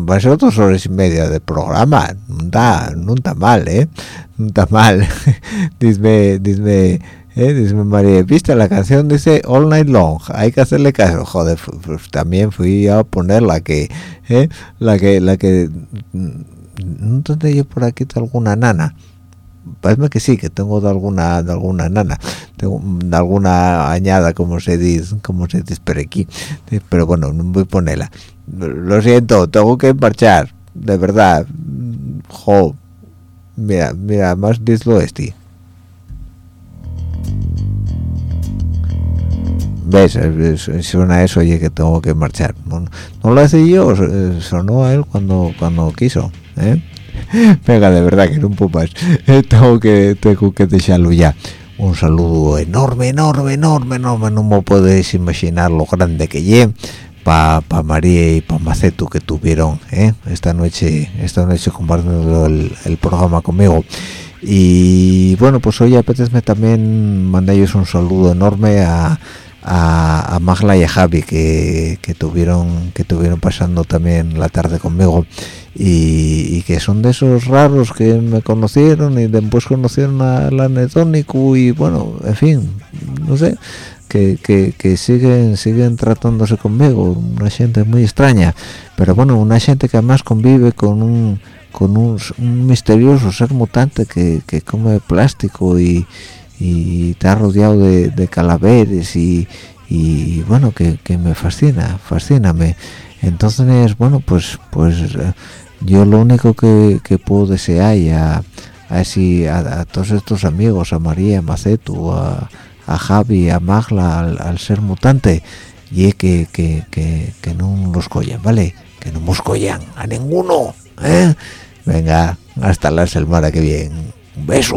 Speaker 2: va a ser dos horas y media de programa. No está no está mal eh no está mal. Dime dime eh, dice María viste la canción dice All Night Long. Hay que hacerle caso. Joder también fui a poner la que eh, la que la que mm, no tendré yo por aquí alguna nana parece que sí que tengo de alguna de alguna nana tengo de alguna añada como se dice como se dice por aquí. Pero bueno no voy a ponerla. Lo siento tengo que marchar de verdad. Jo mira mira más dislo este ves Es- es- suena eso oye que tengo que marchar. No, no lo hace yo eh, sonó a él cuando cuando quiso ¿eh? venga de verdad que no Eh, tengo que tengo que dejarlo ya. Un saludo enorme enorme enorme enorme. No me podéis imaginar lo grande que lle para pa María y para Macetu que tuvieron ¿eh? esta noche esta noche compartiendo el, programa conmigo. Y bueno pues hoy apetece también mandarles un saludo enorme a a, a Magla y a Javi que, que tuvieron que tuvieron pasando también la tarde conmigo. Y, y que son de esos raros que me conocieron y después conocieron al anetónico y bueno en fin no sé que, que, que siguen siguen tratándose conmigo una gente muy extraña. Pero bueno una gente que además convive con un con un, un misterioso ser mutante que, que come plástico y, y está rodeado de, de calaveres y, y bueno que, que me fascina fascíname. Entonces bueno pues pues eh, yo lo único que, que puedo desear y a, ese- a- todos estos amigos a María a Macetu a, a Javi a Magla al, al ser mutante y es que, que, que, no los collan vale que no nos collan a ninguno ¿eh? venga hasta la semana que viene. Un beso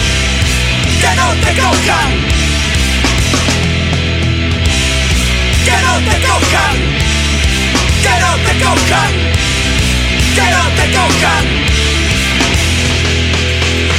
Speaker 4: Que no te cojan Que no te cojan Que no te cojan Que no te cojan